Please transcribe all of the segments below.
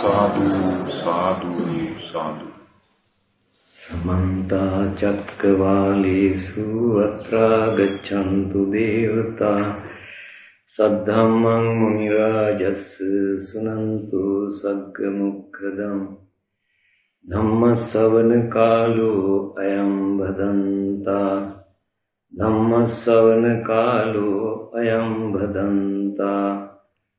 සාදු සාදු සාදු समन्ता चक्रवालेषु अत्रा गच्छन्तु देवता सद्धम्मं मुनिराजस् सुनन्तु सग्गमुखदम् धम्मसवनकालो अयं भदन्ता धम्मसवनकालो अयं भदन्ता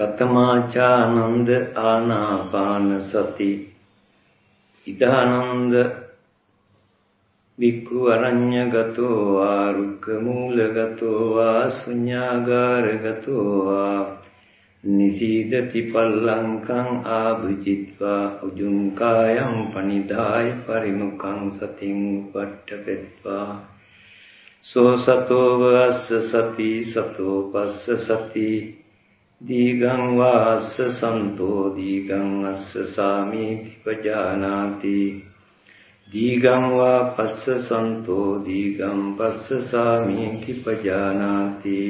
කතමාචානන්ද ආනාපාන සති. ඉදානන්ද වික්ඛු අරඤ්‍යගතෝ වා රුක්ඛ මූලගතෝ වා ශුඤ්ඤාගාරගතෝ වා නිසීදති පල්ලංකං ආභුජිත්වා උජුං කායං පනිදාය පරිමුඛං සතින් උපට්ඨපෙත්වා. සෝ සතෝ වස්ස සති සතෝ පස්ස සති දීගං වාස්ස සන්තෝ දීගං අස්ස සාමීති පජානාති දීගං වා පස්ස සන්තෝ දීගං පස්ස සාමීති පජානාති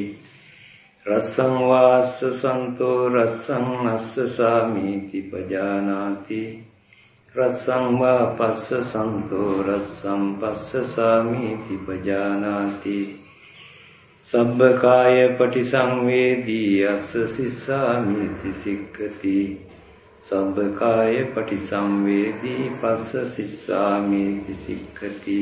රස්සං වාස්ස සන්තෝ රස්සං අස්ස සාමීති පජානාති රස්සං වා පස්ස සන්තෝ රස්සං පස්ස සාමීති පජානාති සබ්බකාය පටිසංවේදී අස්ස සිස්සාමිති සික්ඛති සබ්බකාය පටිසංවේදී පස්ස සිස්සාමිති සික්ඛති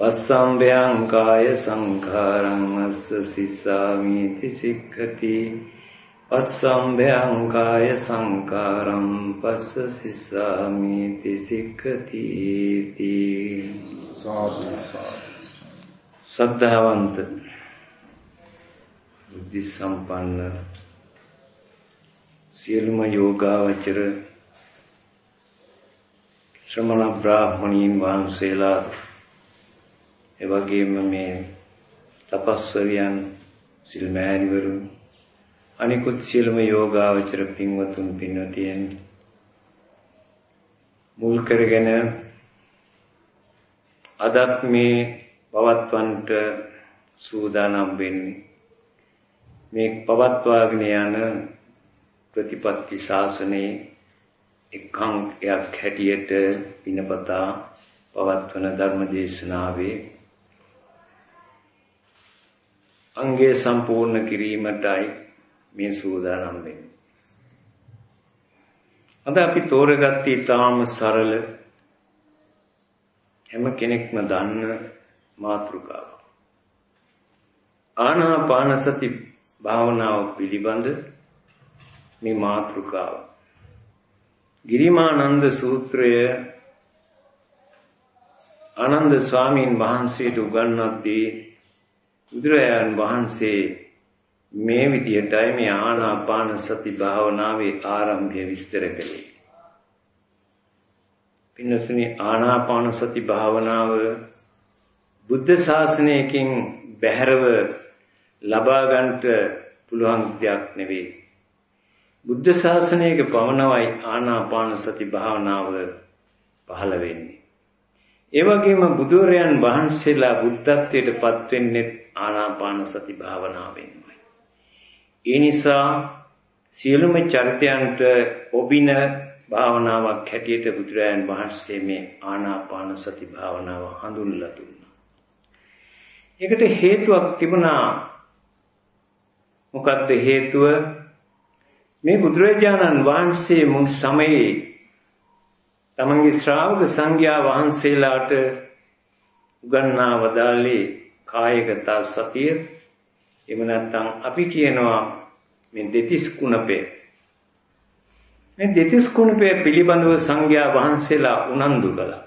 පස්සම්බයං කාය සංඛාරං අස්ස සිස්සාමිති සික්ඛති පස්සම්බයං කාය සංකාරං පස්ස සිස්සාමිති සික්ඛති සාදු. සද්ධාවන්ත බුද්ධ සම්පන්න. සියලුම යෝගාවචර ශ්‍රමණ බ්‍රාහ්මණීන් වහන්සේලා එවැගේම මේ තපස්වරියන් සිල් මෑණිවරුන් අනිකුත් සියලුම යෝගාවචර පින්වතුන් පින්වතියන් මුල් කරගෙන අදත් මේ පවත්වන්නට සූදානම් වෙන්නේ මේ පවත්වාගෙන යන ප්‍රතිපත්ති ශාසනයේ එක්කංකයක් හැටියට පිනපතා පවත්වන ධර්ම දේශනාවේ අංගය සම්පූර්ණ කිරීමටයි මේ සූදානම් වෙන්නේ. අද අපි තෝරගත්තේ ඊටාම සරල හැම කෙනෙක්ම දන්න මාතෘකාව. ආනාපාන සති භාවනාව පිළිබඳ මේ මාතෘකාව. ගිරිමානන්ද සූත්‍රය ආනන්ද ස්වාමීන් වහන්සේට උගන්වද්දී බුදුරජාණන් වහන්සේ මේ විදිහටයි මේ ආනාපාන සති භාවනාවේ ආරම්භය විස්තර කළේ. පින්නසුනි ආනාපාන සති භාවනාව බුද්ධ ශාසනයකින් බැහැරව ලබා ගන්නට පුළුවන් දෙයක් නෙවෙයි. බුද්ධ ශාසනයක පවනවයි ආනාපාන සති භාවනාව පහළ වෙන්නේ. ඒ වගේම බුදුරයන් වහන්සේලා බුද්ධත්වයට පත් වෙන්නේ ආනාපාන සති භාවනාවෙන්මයි. ඒ නිසා සියලුම චරිතයන්ට ඔබින භාවනාවක් හැටියට බුදුරයන් වහන්සේ මේ ආනාපාන සති භාවනාව හඳුන්වලා දුන්නා. ඒකට හේතුවක් තිබුණා මොකද්ද හේතුව? මේ බුදුරජාණන් වහන්සේ මුල් සමයේ තමන්ගේ ශ්‍රාවක සංඝයා වහන්සේලාට උගන්වා වදාළේ කායගත සතිය. එහෙම නැත්නම් අපි කියනවා මේ දෙතිස් කුණපේ මේ දෙතිස් කුණපේ පිළිබඳව සංඝයා වහන්සේලා උනන්දු කළා.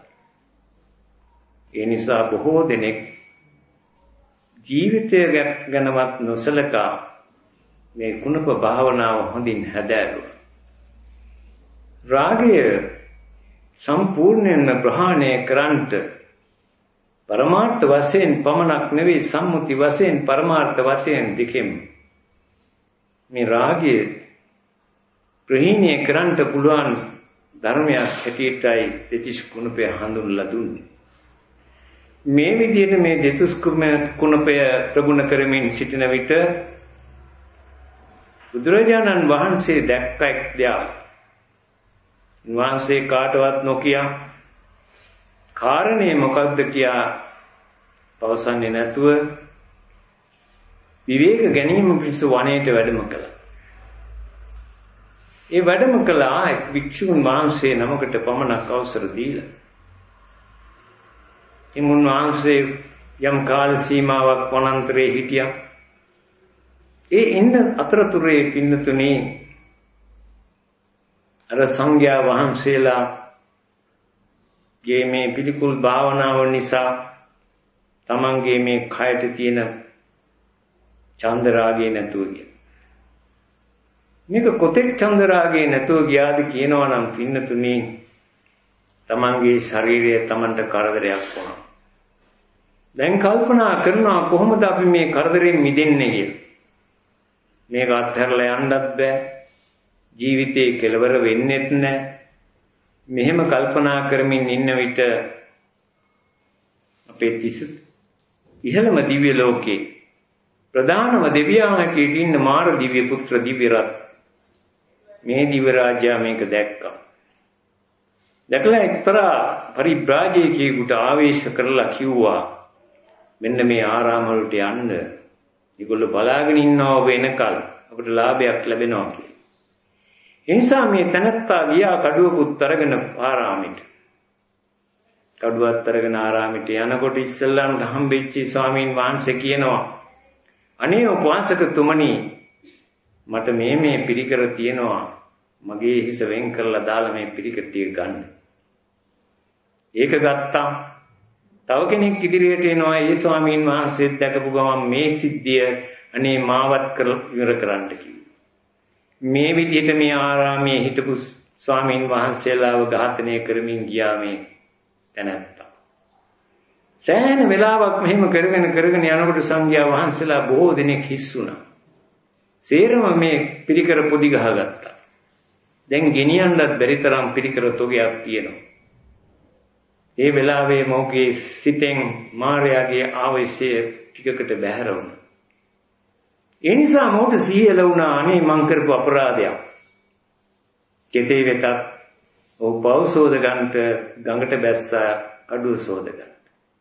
ඒ නිසා බොහෝ දෙනෙක් ජීවිතය ගැනවත් නොසලකා මේ කුණප භාවනාව හොඳින් හැදෑරුවා. රාගය සම්පූර්ණයෙන්ම ප්‍රහාණය කරන්නට පරමාර්ථ වශයෙන් පමණක් නෙවෙයි සම්මුති වශයෙන් පරමාර්ථ වශයෙන් දෙකෙන් මේ රාගය ප්‍රහීණය කරන්නට පුළුවන් ධර්මයක් හැටියටයි දෙතිස් කුණපය හඳුන්ලා දුන්නේ. මේ විදිහට මේ දෙතිස් කුණපය ප්‍රගුණ කරමින් සිටින විට බුදුරජාණන් වහන්සේ දැක්ක එක් දෙයක්. වහන්සේ කාටවත් නොකිය කාරණේ මොකක්ද කියා පවසන්නේ නැතුව විවේක ගැනීම පිණිස වනයේට වැඩම කළා. ඒ වැඩම කළා එක් වික්ෂුන් වහන්සේ නමකට පමණක් අවසර දීලා. එමුන් වහන්සේ යම් කාල සීමාවක් වනාන්තරයේ හිටියා. ඒ ඉන්න අතරතුරේ පින්නතුනේ අර සංඝයා වහන්සේලා ගේ මේ පිළිකුල් භාවනාව නිසා තමන්ගේ මේ කයට තියෙන චන්දරාගේ නැතුව ගියා. මේක කොතෙක් චන්දරාගේ නැතුව ගියාද කියනවා නම් පින්නතුනේ තමන්ගේ ශරීරය තමන්ට කරදරයක් වුණා. දැන් කල්පනා කරනවා කොහොමද අපි මේ කරදරෙන් මිදෙන්නේ කියලා. මේක අත්හැරලා යන්නත් බෑ. ජීවිතේ කෙලවර වෙන්නෙත් නෑ. මෙහෙම කල්පනා කරමින් ඉන්න විට අපේ තිස ඉහළම දිව්‍ය ලෝකේ ප්‍රධානම දෙවියන් හැටියට ඉන්න මාර දිව්‍ය පුත්‍ර දිව්‍ය රත් මේ දිව්‍ය රාජ්‍යය මේක දැක්කා. දැකලා එක්තරා පරිබ්‍රාජකයෙකුට ආවේශ කරලා කිව්වා මෙන්න මේ ආරාම වලට යන්න. ඒගොල්ලෝ බලාගෙන ඉන්නවා වෙනකල් අපිට ලාභයක් ලැබෙනවා කියලා. ඒ නිසා මේ තනත්තා ගියා කඩුවකුත් අරගෙන ආරාමෙට. කඩුවත් අරගෙන ආරාමෙට යනකොට ඉස්සල්ලාම හම්බෙච්ච ස්වාමීන් වහන්සේ කියනවා අනේ උපාසකතුමනි මට මේ මේ පිරිකර තියෙනවා මගේ හිස වෙන් කරලා දාලා මේ පිරිකර ටික ගන්න. ඒක ගත්තා. තව කෙනෙක් ඉදිරියට එනවා ඒ ස්වාමීන් වහන්සේත් දැකපු ගමන් මේ සිද්ධිය අනේ මාවත් කර ඉවර කරන්න කිව්වා. මේ විදිහට මේ ආරාමයේ හිටපු ස්වාමීන් වහන්සේලාව ඝාතනය කරමින් ගියා මේ තැනැත්තා. සෑහෙන වෙලාවක් මෙහෙම කරගෙන කරගෙන යනකොට සංඝයා වහන්සේලා බොහෝ දෙනෙක් හිස් වුණා. සේරම මේ පිරිකර පොඩි ගහගත්තා. දැන් ගෙනියන්නත් බැරි තරම් පිරිකර තොගයක් තියෙනවා. ඒ වෙලාවේ මොහුගේ සිතෙන් මායාවේ ආවේශය ටිකකට බැහැර වුණා. ඒ නිසා මොහුට සිහිය ලැබුණා අනේ මං කරපු අපරාධයක්. කෙසේ වෙතත් ඔහු පව් සෝද ගන්නට ගඟට බැස්සා අඩුව සෝද ගන්න.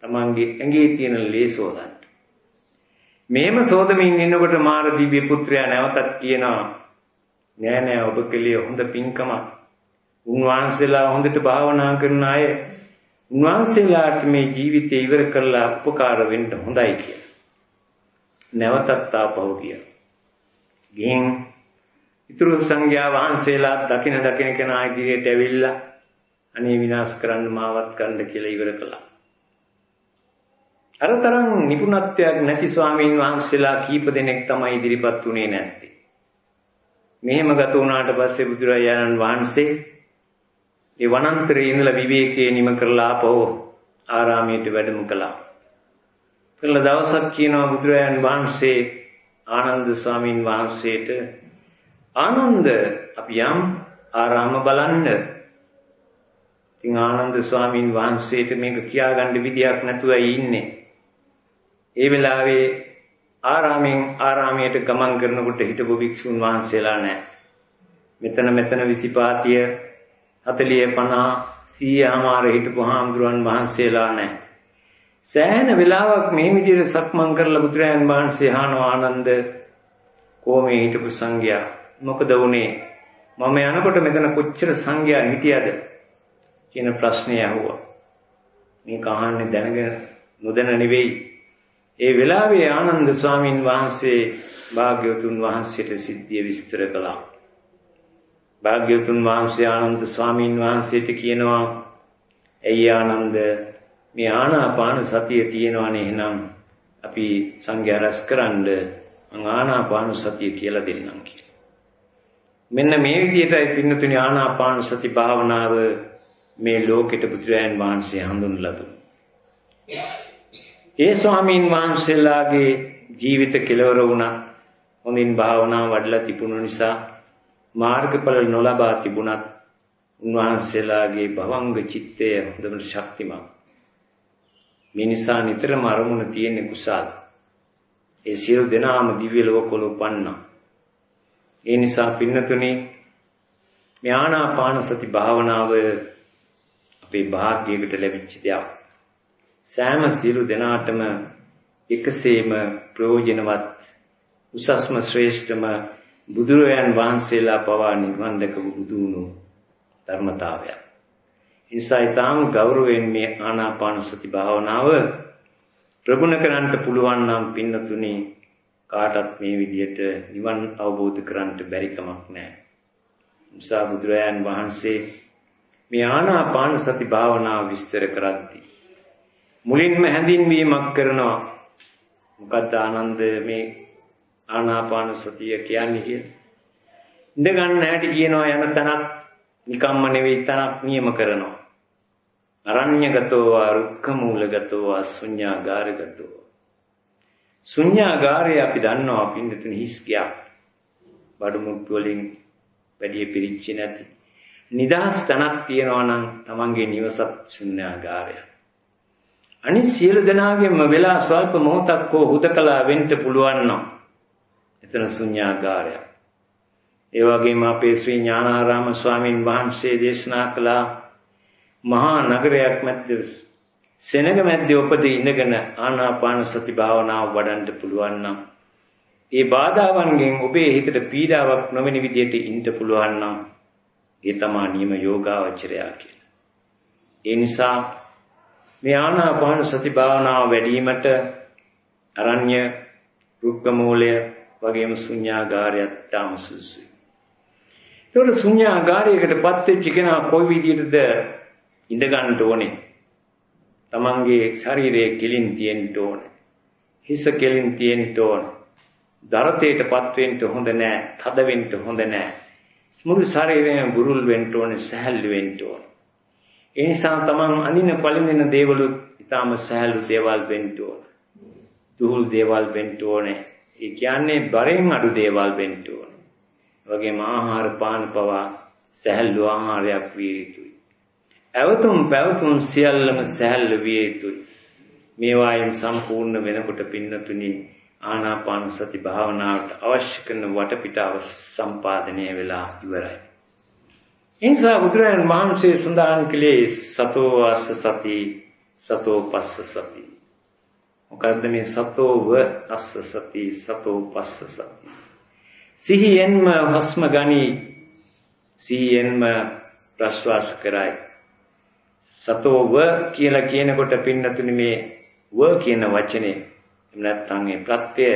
තමන්ගේ ඇඟේ තියෙන ලේ සෝදන්න. මේම සෝදමින් ඉන්නකොට මාර දිව්‍ය පුත්‍රයා නැවතත් කියනවා නෑ නෑ ඔබ කෙලිය හොඳ පින්කමක්. උන්වහන්සේලා හොඳට භාවනා කරන අය උන්වහන්සේලාට මේ ජීවිතය ඉවර කරලා උපකාර වෙන්න හොඳයි කියලා. නැවතත් ආපහු ගියා. ගිහින් ඉතුරු සංඝයා වහන්සේලා දකින දකින කෙනා ඉදිරියට ඇවිල්ලා අනේ විනාශ කරන්න මාවත් ගන්න කියලා ඉවර කළා. අරතරන් නිපුණත්වයක් නැති ස්වාමීන් වහන්සේලා කීප දෙනෙක් තමයි ඉදිරිපත් වුණේ නැත්තේ. මෙහෙම ගත වුණාට පස්සේ බුදුරජාණන් වහන්සේ ඒ වනාන්තරයේ ඉඳලා විවේකයේ නිම කරලා ආපහු ආරාමයට වැඩම කළා. කළ දවසක් කියනවා බුදුරජාන් වහන්සේ ආනන්ද ස්වාමීන් වහන්සේට ආනන්ද අපි යම් ආරාම බලන්න. ඉතින් ආනන්ද ස්වාමීන් වහන්සේට මේක කියාගන්න විදියක් නැතුවයි ඉන්නේ. ඒ වෙලාවේ ආරාමෙන් ආරාමයට ගමන් කරනකොට හිටපු භික්ෂුන් වහන්සේලා නැහැ. මෙතන මෙතන 25 40 50 100 අමාර හිටපු හාමුදුරන් වහන්සේලා නැහැ. සෑහෙන වෙලාවක් මේ විදිහට සක්මන් කරලා බුදුරයන් වහන්සේ අහනවා ආනන්ද කොහොමේ හිටපු සංඝයා? මොකද වුනේ? මම යනකොට මෙතන කොච්චර සංඝයා හිටියද? කියන ප්‍රශ්නය අහුවා. මේක අහන්නේ දැනගෙන නොදැන නෙවෙයි. ඒ වෙලාවේ ආනන්ද ස්වාමින් වහන්සේ භාග්‍යවතුන් වහන්සේට සිද්ධිය විස්තර කළා. භාග්‍යවතුන් වහන්සේ ආනන්ද ස්වාමින් වහන්සේට කියනවා ඇයි ආනන්ද මේ ආනාපාන සතිය තියෙනවනේ එහෙනම් අපි සංඝයා රැස්කරනද මං ආනාපාන සතිය කියලා දෙන්නම් කියලා. මෙන්න මේ විදිහටයි පින්නතුනි ආනාපාන සති භාවනාව මේ ලෝකෙට බුදුරයන් වහන්සේ හඳුන්වලා දුන්නා. ඒ ස්වාමීන් වහන්සේලාගේ ජීවිත කෙලවර වුණා හොඳින් භාවනාව වඩලා තිබුණු නිසා මාර්ගඵල නොලබා තිබුණත් උන්වහන්සේලාගේ භවංග චිත්තය හොඳට ශක්තිමත්. මේ නිසා නිතරම අරමුණ තියෙන කුසල්. ඒ සියලු දෙනාම දිව්‍ය ලෝකවල උපන්නා. ඒ නිසා පින්නතුනි මේ ආනාපාන සති භාවනාව අපේ භාග්‍යයකට ලැබිච්ච දෙයක්. සෑම සියලු දෙනාටම එකසේම ප්‍රයෝජනවත් උසස්ම ශ්‍රේෂ්ඨම බුදුරයන් වහන්සේලා පවා නිවන් දැකපු බුදුණු ධර්මතාවයක්. නිසා ඊටාම ගෞරවයෙන් මේ ආනාපාන සති භාවනාව ප්‍රගුණ කරන්න පුළුවන් නම් පින්නතුනි කාටත් මේ විදිහට නිවන් අවබෝධ කරගන්න බැරි කමක් නැහැ. නිසා බුදුරයන් වහන්සේ මේ ආනාපාන සති භාවනාව විස්තර කරද්දී මුලින්ම හැඳින්වීමක් කරනවා මොකද්ද ආනන්ද මේ ආනාපාන සතිය කියන්නේ කියලා. ඉඳ ගන්න හැටි කියනවා යන තනක් නිකම්ම නෙවෙයි තනක් නියම කරනවා. අරඤ්‍යගතෝ වා රුක්ඛමූලගතෝ වා ශුඤ්ඤාගාරගතෝ. ශුඤ්ඤාගාරය අපි දන්නවා පින්නතුනි හිස් ගියක්. බඩු මුට්ටු වලින් වැඩි පිරිච්ච නැති. නිදහස් තනක් තියනවා නම් Tamange නිවසත් ශුඤ්ඤාගාරය. අනිත් සියලු දෙනාගේම වෙලා ස්වල්ප මොහොතක් හෝ හුදකලා වෙන්න පුළුවන් නම් එතන ශුන්‍යාගාරයක්. ඒ වගේම අපේ ශ්‍රී ඥානාරාම ස්වාමින් වහන්සේ දේශනා කළ මහා නගරයක් මැද්දේ සෙනග මැද්දේ උපදී ඉඳගෙන ආනාපාන සති භාවනාව වඩන්න පුළුවන් නම් ඒ බාධාවන්ගෙන් ඔබේ හිතට පීඩාවක් නොවෙන විදිහට ඉන්න පුළුවන් නම් ඒ තමා නියම යෝගාවචරයා කියලා. ඒ නිසා මේ ආනාපාන සති භාවනාව වැඩිවීමට අරණ්‍ය රුක්ක මූලය වගේම ශුන්‍යාගාරයත් තාම සුසුයි. ඒකට ශුන්‍යාගාරයකටපත් වෙච්ච කෙනා කොයි විදිහටද ඉඳ ගන්න ඕනේ? තමන්ගේ ශරීරයේ කෙලින් තියෙන්න ඕනේ. හිස කෙලින් තියෙන්න ඕනේ. දරතේටපත් වෙන්න හොඳ නෑ, තද වෙන්න හොඳ නෑ. මුළු ශරීරයම බුරුල් වෙන්න ඕනේ, සැහැල්ලු වෙන්න ඕනේ. ඒ නිසා තමන් අඳින පළඳින දේවලුත් ඊටාම සහැල්ලු දේවල් වෙන්න ඕන. දුහුල් දේවල් වෙන්න ඕනේ. ඒ කියන්නේ බරෙන් අඩු දේවල් වෙන්න ඕනේ. වගේම ආහාර පාන පවා සහැල්ලු ආහාරයක් විය යුතුයි. ඇවතුම් පැවතුම් සියල්ලම සහැල්ලු විය යුතුයි. මේවායින් සම්පූර්ණ වෙනකොට පින්නතුනි ආනාපාන සති භාවනාවට අවශ්‍ය කරන වටපිටාව සම්පාදනය වෙලා ඉවරයි. එනිසා බුදුරජාණන් වහන්සේ සඳහන් කළේ සතෝ අස්ස සති සතෝ පස්ස සති. මොකද්ද මේ සතෝව අස්ස සති සතෝ පස්ස සති. සිහියෙන්ම හස්ම ගනි සිහියෙන්ම ප්‍රශ්වාස කරයි. සතෝව කියලා කියනකොට පින්නතුනි මේ ව කියන වචනේ එහෙම නැත්නම් මේ ප්‍රත්‍ය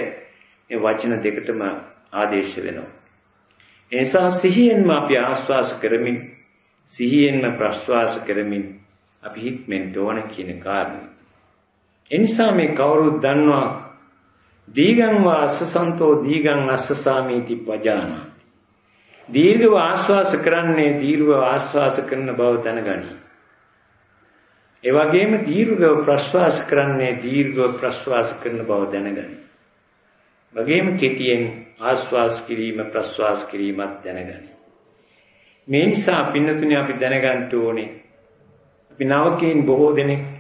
මේ වචන දෙකටම ආදේශ වෙනවා. ඒ නිසා සිහියෙන්ම අපි ආස්වාස කරමින් සිහියෙන්ම ප්‍රස්වාස කරමින් අපි හික්මෙන්න ඕන කියන කාරණය. ඒ නිසා මේ කවුරුත් දන්නවා දීගං වාසසන්තෝ දීගං අස්සසාමීති පජාන. දීර්ඝව ආස්වාස කරන්නේ දීර්ඝව ආස්වාස කරන බව දැනගනි. ඒ වගේම දීර්ඝව ප්‍රස්වාස කරන්නේ දීර්ඝව ප්‍රස්වාස කරන බව දැනගනි. වගේම කෙටියෙන් ආස්වාස් කිරීම ප්‍රස්වාස් කිරීමත් දැනගනි. මේ නිසා පින්නතුනි අපි දැනගන්න ඕනේ. අපි නවකීන් බොහෝ දෙනෙක්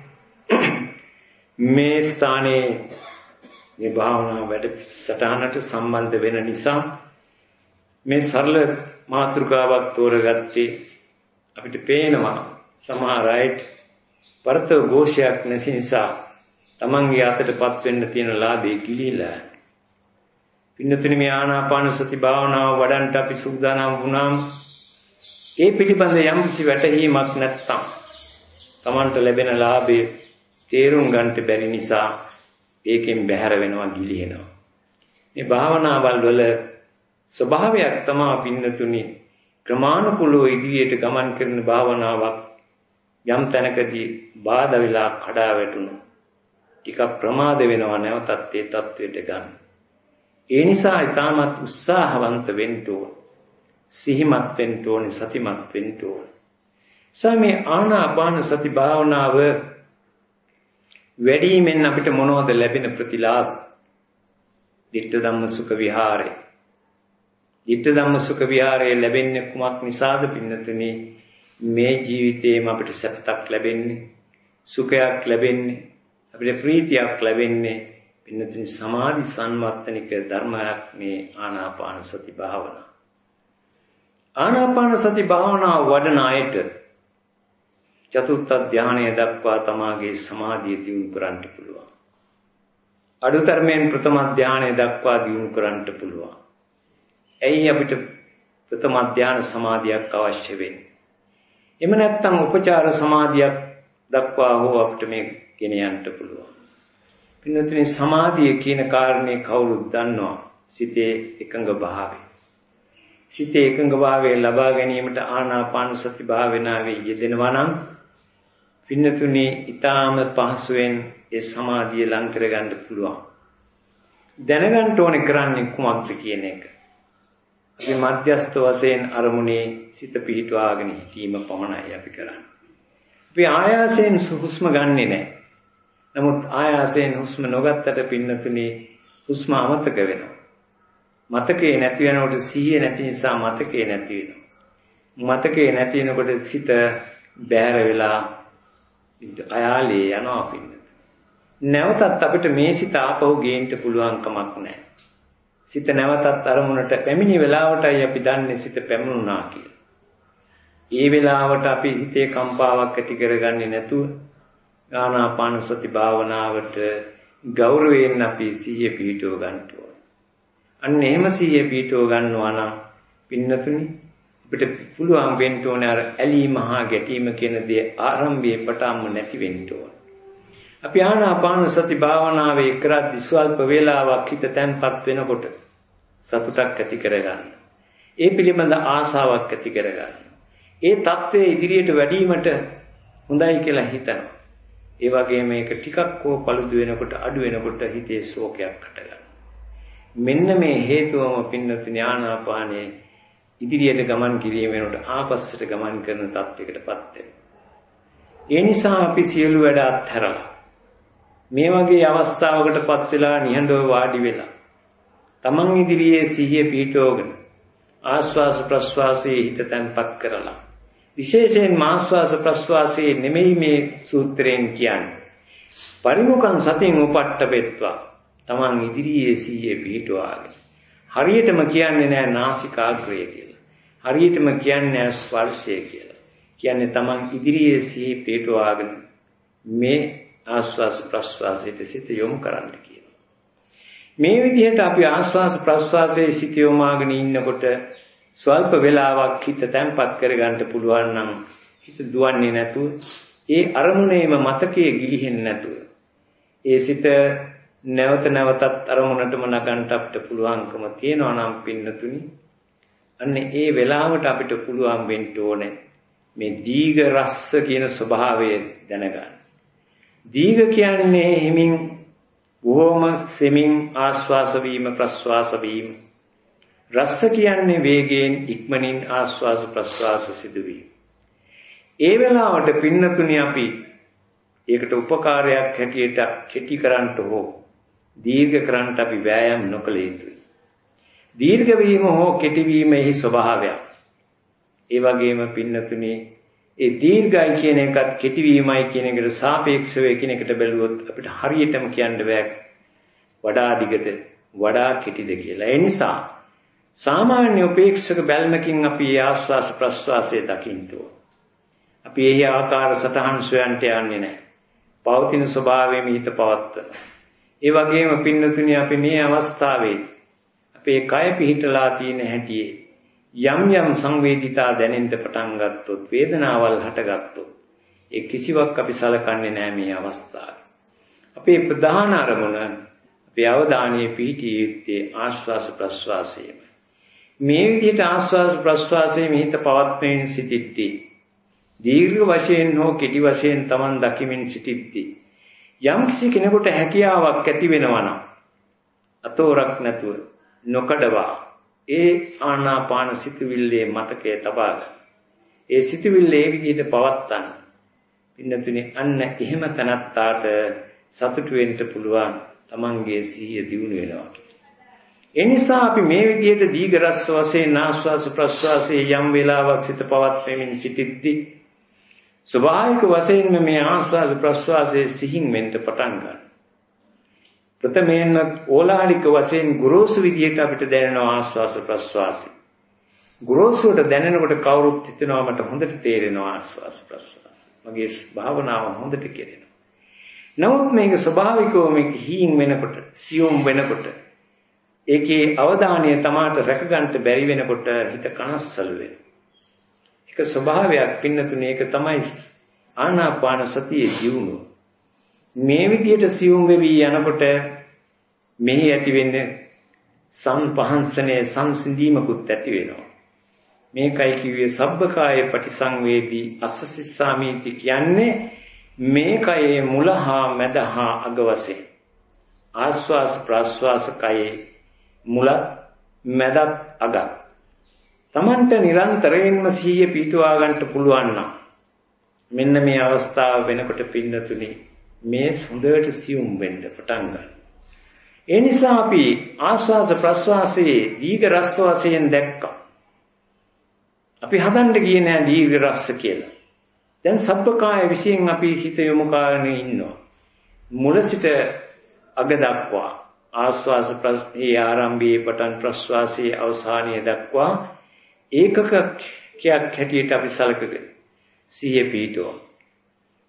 මේ ස්ථානයේ මේ භාවනා වැඩ සටහනට සම්බන්ධ වෙන නිසා මේ සරල මාතෘකාවක් තෝරගත්තේ අපිට පේනවා සමහර අයට වර්ත ഘോഷයක් නැති නිසා Tamange අතටපත් වෙන්න තියෙන ලාභේ කිලිලා. පින්නතුනි මේ ආනාපාන සති භාවනාව වඩන්ට අපි සූදානම් වුණාම ඒ පිළිබඳ යම්කිසි වැටහීමක් නැත්නම් Tamanට ලැබෙන ලාභය තේරුම් ගන්නට බැරි නිසා ඒකෙන් බැහැර වෙනවා ගිලිහෙනවා. මේ භාවනාවල් වල ස්වභාවයක් තමයි පින්නතුනි ක්‍රමානුකූලව ඉදිරියට ගමන් කරන භාවනාවක් යම් තැනකදී බාධා වෙලා කඩා වැටුණා. ටිකක් ප්‍රමාද වෙනවා නැවතත් ඒ தത്വෙට ගන්න. ඒ නිසා ඊටමත් උත්සාහවන්ත වෙන්න ඕන. සිහිමත් වෙන්න ඕනේ සතිමත් වෙන්න ඕනේ. සමේ ආනාපාන සති භාවනාව වැඩිමෙන් අපිට මොනවද ලැබෙන ප්‍රතිලාභ? ditta dhamma sukha vihare. ditta dhamma sukha vihare ලැබෙන්නේ කුමක් නිසාද පින්නතුනි? මේ ජීවිතේම අපිට සැපතක් ලැබෙන්නේ, සුඛයක් ලැබෙන්නේ, අපිට ප්‍රීතියක් ලැබෙන්නේ පින්නතුනි සමාධි සංවත්තනික ධර්මයක් මේ ආනාපාන සති භාවනාව. ආනාපාන සති භාවනාව වඩන අයට චතුර්ථ ධානය දක්වා තමාගේ සමාධිය දියුණු කරන්න පුළුවන්. අඩුතරමෙන් ප්‍රථම ධානය දක්වා දියුණු කරන්න පුළුවන්. ඇයි අපිට ප්‍රථම ධාන සමාධියක් අවශ්‍ය වෙන්නේ? එහෙම නැත්නම් උපචාර සමාධියක් දක්වා හෝ අපිට මේ ගෙන යන්න පුළුවන්. පින්නතුනි සමාධිය කියන කාරණේ කවුරුත් දන්නවා. සිතේ එකඟ භාවය. සිතේ එකඟ භාවය ලබා ගැනීමට ආනාපාන සති භාවනාවේ යෙදෙනවා නම් පින්නතුනි ඊටාම පහසුවෙන් ඒ සමාධිය ලං කරගන්න පුළුවන්. දැනගන්න ඕනේ කරන්නේ කුමක්ද කියන එක. අපි මධ්‍යස්ත වශයෙන් අරමුණේ සිත පිහිටවාගෙන සිටීම පමණයි අපි කරන්නේ. අපි ආයාසයෙන් හුස්ම ගන්නෙ නැහැ. නමුත් ආයාසයෙන් හුස්ම නොගත්තට පින්නතුනි හුස්ම අමතක වෙනවා. මතකේ නැති වෙනකොට සිහිය නැති නිසා මතකේ නැති වෙනවා. මතකේ නැති වෙනකොට සිත බෑර වෙලා අයාලේ යනවා පින්න. නැවතත් අපිට මේ සිත ආපහු ගේන්න පුළුවන් කමක් නැහැ. සිත නැවතත් අරමුණට පැමිණි වෙලාවටයි අපි දන්නේ සිත පැමුණා කියලා. ඒ වෙලාවට අපි හිතේ කම්පාවක් ඇති කරගන්නේ නැතුව ආනාපාන සති භාවනාවට ගෞරවයෙන් අපි සිහිය පිහිටව ගන්න ඕන. අන්න එහෙම සිහිය පිහිටව ගන්නවා නම් පින්නතුනි අපිට පුළුවන් වෙන්න ඕනේ අර ඇලීම හා ගැටීම කියන දේ ආරම්භයේ පටන්ම නැති වෙන්න ඕන. අපි ආනාපාන සති භාවනාවේ කරද්දී ස්වල්ප වේලාවක් හිත තැන්පත් වෙනකොට සතුටක් ඇති කරගන්න. ඒ පිළිබඳ ආසාවක් ඇති කරගන්න. ඒ தત્ත්වයේ ඉදිරියට වැඩිවීමට හොඳයි කියලා හිතනවා. ඒ වගේම මේක ටිකක් හෝ පළුදු වෙනකොට අඩු වෙනකොට හිතේ ශෝකයක් හටගන්නවා. මෙන්න මේ හේතුවම පින්නත් ඥානාපානයේ ඉදිරියට ගමන් කිරීම වෙනකොට ආපස්සට ගමන් කරන තත්යකටපත් වෙනවා. ඒ නිසා අපි සියලු වැඩ අත්හැරලා මේ වගේ අවස්ථාවකටපත් වෙලා නිහඬව වාඩි වෙලා තමන් ඉදිරියේ සිහිය පිහිටවගෙන ආස්වාස ප්‍රස්වාසයේ හිත තැන්පත් කරලා විශේෂයෙන් ආස්වාස ප්‍රස්වාසයේ නෙමෙයි මේ සූත්‍රයෙන් කියන්නේ. පරිමුඛං සතින් උපට්ඨපෙත්වා තමන් ඉදිරියේ සිහිය පිහිටවාගෙන හරියටම කියන්නේ නෑ නාසිකාග්‍රය කියලා. හරියටම කියන්නේ නෑ ස්පර්ශය කියලා කියන්නේ තමන් ඉදිරියේ සිහිය පිහිටවාගෙන මේ ආස්වාස ප්‍රස්වාසයට සිත යොමු කරන්න කියනවා. මේ විදිහට අපි ආස්වාස ප්‍රස්වාසයේ සිත යොමාගෙන ඉන්නකොට ස්වල්ප වේලාවක් හිත තැම්පත් කරගන්න පුළුවන් නම් හිත දුවන්නේ නැතුව ඒ අරමුණේම මතකයේ ගිලිහෙන්නේ නැතුව ඒ සිත නැවත නැවතත් අරමුණටම නගන්න අපිට පුළුවන්කම තියෙනවා නම් පින්නතුනි අන්න ඒ වෙලාවට අපිට පුළුවන් වෙන්න ඕනේ මේ දීඝ රස්ස කියන ස්වභාවය දැනගන්න. දීඝ කියන්නේ හිමින් බොහොම සෙමින් ආශ්වාස වීම ප්‍රශ්වාස වීම. රස්ස කියන්නේ වේගයෙන් ඉක්මනින් ආශ්වාස ප්‍රශ්වාස සිදුවීම. ඒ වෙලාවට පින්නතුනි අපි ඒකට උපකාරයක් හැටියට කෙටි කරන්නට හෝ දීර්ඝ කරන්නට අපි වෑයම් නොකළ යුතුයි. දීර්ඝ වීම හෝ කෙටි වීමෙහි ස්වභාවයක්. ඒ වගේම පින්නතුනි ඒ දීර්ඝයි කියන එකත් කෙටි වීමයි කියන එකට සාපේක්ෂව එකිනෙකට බැලුවොත් අපිට හරියටම කියන්න බෑ වඩා දිගද වඩා කෙටිද කියලා. ඒ නිසා සාමාන්‍ය උපේක්ෂක බැල්මකින් අපි ආස්වාස ප්‍රස්වාසයේ දකින්න අපි එහි ආකාර සතහන් සොයන්ට යන්නේ නැහැ. පවතින ස්වභාවයෙම හිත පවත්වන. ඒ වගේම පින්නතුනි අපි මේ අවස්ථාවේ අපේ කය පිහිටලා තියෙන හැටියේ යම් යම් සංවේදිතා දැනෙන්න පටන් ගත්තොත් වේදනාවල් හටගත්තොත් ඒ කිසිවක් අපි සලකන්නේ නැහැ මේ අවස්ථාවේ. අපේ ප්‍රධාන අරමුණ අපේ අවධානයේ පිහිටිය යුත්තේ ආශ්වාස ප්‍රශ්වාසයයි. මේ විදිහට ආශ්වාස ප්‍රශ්වාසයේ මිහිත පවත්වමින් සිටිද්දී දීර්ඝ වශයෙන් හෝ කෙටි වශයෙන් Taman දකිමින් සිටිද්දී යම් කිසි කෙනෙකුට හැකියාවක් ඇති වෙනවා නම් අතෝරක් නැතුව නොකඩවා ඒ ආනාපාන සිතුවිල්ලේ මතකයේ තබා ගන්න. ඒ සිතුවිල්ල ඒ විදිහට පවත්තන්න. පින්නතුනි අන්න එහෙම තනත්තාට සතුටු වෙන්න පුළුවන්. Tamange සිහිය දියුණු වෙනවා. ඒ නිසා අපි මේ විදිහට දීඝ රස්ස වශයෙන් ආස්වාස ප්‍රස්වාසයේ යම් වේලාවක් සිත පවත්වමින් සිටිද්දී ස්වභාවික වශයෙන්ම මේ ආස්වාද ප්‍රස්වාසයේ සිහින් වෙන්න පටන් ගන්නවා. ප්‍රථමයෙන්ම ඕලාරික වශයෙන් ගුරුසු විදිහට අපිට දැනෙනවා ආස්වාස ප්‍රස්වාසය. ගුරුසුවට දැනෙනකොට කවුරුත් හිතනවා මට හොඳට තේරෙනවා ආස්වාස ප්‍රස්වාස. මගේ භාවනාව හොඳට කෙරෙනවා. නමුත් මේක ස්වභාවිකව මේක හීන් වෙනකොට, සියුම් වෙනකොට ඒකේ අවධානය තමාට රැකගන්න බැරි වෙනකොට හිත කනස්සල් වෙනවා. ඒක ස්වභාවයක් පින්නතුනේ ඒක තමයි ආනාපාන සතියේ ජීවුණුව. මේ විදිහට සියුම් වෙවි යනකොට මෙහි ඇති වෙන්නේ සංපහන්සනේ සංසිඳීමකුත් ඇති වෙනවා. මේකයි කිව්වේ සබ්බකාය පටිසංවේදී අස්සසිස්සාමීති කියන්නේ මේකයේ මුල හා මැද හා අග වශයෙන් ආස්වාස ප්‍රාස්වාස කයේ මුලත් මැදත් අගත් Tamanට නිරන්තරයෙන්ම සිහිය පිටුවා ගන්නට පුළුවන් නම් මෙන්න මේ අවස්ථාව වෙනකොට පින්නතුනි මේ හොඳට සියුම් වෙන්න පටන් ගන්නවා. ඒ නිසා අපි ආස්වාස ප්‍රස්වාසයේ දීඝ රස වශයෙන් දැක්කා. අපි හදන්න ගියේ නෑ දීඝ රස කියලා. දැන් සබ්බකාය විශ්යෙන් අපි හිත යොමු කරගෙන ඉන්නවා. මුල සිට අග දක්වා ආස්වාස ප්‍රස්නේ ආරම්භයේ පටන් ප්‍රස්වාසයේ අවසානයේ දක්වා ඒකක කයක් හැටියට අපි සලකගෙන සිහිය පිටුවා.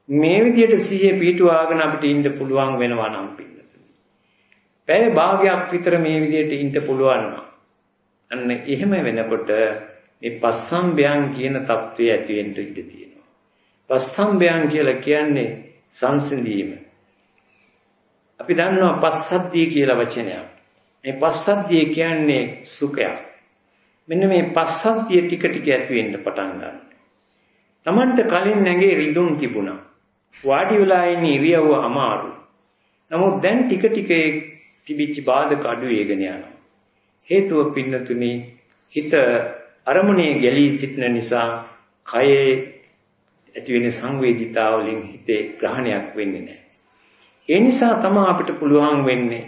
මේ විදිහට සිහිය පිටුවාගෙන අපිට ඉන්න පුළුවන් වෙනවා නම් පැය භාගයක් විතර මේ විදිහට ඉන්න පුළුවන් අන්න එහෙම වෙනකොට මේ පස්සම්බයන් කියන தત્ත්වය ඇති වෙන්න ඉඩ තියෙනවා. පස්සම්බයන් කියලා කියන්නේ සංසිඳීම. අපි දන්නවා පස්සද්ධිය කියලා වචනයක්. මේ පස්සද්ධිය කියන්නේ සුඛයක්. මෙන්න මේ පස්සද්ධිය ටික ටික ඇති වෙන්න පටන් ගන්නවා. Tamanට කලින් නැගේ රිදුම් තිබුණා. වාඩි වෙලා ඉන්න ඉරියව්ව අමාරු. නමුත් දැන් ටික ටික තිබිච්ච බාධක අඩු වෙගෙන යනවා. හේතුව පින්නතුනි හිත අරමුණේ ගැලී සිටින නිසා කයේ ඇති වෙන සංවේදීතාව වලින් හිතේ ග්‍රහණයක් වෙන්නේ නැහැ. ඒ නිසා තමයි අපිට පුළුවන් වෙන්නේ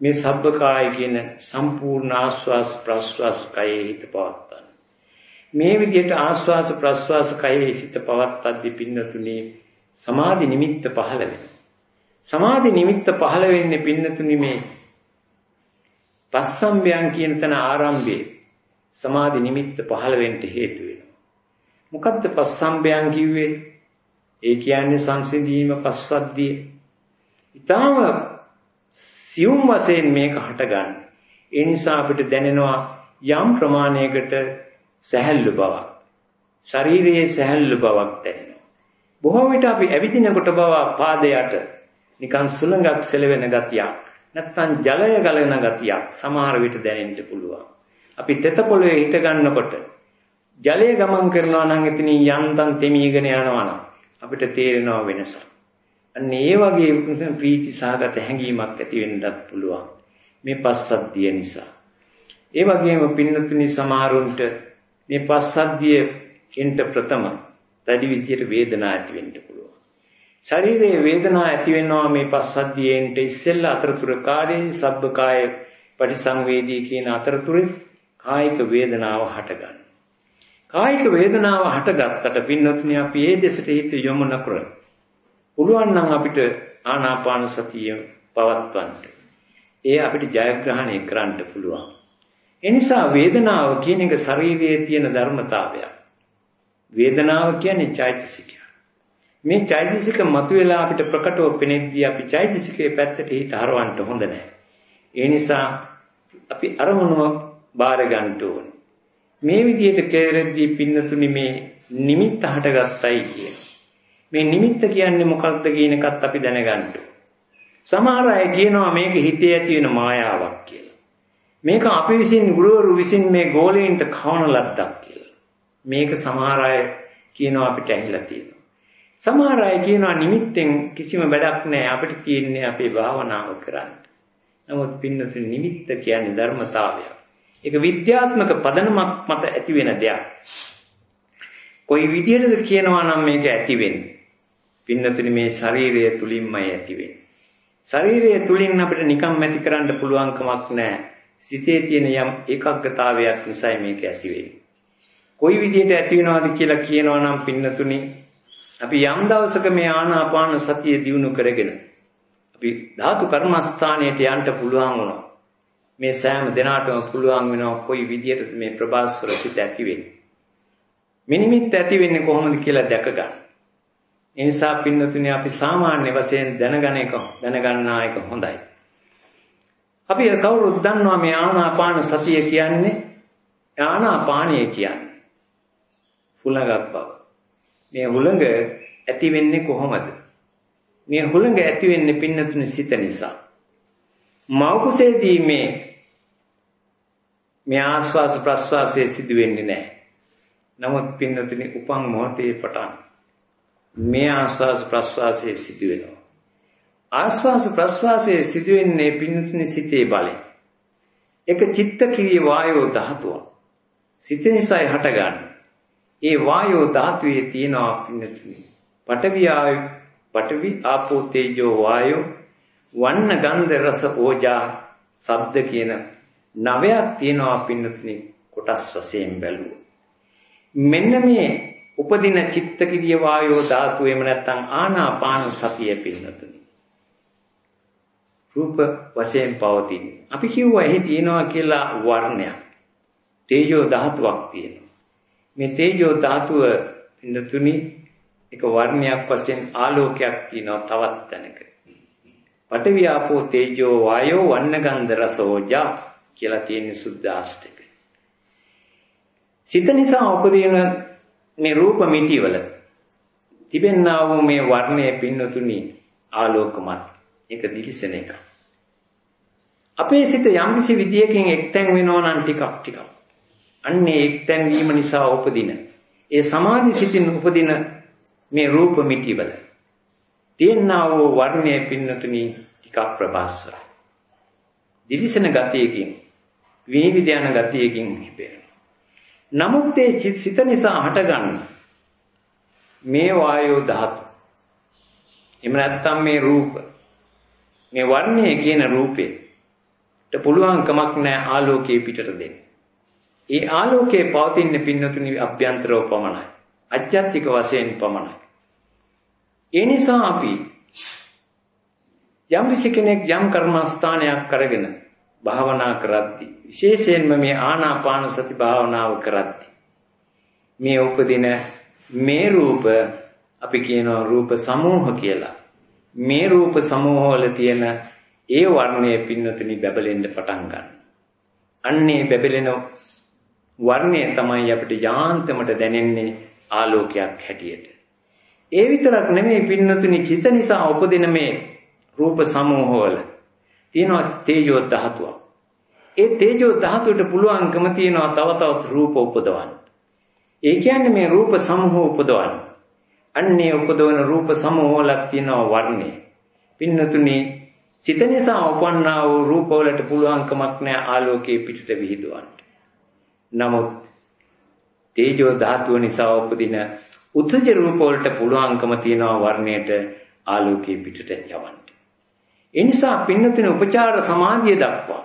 මේ සබ්බකාය කියන සම්පූර්ණ ආස්වාස් ප්‍රස්වාස් කයේ හිත පවත්තන්න. මේ විදිහට ආස්වාස ප්‍රස්වාස කයේ හිත පවත්තද්දී පින්නතුනි සමාධි නිමිත්ත පහළ වෙනවා. සමාධි නිමිත්ත පහළ වෙන්නේ පින්නතුනි මේ පස්සම්බයන් කියන තන ආරම්භයේ සමාධි නිමිත්ත පහළ වෙන්න හේතු වෙනවා. මොකද්ද පස්සම්බයන් කිව්වේ? ඒ කියන්නේ සංසිඳීම පස්සද්ධිය. ඊටාම සියුම් වශයෙන් මේක හටගන්න. ඒ නිසා අපිට දැනෙනවා යම් ප්‍රමාණයකට සැහැල්ලු බවක්. ශරීරයේ සැහැල්ලු බවක් දැනෙනවා. බොහෝ විට අපි ඇවිදිනකොට බව පාදයට නිකන් සුළඟක් සෙලවෙන ගතියක් නැත්නම් ජලය ගලන ගතියක් සමහර විට දැනෙන්න පුළුවන්. අපි තෙත පොළවේ හිට ගන්නකොට ජලය ගමන් කරනවා නම් එතනින් යන්තම් තෙමීගෙන යනවා නම් අපිට තේරෙනවා වෙනසක්. අන්න ඒ වගේ ප්‍රීති සාගත හැඟීමක් ඇති වෙන්නත් පුළුවන්. මේ පස්සද්ධිය නිසා. ඒ වගේම පින්නතුනි සමහරුන්ට මේ පස්සද්ධිය කෙන්ට ප්‍රථම දැඩි විදියට වේදනා ඇති වෙන්න පුළුවන්. ශරීරයේ වේදනා ඇති වෙනවා මේ පස්සද්ධියෙන්ට ඉස්සෙල්ලා අතරතුර කායේ සබ්බකාය පටිසංවේදී කියන අතරතුරේ කායික වේදනාව හටගන්න. කායික වේදනාව හටගත්තට පින්නතුනි අපි ඒ දෙසට හිත යොමු නොකර පුළුවන් නම් අපිට ආනාපාන සතිය පවත්වන්න. ඒ අපිට ජයග්‍රහණය කරන්න පුළුවන්. ඒ නිසා වේදනාව කියන එක ශරීරයේ තියෙන ධර්මතාවයක්. වේදනාව කියන්නේ චෛතසිකය. මේ චෛතසික මතුවලා අපිට ප්‍රකටව පෙනෙද්දී අපි චෛතසිකයේ පැත්තට හිත හරවන්න හොඳ නැහැ. ඒ නිසා අපි අරමුණව බාර ගන්න ඕනේ. මේ විදිහට කෙරෙද්දී පින්නතුනි මේ නිමිත්ත හටගත්තයි කියන. මේ නිමිත්ත කියන්නේ මොකක්ද කියන එකත් අපි දැනගන්න සමහර අය කියනවා මේක හිතේ ඇති වෙන මායාවක් කියලා. මේක අපි විසින් ගුරුවරු විසින් මේ ගෝලීන්ට කවන ලද්දක් කියලා. මේක සමහර අය කියනවා අපිට ඇහිලා තියෙනවා. සමහර අය කියනවා නිමිත්තෙන් කිසිම වැඩක් නැහැ අපිට තියෙන්නේ අපේ භාවනාව කරන්න. නමුත් පින්නතුනි නිමිත්ත කියන්නේ ධර්මතාවයක්. ඒක විද්‍යාත්මක පදනමක් මත ඇති වෙන දෙයක්. කොයි විදිහටද කියනවා නම් මේක ඇති වෙන්නේ? පින්නතුනි මේ ශරීරය තුලින්මයි ඇති වෙන්නේ. ශරීරය තුලින් අපිට නිකම් ඇති කරන්න පුළුවන් කමක් නැහැ. සිතේ තියෙන යම් ඒකාග්‍රතාවයක් නිසා මේක ඇති වෙන්නේ. කොයි විදිහට ඇති වෙනවද කියලා කියනවා නම් පින්නතුනි අපි යම් දවසක මේ ආනාපාන සතිය දිනු කරගෙන අපි ධාතු කර්මස්ථානයට යන්න පුළුවන් වුණා. මේ සෑම දිනාටම පුළුවන් වෙනවා කොයි විදිහටද මේ ප්‍රබාස්වර සිත ඇති වෙන්නේ. මිනිමිත් ඇති වෙන්නේ කොහොමද කියලා දැක ගන්න. ඒ නිසා පින්නතුනි අපි සාමාන්‍ය වශයෙන් දැනගන එක දැනගන්නා එක හොඳයි. අපි කවුරුත් දන්නවා මේ ආනාපාන සතිය කියන්නේ ආනාපානිය කියන්නේ හුලඟක් බව. මේ හුලඟ ඇති වෙන්නේ කොහොමද? මේ හුලඟ ඇති වෙන්නේ පින්නතුනි සිත නිසා. මෞකුසේදී මේ මේ ආස්වාස ප්‍රස්වාසයේ සිදු වෙන්නේ නැහැ. නමුත් පින්නතුනි උපන් මොහොතේ පටන් මේ ආස්වාස ප්‍රස්වාසයේ සිදු වෙනවා. ආස්වාස ප්‍රස්වාසයේ සිදු වෙන්නේ පින්නතුනි සිතේ බලයෙන්. එක චිත්ත කිරිය වායෝ ධාතුව. සිත නිසායි හටගන්නේ. ඒ වායෝ ධාතුවේ තියෙනවා පින්නතුනි. පඨවි ආයු පඨවි ආපෝ තේජෝ වායෝ වන්න ගන්ධ රස ඕජා ශබ්ද කියන නවයක් තියෙනවා පින්නතුනි කොටස් වශයෙන් බැලුවොත්. මෙන්න මේ උපදින චිත්ත කිරිය වායෝ ධාතුව එහෙම නැත්නම් ආනාපාන සතිය පින්නතුනි. රූප වශයෙන් පවතින. අපි කිව්වා එහි තියෙනවා කියලා වර්ණයක්. තේජෝ ධාතුවක් තියෙනවා. මේ තේජෝ ධාතුව පින්නතුනි එක වර්ණයක් වශයෙන් ආලෝකයක් තියෙනවා තවත් තැනක. පඨවි ආපෝ තේජෝ වායෝ වන්නගන්ධ රසෝජා කියලා තියෙන සුද්ධාෂ්ටක. සිත නිසා උපදින මේ රූප මිටිවල තිබෙන්නා වූ මේ වර්ණයේ පින්නතුනි ආලෝකමත් ඒක දිලිසෙන එක. අපේ සිත යම්කිසි විදියකින් එක්තැන් වෙනවා නම් ටිකක් ටිකක් අන්නේ එක්තැන් වීම නිසා උපදින ඒ සමාධි සිතින් උපදින මේ රූප මිටිවල තියෙනා වූ වර්ණයේ පින්නතුනි ටිකක් ප්‍රබාස්වරයි. දිවිසන ගතියකින් විනිවිද යන ගතියකින් හිපෙනවා. නමුත් ඒ සිත නිසා හටගන්න මේ වායෝ ධාතු එහෙම නැත්නම් මේ රූප මේ වර්ණයේ කියන රූපේට පුළුවන් කමක් නැහැ ආලෝකයේ පිටට දෙන්න. ඒ ආලෝකයේ පවතින පින්නතුනි අභ්‍යන්තරව පමණයි. අධ්‍යාත්මික වශයෙන් පමණයි. ඒ නිසා අපි යම් කෙනෙක් යම් කර්මස්ථානයක් කරගෙන භාවනා කරද්දී විශේෂයෙන්ම මේ ආනාපාන සති භාවනාව කරද්දී මේ උපදින මේ රූප අපි කියනවා රූප සමූහ කියලා. මේ රූප සමූහ වල තියෙන ඒ වර්ණයේ පින්නතුනි බැබලෙන්න පටන් ගන්නවා. අන්නේ බැබලෙන වර්ණය තමයි අපිට යාන්තමට දැනෙන්නේ ආලෝකයක් හැටියට. ඒ විතරක් නෙමෙයි පින්නතුනි චිත නිසා උපදින මේ රූප සමූහවල තියෙනවා තේජෝ ධාතුව. ඒ තේජෝ ධාතුවට පුළුවන්කම තියෙනවා තව තවත් රූප උපදවන්න. ඒ කියන්නේ මේ රූප සමූහ උපදවන්න. අන්නේ උපදවන රූප සමූහවලක් තියෙනවා වර්ණය. පින්නතුනි චිත නිසා උපන්නා වූ රූපවලට පුළුවන්කමක් නැහැ ආලෝකයේ පිටට විහිදුවන්න. නමුත් තේජෝ ධාතුව නිසා උපදින උත්ජ රූප වලට පුළුවන්කම තියනවා වර්ණයට ආලෝකයේ පිටට යවන්න. ඒ නිසා පින්නතුන උපචාර සමාධිය දක්වා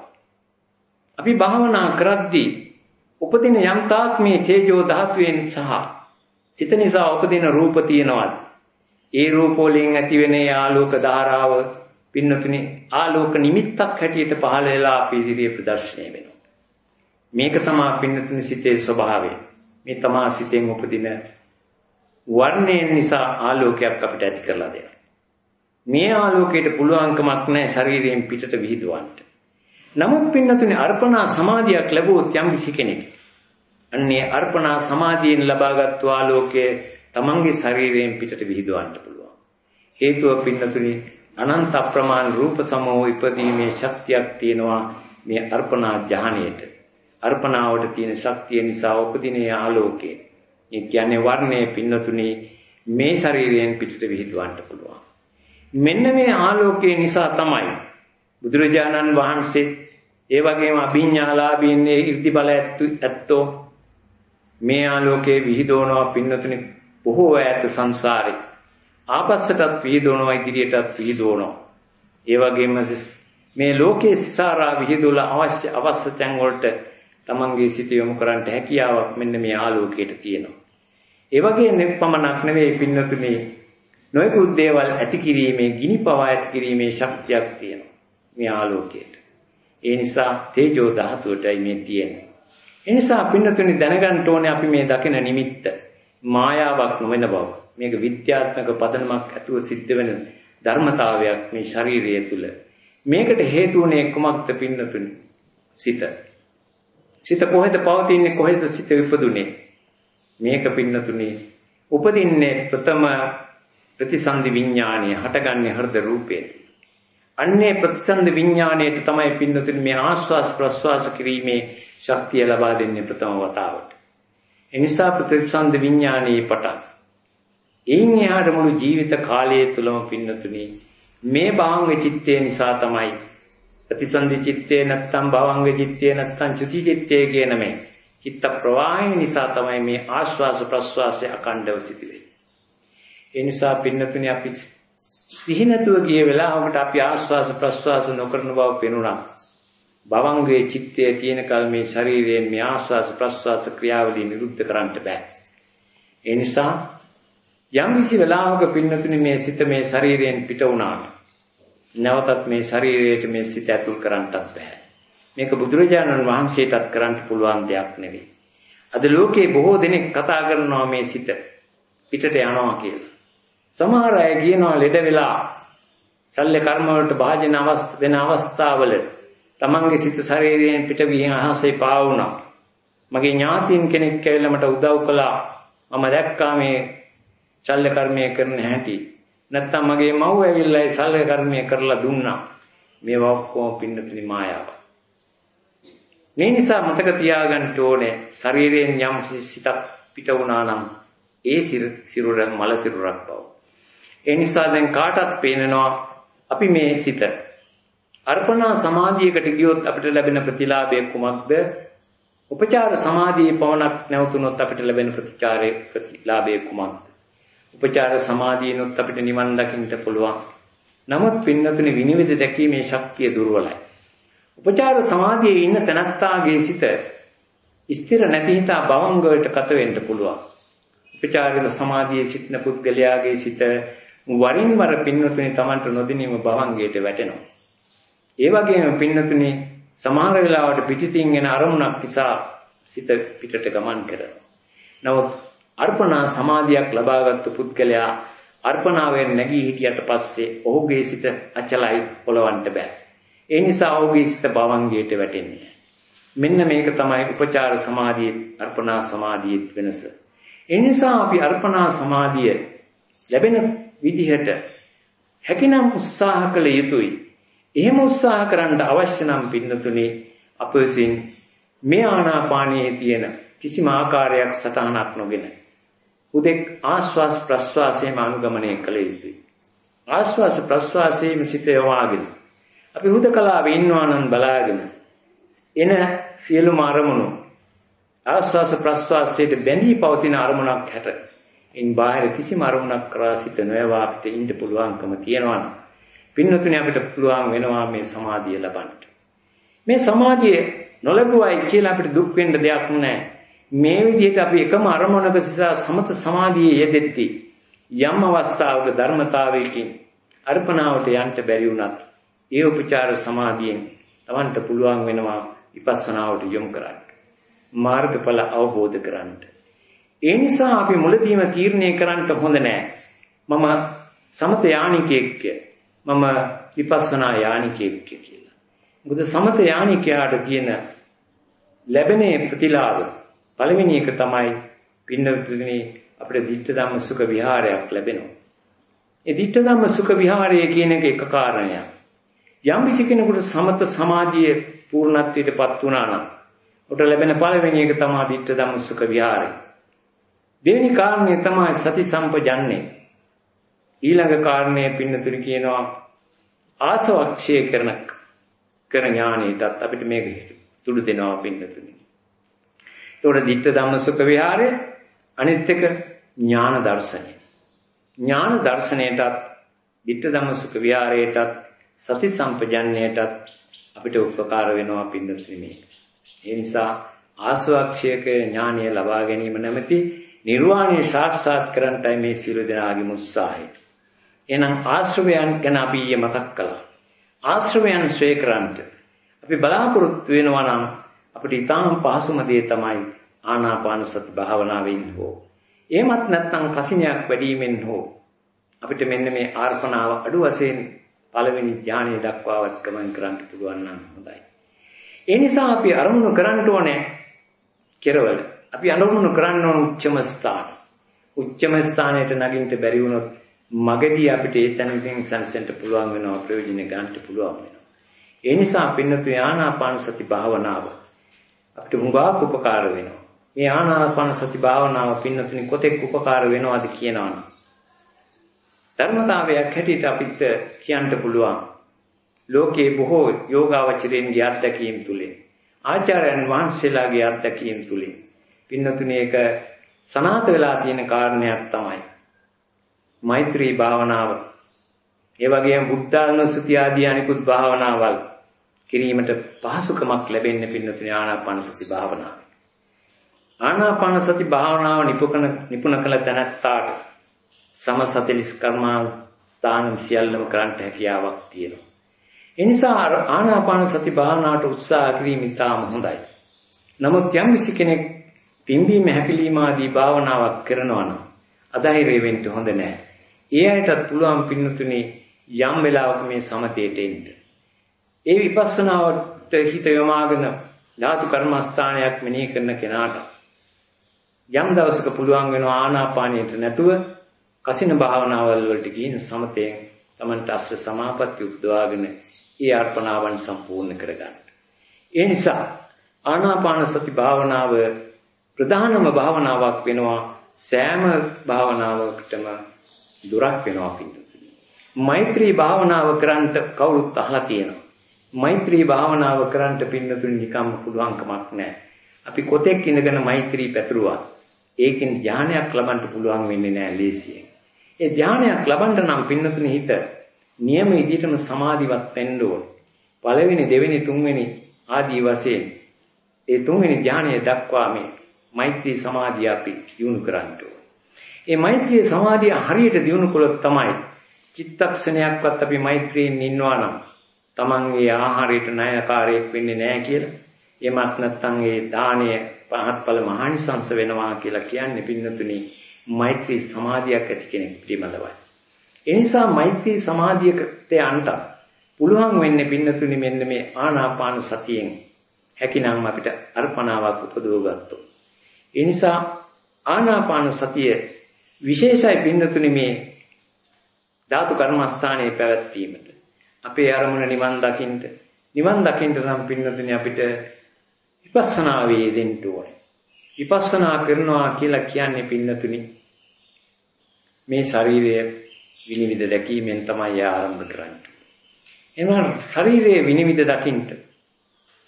අපි භාවනා කරද්දී උපදින යම් තාක් මේ තේජෝ ධාතුවෙන් සහ සිත නිසා උපදින රූප තියෙනවාද? ඒ රූප වලින් ඇතිවෙන ආලෝක ධාරාව පින්නතුනි ආලෝක නිමිත්තක් හැටියට පහළ වෙලා අපි ඉදිරියේ ප්‍රදර්ශනය වෙනවා. මේක තමයි පින්නතුනි සිතේ ස්වභාවය. මේ තමා සිතෙන් උපදින වර්ණයෙන් නිසා ආලෝකයක් අපිට ඇති කරලා දෙනවා. මේ ආලෝකයට පුළුවන්කමක් නැහැ ශරීරයෙන් පිටට විහිදුවන්න. නමුත් පින්නතුනි අර්පණා සමාධියක් ලැබුවොත් යම් කිසි කෙනෙක් අන්නේ අර්පණා සමාධියෙන් ලබාගත් ආලෝකය තමන්ගේ ශරීරයෙන් පිටට විහිදුවන්න පුළුවන්. හේතුව පින්නතුනි අනන්ත අප්‍රමාණ රූප සමෝ ඉපදීමේ ශක්තියක් තියෙනවා මේ අර්පණා ඥාණයට. අර්පණාවට තියෙන ශක්තිය නිසා උපදින ආලෝකය. ඒ කියන්නේ වර්ණයේ පින්නතුනි මේ ශරීරයෙන් පිටට විහිදුවන්න පුළුවන්. මෙන්න මේ ආලෝකය නිසා තමයි බුදුරජාණන් වහන්සේ ඒ වගේම අභිඥාලාභීන්නේ ඉර්ධි බල ඇත්තෝ මේ ආලෝකයේ විහිදවනවා පින්නතුනි බොහෝ ඈත සංසාරේ. ආපස්සටත් විහිදවනවා ඉදිරියටත් විහිදවනවා. ඒ වගේම මේ ලෝකයේ සිසාරා විහිදුවලා අවශ්‍ය අවශ්‍ය තැන් වලට තමන්ගේ සිත යොමු කරන්නට හැකියාවක් මෙන්න මේ ආලෝකයට තියෙනවා. ඒ වගේ නෙපමණක් නෙවෙයි පින්නතුනි නොයෙකුත් දේවල් ඇති කිරීමේ ගිනි පවා ඇති කිරීමේ ශක්තියක් තියෙනවා මේ ආලෝකයට. ඒ නිසා තේජෝ ධාතුවටයි මේ තියෙන්නේ. ඒ නිසා පින්නතුනි දැනගන්න ඕනේ අපි මේ දකින නිමිත්ත මායාවක් නොවන බව. මේක විද්‍යාත්මක පදනමක් ඇතුව සිද්ධ වෙන ධර්මතාවයක් මේ ශරීරය තුල. මේකට හේතු වුණේ කුමක්ද පින්නතුනි? සිත. සිත කොහෙද පවතින්නේ කොහෙද සිත විපදුනේ? මේක පින්නතුනි උපදින්නේ ප්‍රථම ප්‍රතිසන්දි විඥානය හටගන්නේ හෘද රූපේ. අන්නේ ප්‍රතිසන්දි විඥාණයට තමයි පින්නතුනි මේ ආස්වාස් ප්‍රස්වාස කිරීමේ ශක්තිය ලබා දෙන්නේ ප්‍රථම වතාවට. එනිසා ප්‍රතිසන්දි විඥානයේ පටන්. එයින් එහාට මුළු ජීවිත කාලය තුලම පින්නතුනි මේ භාංග චිත්තය නිසා තමයි ප්‍රතිසන්දි චිත්තේ නැත්තම් භවංග චිත්තේ නැත්තම් චුති චිත්තේ කියන මේ චිත්ත ප්‍රවාහය නිසා තමයි මේ ආශ්වාස ප්‍රශ්වාසය අකණ්ඩව සිදුවෙන්නේ. ඒ නිසා පින්නතුනි අපි සිහි නැතුව ගිය වෙලාවකට අපි ආශ්වාස ප්‍රශ්වාස නොකරන බව පෙනුණා. භවංගයේ චිත්තයේ තියෙන කල මේ ශරීරයෙන් මේ ආශ්වාස ප්‍රශ්වාස ක්‍රියාවලිය නිරුද්ධ කරන්න බෑ. ඒ නිසා යම් කිසි වෙලාවක පින්නතුනි මේ සිත මේ ශරීරයෙන් පිට වුණාට නැවතත් මේ ශරීරයට මේ සිත ඇතුල් කරන්නත් බෑ. මේක බුදුරජාණන් වහන්සේටත් කරන්න පුළුවන් දෙයක් නෙවෙයි. අද ලෝකේ බොහෝ දෙනෙක් කතා කරනවා මේ සිත පිටට යනවා කියලා. සමහර අය කියනවා ලෙඩ වෙලා ශල්‍ය කර්ම වලට භාජන අවස්ථ වෙන අවස්ථාවල තමන්ගේ සිත ශරීරයෙන් පිට විහිං අහසේ පාවුණා. මගේ ඥාතීන් කෙනෙක් ඇවිල්ලා මට උදව් කළා. මම දැක්කා මේ ශල්‍ය කර්මය කරන හැටි. නැත්තම් මගේ මව් ඇවිල්ලා ඒ ශල්‍ය කර්මය කරලා දුන්නා. මේවා ඔක්කොම පින්නතුනි මායාවක්. මේ නිසා මතක තියාගන්න ඕනේ ශරීරයෙන් යම් සිතක් පිට වුණා නම් ඒ සිරුර මල සිරුරක් බව. ඒ නිසා දැන් කාටත් පේනවා අපි මේ සිත අර්පණා සමාධියකට ගියොත් අපිට ලැබෙන ප්‍රතිලාභය කුමක්ද? උපචාර සමාධියේ පවණක් නැවතුනොත් අපිට ලැබෙන ප්‍රතිචාරයේ ප්‍රතිලාභය කුමක්ද? උපචාර සමාධියනොත් අපිට නිවන් දකින්න පුළුවන්. නමුත් පින්නතුනි විනිවිද දැකීමේ ශක්තිය දුර්වලයි. උපචාර සමාධියේ ඉන්න තනත්තාගේ සිත ස්ථිර නැති හිතා භවංගයට කත වෙන්න පුළුවන්. උපචාරික සමාධියේ සිටින පුද්ගලයාගේ සිත වරින් වර පින්නතුනි Tamanට නොදිනීම භවංගයට වැටෙනවා. ඒ වගේම පින්නතුනි සමහර වෙලාවට පිටිතින් එන අරමුණක් නිසා සිත පිටට ගමන් කරනවා. නමුත් අර්පණා සමාධියක් ලබාගත්තු පුද්ගලයා අර්පණාවෙන් නැගී හිටියට පස්සේ ඔහුගේ සිත අචලයි පොළවන්න බෑ. ඒ නිසා ඔහුගේ සිත භවංගයට වැටෙන්නේ. මෙන්න මේක තමයි උපචාර සමාධියේ අර්පණා සමාධියේ වෙනස. ඒ නිසා අපි අර්පණා සමාධිය ලැබෙන විදිහට හැකිනම් උත්සාහ කළ යුතුයි. එහෙම උත්සාහ කරන්න අවශ්‍ය නම් පින්නතුනේ අප විසින් මේ ආනාපානයේ තියෙන කිසිම ආකාරයක් සතහනක් නොගෙන උදෙක් ආශ්වාස ප්‍රශ්වාසයේම අනුගමනය කළ යුතුයි. ආශ්වාස ප්‍රශ්වාසයේම සිත යොමාගෙන අපි හුදකලාවේ ඉන්නවා නම් බලාගෙන එන සියලුම අරමුණු ආස්වාස ප්‍රස්වාසයට බැඳී පවතින අරමුණක් හැට ඉන් බාහිර කිසිම අරමුණක් කරා සිත නොයවා අපිට ඉන්න පුළුවන්කම තියෙනවා පින්නතුනේ අපිට පුළුවන් වෙනවා මේ සමාධිය ලබන්න මේ සමාධිය නොලැබුවයි කියලා අපිට දුක් වෙන්න දෙයක් නැහැ මේ විදිහට අපි එකම අරමුණක සිතා සමත සමාධියේ යෙදෙද්දී යම් අවස්ථාවක ධර්මතාවයකින් අර්පණාවට යන්න බැරි වුණත් ඒ උපචාර සමාධියෙන් Tamanට පුළුවන් වෙනවා විපස්සනාවට යොමු කරන්න මාර්ගඵල අවබෝධ කරගන්නට. ඒ නිසා අපි මුලදීම තීරණය කරන්න හොඳ නෑ. මම සමත යානිකයෙක් මම විපස්සනා යානිකයෙක් කියලා. මොකද සමත යානිකයාට තියෙන ලැබෙන ප්‍රතිලාභ පළවෙනි එක තමයි පින්නතුනේ අපිට ditta ධම්ම සුඛ විහාරයක් ලැබෙනවා. ඒ ditta ධම්ම සුඛ විහාරය කියන එක එක කාරණයක්. යම් කිසි කෙනෙකුට සමත සමාධිය පූර්ණත්වයටපත් වුණා නම් උට ලැබෙන පළවෙනි එක තමයි ditta ධම්ම සුඛ විහාරය. දෙවෙනි කාරණය තමයි සති සම්පජන්නේ. ඊළඟ කාරණය පින්නතුරු කියනවා ආසවක්ෂය කරන කරන ඥානෙටත් අපිට මේක තුඩු දෙනවා පින්නතුනි. ඒතකොට ditta ධම්ම සුඛ විහාරය අනිත් එක ඥාන දර්ශනය. ඥාන දර්ශනයටත් ditta ධම්ම සුඛ විහාරයටත් සති සම්පජන්ණයටත් අපිට උපකාර වෙනවා පින්නතුනි මේක. ඒ නිසා ආස්වාක්ෂයක ඥානය ලබා ගැනීම නැමැති නිර්වාණය සාක්ෂාත් කරන්ටයි මේ සියලු දෙනාගේම උත්සාහය. එහෙනම් ආශ්‍රවයන් ගැන අපි ඊයේ මතක් කළා. ආශ්‍රවයන් ශ්‍රේ කරන්ට අපි බලාපොරොත්තු වෙනවා නම් අපිට ඊටාම් පහසුම දේ තමයි ආනාපාන සති භාවනාවෙන් හෝ එහෙමත් නැත්නම් කසිනියක් වැඩිවීමෙන් හෝ අපිට මෙන්න මේ ආර්පණාව අඩු වශයෙන් පළවෙනි ඥානය දක්වාවත් ගමන් කරන්න පුළුවන් නම් හොඳයි. ඒ නිසා අපි අරමුණු කරන්න ඕනේ කෙරවල. අපි අරමුණු කරන්න ඕන උච්චම ස්ථාන. උච්චම ස්ථානයට නගින්න බැරි වුණොත් මගදී අපිට ඒ තැනකින් සංසෙන්ට පුළුවන් වෙනවා ප්‍රයෝජන ගන්නට පුළුවන් වෙනවා. ඒ නිසා පින්නතු ආනාපාන සති භාවනාව අපිට හුඟක් උපකාර වෙනවා. මේ ආනාපාන සති භාවනාව පින්නතුනි කොතෙක් උපකාර වෙනවද කියනවනම් ධර්මතාවයක් හැටියට අපිට කියන්න පුළුවන්. ලෝකේ බොහෝ යෝගාවචරයන්ගේ අත්දැකීම් තුලින් ආචාර්යයන් වහන්සේලාගේ අත්දැකීම් තුලින් පින්නතුනි ඒක සනාත වෙලා තියෙන කාරණයක් තමයි මෛත්‍රී භාවනාව ඒ වගේම බුද්ධානුස්සතිය ආදී අනිකුත් භාවනාවල් කිරීමට පහසුකමක් ලැබෙන්නේ පින්නතුනි ආනාපාන සති භාවනාව. ආනාපාන සති භාවනාව නිපුණන නිපුණ කළ තැනැත්තාට සමසතලිස් කර්මා ස්ථාන සියල්ලම කරන්නට හැකියාවක් තියෙනවා. ඒ නිසා ආනාපාන සති භාවනාවට උත්සාහ කිරීම ඉතාම හොඳයි. නමුත් යම් කෙනෙක් පිම්බීම හැකිලිම ආදී භාවනාවක් කරනවා නම් අධෛර්ය වෙන්න හොඳ නැහැ. ඒ අයටත් පුළුවන් පින්නතුනේ යම් වෙලාවක මේ සමතේට එන්න. ඒ විපස්සනාවට හිත යොමාගෙන ධාතු කර්මස්ථානයක් මෙනෙහි කරන කෙනාට යම් දවසක පුළුවන් වෙනවා ආනාපානියට නැතුව කසින භාවනාවල් වලට ගිහින් සමතයෙන් Tamanට අස්ස සමාපatti උපදවාගෙන ඒ අර්පණාවන් සම්පූර්ණ කරගන්න. ඒ නිසා ආනාපාන සති භාවනාව ප්‍රධානම භාවනාවක් වෙනවා සෑම භාවනාවකටම දුරක් වෙනවා පිටුතුනි. මෛත්‍රී භාවනාව කරන්ට කවුරුත් අහලා තියෙනවා. මෛත්‍රී භාවනාව කරන්ට පින්නතුනි නිකම්ම පුළුවන්කමක් නැහැ. අපි කොතෙක් ඉඳගෙන මෛත්‍රී පැතුරුවා. ඒකෙන් ඥානයක් ලබන්න පුළුවන් වෙන්නේ නැහැ ලේසියෙන්. ඒ ඥානයක් ලබන්න නම් පින්නතුනි හිත නියම විදිහටම සමාධිවත් වෙන්න ඕන. පළවෙනි දෙවෙනි තුන්වෙනි ආදී වශයෙන් ඒ තුන්වෙනි ඥානය දක්වා මේ මෛත්‍රී සමාධිය අපි දියුණු කරන්න ඕන. ඒ මෛත්‍රී සමාධිය හරියට දියුණු කළොත් තමයි චිත්තක්ෂණයක්වත් අපි මෛත්‍රියෙන් ඉන්නවා නම් තමන්ගේ ආහාරයට ණයකාරයක් වෙන්නේ නැහැ කියලා. එමත් නැත්නම් ඒ දාණය පහත්ඵල මහානිසංස වෙනවා කියලා කියන්නේ පින්නතුනි මෛත්‍රී සමාධියක් ඇති කෙනෙක් පිළිබඳවයි. ඒ නිසා මෛත්‍රී සමාධියකට යන්න පුළුවන් වෙන්නේ පින්නතුනි මෙන්න මේ ආනාපාන සතියෙන් හැකිනම් අපිට අර්පණාවක් උපදව ගත්තොත්. ඒ නිසා ආනාපාන සතිය විශේෂයි පින්නතුනි මේ ධාතු කර්මස්ථානයේ පැවැත්වීමට. අපේ අරමුණ නිවන් දකින්න නිවන් දකින්න නම් පින්නතුනි අපිට විපස්සනා වේදෙන්න ඕනේ. විපස්සනා කරනවා කියලා කියන්නේ පින්නතුනි මේ ශරීරය විනිවිද දැකීමෙන් තමයි ආරම්භ කරන්නේ. එනවා ශරීරයේ විනිවිද දකින්න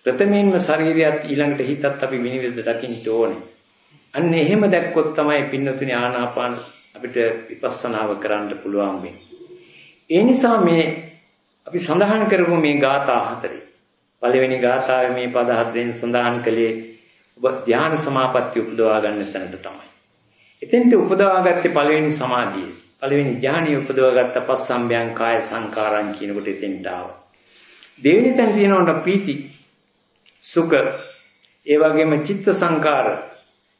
ප්‍රථමයෙන්ම ශරීරයත් ඊළඟට හිතත් අපි විනිවිද දකින්න ඕනේ. අන්න එහෙම දැක්කොත් තමයි පින්නතුනි ආනාපාන අපිට විපස්සනාව කරන්න පුළුවන් වෙන්නේ. ඒ නිසා මේ අපි සඳහන් කරමු මේ ગાථා හතරේ. පළවෙනි ગાථාවේ මේ පද හතරෙන් සඳහන් කළේ ඔබ ධ්‍යාන සමාපatti උපදවා ගන්න තැනට තමයි. එතෙන්ට උපදවාගත්තේ පළවෙනි සමාධිය. පළවෙනි ඥානිය උපදවාගත්ත පස්සම්බයං කාය සංකාරං කියනකොට එතෙන්ට ආවා. දෙවෙනි තැන තියෙනවා පීති සුඛ ඒ වගේම චිත්ත සංකාර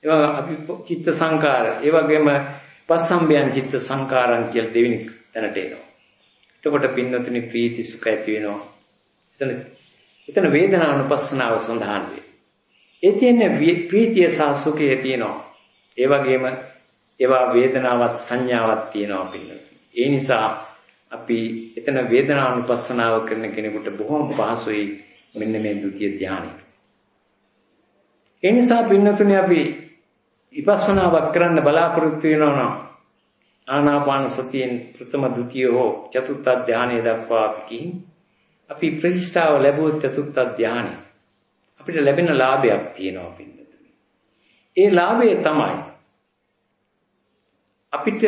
ඒවා අපි චිත්ත සංකාර ඒ වගේම පස්සම්බයන් චිත්ත සංකාරං කියලා දෙවෙනි තැනට එනවා. එතකොට පින්නතුනි ප්‍රීති සුඛ ඇති වෙනවා. එතන එතන වේදනානුපස්සනාව සඳහන් වේ. ඒ කියන්නේ ප්‍රීතිය සහ සුඛය තියෙනවා. ඒ වගේම ඒවා වේදනාවක් සංඥාවක් තියෙනවා පින්නතුනි. ඒ නිසා අපි එතන වේදනානුපස්සනාව කරන කෙනෙකුට බොහොම පහසුයි මෙන්න මේ ဒုတိ ය ධානය. ඒ නිසා පින්නතුනි අපි විපස්සනාවක් කරන්න බලාපොරොත්තු වෙනවා නම් ආනාපාන සතියෙන් ප්‍රථම ဒုတိ ය හෝ චතුර්ථ ධානය දක්වා අපි කිහින් අපි ප්‍රතිෂ්ඨාව ලැබුවොත් චතුත්ථ ධානය අපිට ලැබෙන ලාභයක් තියෙනවා පින්නතුනි. ඒ ලාභය තමයි අපිට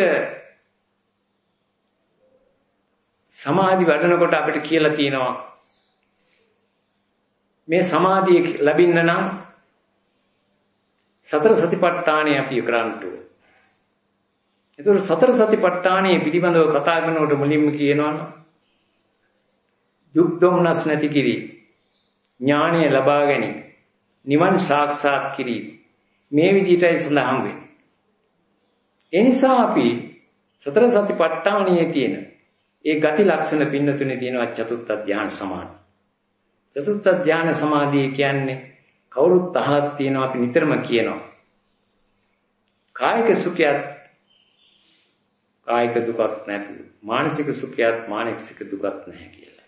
සමාධි වඩනකොට අපිට කියලා තියෙනවා මේ සමාධිය ලැබින්න නම් සතර සතිපට්ඨානය අපි කරන්න ඕනේ. ඒතර සතර සතිපට්ඨානයේ පිළිබඳව කතා කරනකොට මුලින්ම කියනවා දුක් දුම්නස් නැති කිරි ඥානය ලබා ගැනීම නිවන් සාක්ෂාත් කිරීම මේ විදිහටයි ඉස්ලාම් වෙන්නේ. ඒ නිසා අපි සතර සතිපට්ඨානයේ තියෙන ඒ ගති ලක්ෂණ පින්නතුනේ තියෙනවා චතුත්ථ ධ්‍යාන සමාධි. චතුත්ථ ධ්‍යාන සමාධිය කියන්නේ කවුරුත් අහලක් තියෙනවා අපි නිතරම කියනවා. කායික සුඛයත් කායික දුකක් නැතුව මානසික සුඛයත් මානසික දුකක් නැහැ කියලා.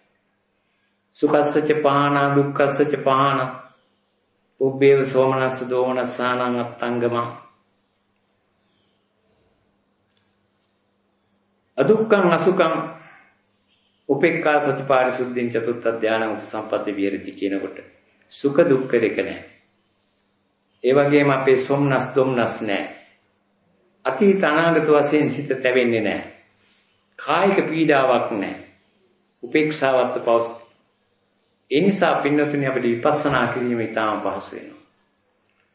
සුඛස්සච පහන දුක්ඛස්සච පහන උබ්බේව සෝමනස්ස දෝමනස්සානං අත්තංගම අදුක්ඛං අසුඛං උපේක්ඛා සතිපාරිසුද්ධින් චතුත්ථ ධානං උපසම්පatti විහෙරති කියනකොට සුඛ දුක්ඛ දෙක නැහැ. ඒ වගේම අපේ සොම්නස් දුම්නස් නැහැ. අතීත අනාගත වශයෙන් සිත තැවෙන්නේ නැහැ. කායික පීඩාවක් නැහැ. උපේක්ෂාවත් පවස්. ඒ නිසා පින්නතුනි අපිට විපස්සනා කිරීම ඉතාම පහසු වෙනවා.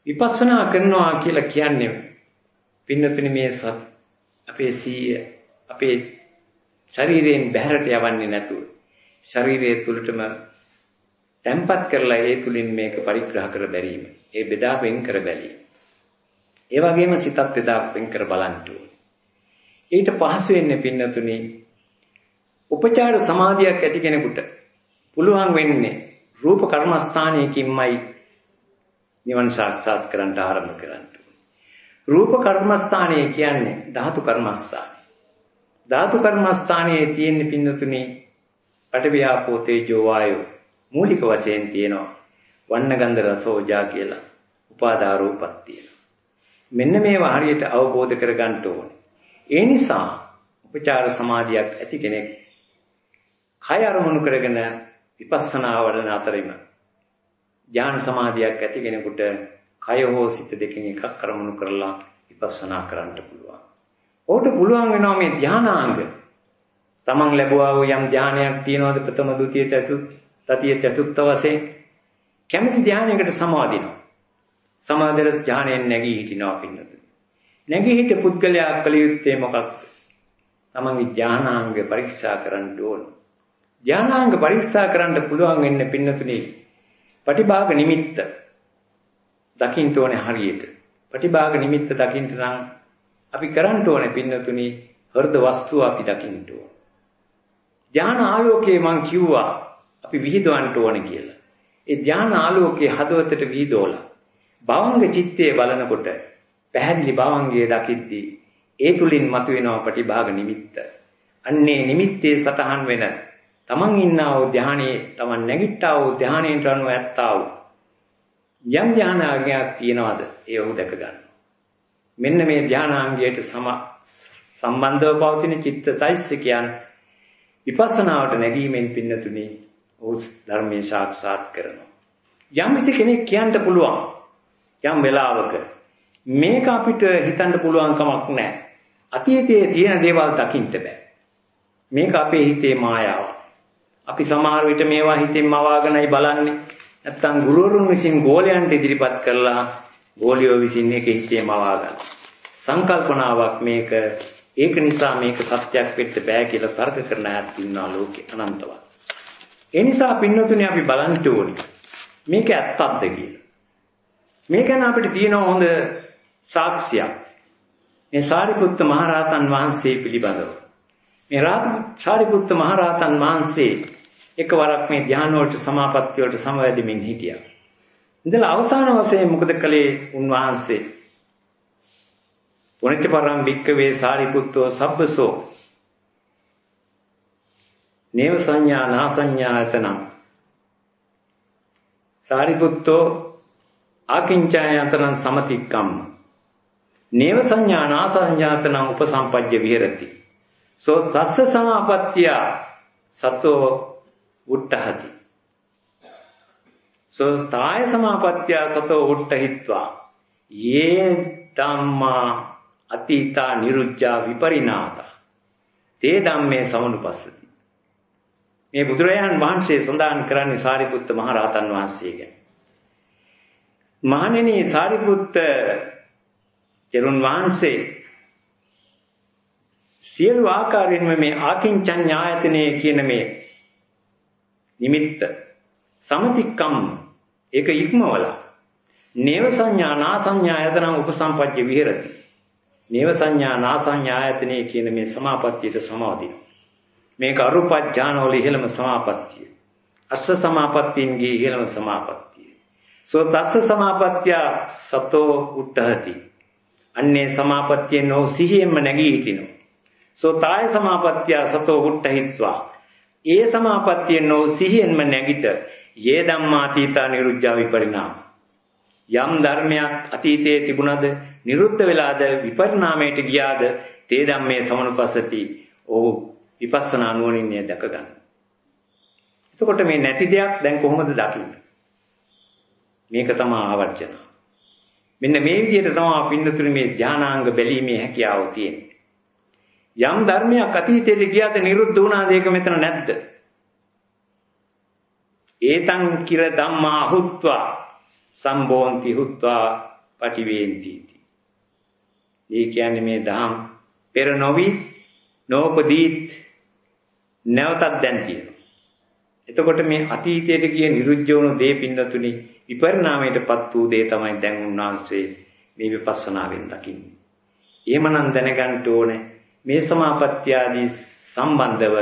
විපස්සනා කරනවා කියලා කියන්නේ පින්නතුනි මේ සත් අපේ සීය අපේ ශරීරයෙන් බැහැරට යවන්නේ නැතුව ශරීරයේ තුලටම තැම්පත් කරලා ඒ තුලින් මේක පරිග්‍රහ කර බැලීම. ඒ බෙදා වෙන් කර බැලීම. ඒ වගේම සිතත් බෙදා වෙන් කර බලන්න ඊට පහසු වෙන්නේ පින්නතුනි උපචාර සමාධියක් ඇති කෙනෙකුට පුළුවන් වෙන්නේ රූප කර්මස්ථානයකින්මයි නිවන සාක්ෂාත් කරන්න ආරම්භ කරන්න. රූප කර්මස්ථානය කියන්නේ ධාතු කර්මස්ථානය. ධාතු කර්මස්ථානයේ තියෙන පින්නතුනේ පටවියාපෝ තේජෝ වායෝ මූලික වශයෙන් තියෙනවා වන්න ගන්ධ රසෝජා කියලා උපාදා රූපක් තියෙනවා මෙන්න මේවා හරියට අවබෝධ කරගන්න ඕනේ ඒ නිසා උපචාර සමාධියක් ඇති කෙනෙක් කය අරමුණු කරගෙන විපස්සනා වඩන අතරින්ම ඥාන සමාධියක් ඇති කෙනෙකුට කය හෝ සිත දෙකෙන් එකක් අරමුණු කරලා විපස්සනා කරන්න පුළුවන් ඔහුට පුළුවන් වෙනවා මේ ධානාංග. තමන් ලැබුවා වූ යම් ධානයක් තියනවාද ප්‍රථම ද්විතීය චතුත් තතිය චතුත්ත වශයෙන් කැමති ධානයකට සමාදිනවා. සමාදර ධානයෙන් නැගී හිටිනවා පින්නතුනි. නැගී හිට පුද්ගලයා කළ යුත්තේ මොකක්ද? තමන්ගේ ධානාංග පරීක්ෂා කරන්න ඕන. ධානාංග පරීක්ෂා කරන්න පුළුවන් වෙන්නේ පින්නතුනි. පටිභාග නිමිත්ත දකින්න ඕනේ හරියට. පටිභාග නිමිත්ත දකින්න නම් අපි කරන්න ඕනේ පින්නතුනි හෘද වස්තුව අපි දකින්න ඕන. ධාන ආලෝකයේ මං කිව්වා අපි විහිදවන්න ඕනේ කියලා. ඒ ධාන ආලෝකයේ හදවතට විහිදෝලා භවංග චිත්තයේ බලනකොට පැහැදිලි භවංගයේ දකිද්දී ඒ තුලින් මතුවෙනවා ප්‍රතිභාග නිමිත්ත. අන්නේ නිමිත්තේ සතහන් වෙන තමන් ඉන්නා වූ ධානයේ තමන් නැගිට්ටා වූ ධානයෙන් රණුව ඇත්තා වූ යම් ධානාගයක් තියනවාද ඒ ඔහු දැක ගන්න. මෙන්න මේ ධානාංගයට සම සම්බන්ධව පවතින චිත්තයිසිකයන් විපස්සනාවට නැගීමෙන් පින්නතුනි ඔහු ධර්මයේ සාක්ෂාත් කරනවා. යම් කෙනෙක් කියන්න පුළුවන් යම් වෙලාවක මේක අපිට හිතන්න පුළුවන් කමක් නැහැ. අතීතයේ තියෙන දේවල් දකින්න බෑ. මේක අපේ හිතේ මායාව. අපි සමහර විට මේවා හිතෙන් මවාගෙනයි බලන්නේ. නැත්තම් ගුරුවරුන් විසින් ගෝලයන්ට ඉදිරිපත් කරලා ගෝලියෝ විසින් එක හිතේ මවා ගන්න. සංකල්පනාවක් මේක ඒක නිසා මේක සත්‍යයක් වෙන්න බෑ කියලා තර්ක කරන අයත් ඉන්නවා ලෝකේ අනන්තවත්. ඒ නිසා පින්නතුනේ අපි බලන්න ඕනේ. මේක ඇත්තක්ද කියලා. මේක නම් අපිට තියෙන හොඳ සාක්ෂියක්. මේ සාරිපුත්ත මහරහතන් වහන්සේ පිළිබඳව. මේ සාරිපුත්ත මහරහතන් වහන්සේ එකවරක් මේ ධ්‍යාන වලට සමාපත්තිය වලට සමවැදෙමින් හිටියා. ඉඳලා අවසාන වශයෙන් මොකද කළේ උන්වහන්සේ? පුණච්ච පරම් වික්කවේ සාරිපුත්තෝ සබ්බසෝ නේව සංඥා නා සංඥායතනම් සාරිපුත්තෝ ආකින්චායතනං සමතික්කම්. නේව සංඥා නා සංඥාතනං උපසම්පජ්ජ විහෙරති. සෝ තස්ස සමාපත්තිය සතෝ උට්ඨහති සෝ තාය සමාපත්‍ය සතෝ උට්ඨහිත්වා යේ ධම්මා අතීතා නිරුද්ධා විපරිණාත. තේ ධම්මේ සමනුපස්සති. මේ බුදුරජාණන් වහන්සේ සඳහන් කරන්නේ සාරිපුත්ත මහ රහතන් වහන්සේ ගැන. මහණෙනි සාරිපුත්ත චරුන් වහන්සේ සියලු ආකාරයෙන්ම මේ ආකින්චඤ්ඤායතනෙ කියන මේ නිමිත්ත සමතික්කම් ඒක ඉක්මවලා නේව සංඥා නා සංඥායතන උපසම්පජ්ජ විහෙරති. නේව සංඥා නා සංඥායතනෙ කියන මේ සමාපත්තියට සමාදින. මේක අරුපඥානවල ඉහළම සමාපත්තිය. අස්ස සමාපත්තියන්ගේ ඉහළම සමාපත්තිය. සෝ තස්ස සමාපත්තිය සතෝ උට්ඨහති අන්නේ සමාපත්තිය නෝ සිහියෙන්ම නැගී හිටිනවා සෝ තාය සමාපත්තිය සතෝ උට්ඨහිත්වා ඒ සමාපත්තිය නෝ සිහියෙන්ම නැගිට යේ ධම්මාතීතා නිරුද්ධා විපරිණාම. යම් ධර්මයක් අතීතයේ තිබුණද නිරුද්ධ වෙලාද විපරිණාමයට ගියාද තේ ධම්මේ සමනුපස්සති. ඔහු විපස්සනා නුවණින් දැක ගන්න. එතකොට මේ නැති දෙයක් දැන් කොහොමද දකින්නේ? මේක තමයි ආවර්ජන. මෙන්න මේ විදිහට තමයි පින්නතුනේ මේ ධානාංග බැලීමේ හැකියාව තියෙන්නේ. යම් ධර්මයක් අතීතයේ ගියාද නිරුද්ධ වුණාද ඒක මෙතන නැද්ද? ඒතං කිර ධම්මා හුත්වා සම්බෝන්ති හුත්වා පටිවේන්ති. ඒ කියන්නේ මේ ධම් පෙර නොවි නෝපදීත් නැවතත් දැන් තියෙනවා. එතකොට මේ අතීතයට ගිය නිරුද්ධ වුණු දේ පින්නතුනි විපරිණාමයටපත් වූ දේ තමයි දැන් උන්වහන්සේ මේ විපස්සනාවෙන් දකින්නේ. එහෙමනම් දැනගන්න ඕනේ මේ සමාපත්‍ය ආදී සම්බන්ධව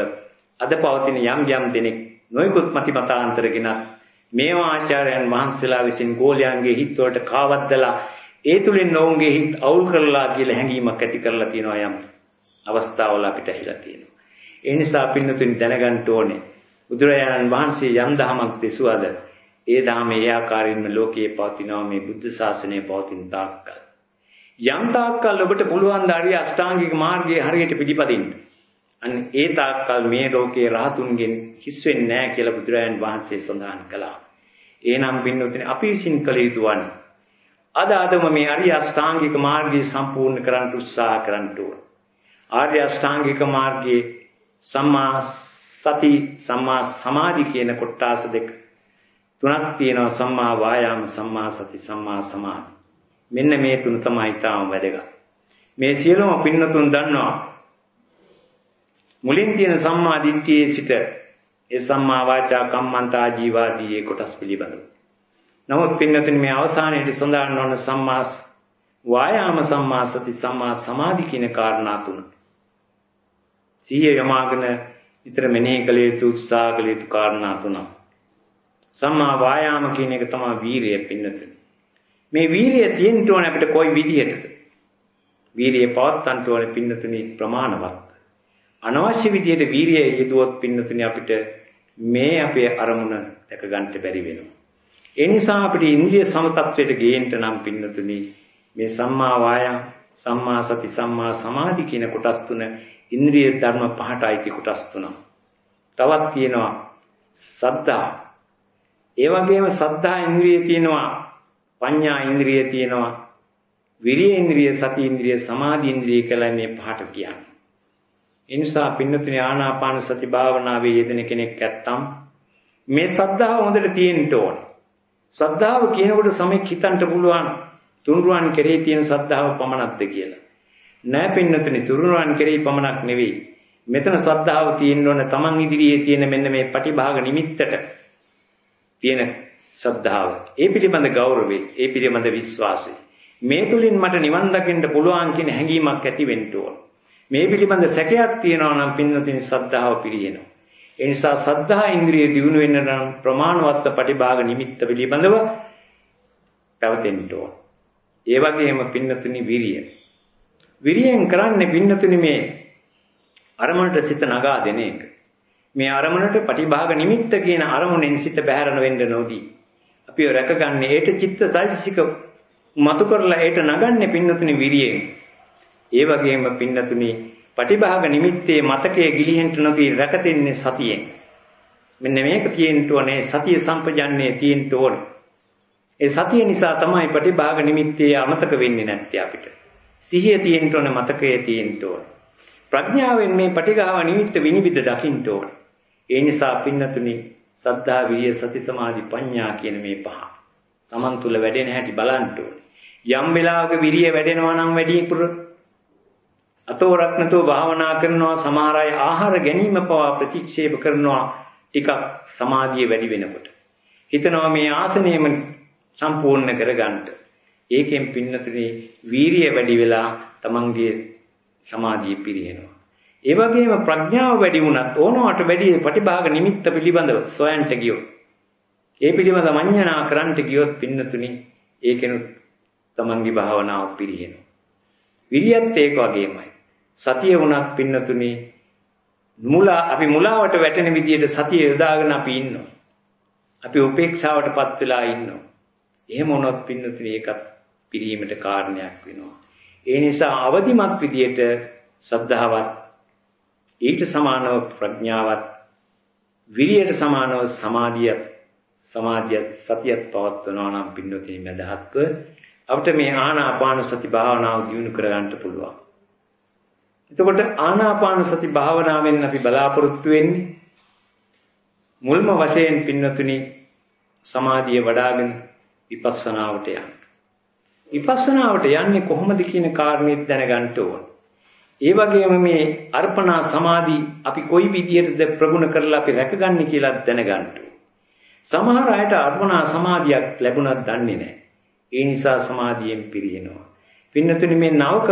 අද පවතින යම් යම් දෙනෙක් නොයෙකුත් මතිමතාන්තරගෙන මේවා ආචාර්යයන් වහන්සේලා විසින් ගෝලයන්ගේ හිත් වලට කාවද්දලා ඒ තුලින් නොවුන්ගේ හිත් අවුල් කරලා කියලා හැඟීමක් ඇති කරලා තියෙනවා යම් අවස්ථාවල අපිට ඇහිලා තියෙනවා. ඒ නිසා පින්නතුනි දැනගන්න ඕනේ බුදුරජාණන් වහන්සේ යම් දහමක් දෙසුවද ඒ ධාමයේ ඒ ආකාරයෙන්ම ලෝකයේ පවතිනවා මේ බුද්ධ ශාසනය පවතින තාක්කල්. යම් තාක්කල් ඔබට පුළුවන් ද අරිය අෂ්ටාංගික මාර්ගයේ හරියට පිළිපදින්න. අන්න ඒ තාක්කල් මේ ලෝකයේ රහතුන්ගෙන් හිස් වෙන්නේ නැහැ කියලා බුදුරජාණන් වහන්සේ සඳහන් කළා. එනම් පින්නතුනි අපි විසින් කළ යුතු වන්නේ අද අදම මේ අරිය අෂ්ටාංගික මාර්ගය සම්පූර්ණ කරන්න උත්සාහ කරන්න ඕන. ආර්ය අෂ්ටාංගික මාර්ගයේ සම්මා සති සම්මා සමාධි කියන කොටස් දෙක තුනක් තියෙනවා සම්මා වායාම සම්මා සති සම්මා සමාධි. මෙන්න මේ තුන තමයි තාම වැදගත්. මේ සියලුම පින්නතුන් දන්නවා. මුලින් තියෙන සම්මා දිට්ඨියේ සිට ඒ සම්මා වාචා කම්මන්තා ජීවාදී ඒ කොටස් පිළිබඳව. නමුත් පින්නතුනි මේ අවසානයේදී සඳහන් වන සම්මා වායාම සම්මා සති සම්මා සමාධි කියන කාරණා තුන. සිහිය යමාගෙන විතර මෙනෙහි කළ යුතු උත්සාහ කළ යුතු කාරණා තුනක්. සම්මා වායාම කියන එක තමයි වීරිය පින්නතුනි. මේ වීරිය තියෙන්න ඕනේ අපිට කොයි විදිහටද? වීරිය පවත්වන්න ඕනේ පින්නතුනි ප්‍රමාණවත්. අනවශ්‍ය විදිහට වීරිය යෙදුවොත් පින්නතුනි අපිට මේ අපේ අරමුණ දැක ගන්න බැරි වෙනවා. ඒ නිසා අපිට ඉන්ද්‍රිය සමතත්වයට ගේන්න නම් පින්නතුනි මේ සම්මා වායාම සම්මා සති සම්මා සමාධි කියන කොටස් තුන ඉන්ද්‍රිය ධර්ම පහට අයිති කොටස් තුනක්. තවත් තියෙනවා සද්ධා. ඒ වගේම සද්ධා ඉන්ද්‍රිය තියෙනවා පඤ්ඤා ඉන්ද්‍රිය තියෙනවා විරිය ඉන්ද්‍රිය සති ඉන්ද්‍රිය සමාධි ඉන්ද්‍රිය කියලා මේ පහට කියන්නේ. ඒ නිසා පින්නතුනි ආනාපාන සති භාවනාවේ යෙදෙන කෙනෙක් ඇත්තම් මේ සද්ධාව හොඳට තියෙන්න ඕනේ. සද්ධාව කියනකොට සමෙක් හිතන්න පුළුවන් තුන්රුවන් කෙරෙහි තියෙන සද්ධාව පමණක්ද කියලා. නෑ පින්නතුනි තුන්රුවන් කෙරෙහි පමණක් නෙවෙයි. මෙතන සද්ධාව තියෙන්න ඕන තමන් ඉදිරියේ තියෙන මෙන්න මේ පටිභාග නිමිත්තට තියෙන ශ්‍රද්ධාව. ඒ පිළිබඳ ගෞරවය, ඒ පිළිබඳ විශ්වාසය. මේ තුලින් මට නිවන් දකින්න පුළුවන් කියන හැඟීමක් ඇති වෙන්න ඕන. මේ පිළිබඳ සැකයක් තියෙනවා නම් පින්නතින් ශ්‍රද්ධාව පිළියෙනවා. ඒ නිසා සද්ධා ඉන්ද්‍රිය දියුණු වෙන්න නම් ප්‍රමාණවත් ප්‍රතිභාග නිමිත්ත පිළිබඳව පැවතෙන්න ඕන. ඒ වගේම පින්නතුනි විරිය. විරියෙන් කරන්නේ පින්නතුනි මේ අරමුණට සිත නගා දෙන එක. මේ අරමුණට ප්‍රතිභාග නිමිත්ත කියන අරමුණෙන් සිත බැහැරන වෙන්න නොදී. අපිව රැකගන්නේ ඒට චිත්ත සායිසික මතු කරලා ඒට නගන්නේ පින්නතුනි විරියෙන්. ඒ වගේම පින්නතුනි පටිභාග නිමිත්තේ මතකයේ ගිලිහෙන්න නොදී රැකතෙන්නේ සතියෙන්. මෙන්න මේක තියෙන්න ඕනේ සතිය සම්පජන්නේ තියෙන්න ඕනේ. ඒ සතිය නිසා තමයි ප්‍රතිභාග නිමිත්තේ අමතක වෙන්නේ නැත්තේ අපිට. සිහිය තියෙන්න ඕනේ මතකයේ තියෙන්න ඕනේ. ප්‍රඥාවෙන් මේ පටිඝාව නිමිත්ත විනිවිද දකින්න ඕනේ. ඒ නිසා පින්නතුනි සද්ධා විරිය සති සමාධි ප්‍රඥා කියන මේ පහ Taman තුල වැඩෙන හැටි බලන්න ඕනේ. යම් වෙලාවක විරිය වැඩෙනවා නම් වැඩිපුර අතෝ රත්නතෝ භාවනා කරනවා සමහර අය ආහාර ගැනීම පවා ප්‍රතික්ෂේප කරනවා ටිකක් සමාධිය වැඩි වෙනකොට. හිතනවා මේ ආසනයම සම්පූර්ණ කරගන්න. ඒකෙන් පින්නතුනේ වීරිය වැඩි වෙලා තමන්ගේ සමාධිය පිරිනනවා. ඒ වගේම ප්‍රඥාව වැඩි වුණත් ඕනවට වැඩි ප්‍රතිභාග නිමිත්ත පිළිබඳව සොයන්ට ගියොත් ඒ පිළිබඳ මඤ්ඤණා කරන්ට ගියොත් පින්නතුනි ඒකෙනුත් තමන්ගේ භාවනාව පිරිනනවා. විරියත් ඒක වගේමයි. සතිය වුණත් පින්නතුනි මුලා අපි මුලාවට වැටෙන විදිහට සතිය යොදාගෙන අපි ඉන්නවා. අපි උපේක්ෂාවටපත් වෙලා ඉන්නවා. එහෙම වුණොත් පින්නතුනි ඒකත් පිරීමට කාරණයක් වෙනවා. ඒ නිසා අවදිමත් විදියට ශ්‍රද්ධාවත් ඊට සමානව ප්‍රඥාවත් විරියට සමානව සමාධියත් සමාධියත් සතියත් පවත්වනවා නම් පින්නතුනි මදහත්ව අපිට මේ ආනාපාන සති භාවනාව දියුණු කරගන්න පුළුවන්. එතකොට ආනාපාන සති භාවනාවෙන් අපි බලාපොරොත්තු වෙන්නේ මුල්ම වශයෙන් පින්නතුනි සමාධිය වඩාගෙන විපස්සනාවට යන්න. විපස්සනාවට යන්නේ කොහොමද කියන කාරණේත් දැනගන්න ඕන. ඒ වගේම මේ අර්පණා සමාධි අපි කොයි විදියටද ප්‍රගුණ කරලා අපි රැකගන්නේ කියලා දැනගන්න සමහර අයට අර්පණා සමාධියක් ලැබුණත් දන්නේ නැහැ. ඒ නිසා සමාධියෙන් පිරිනනවා. පින්නතුනි මේ නවක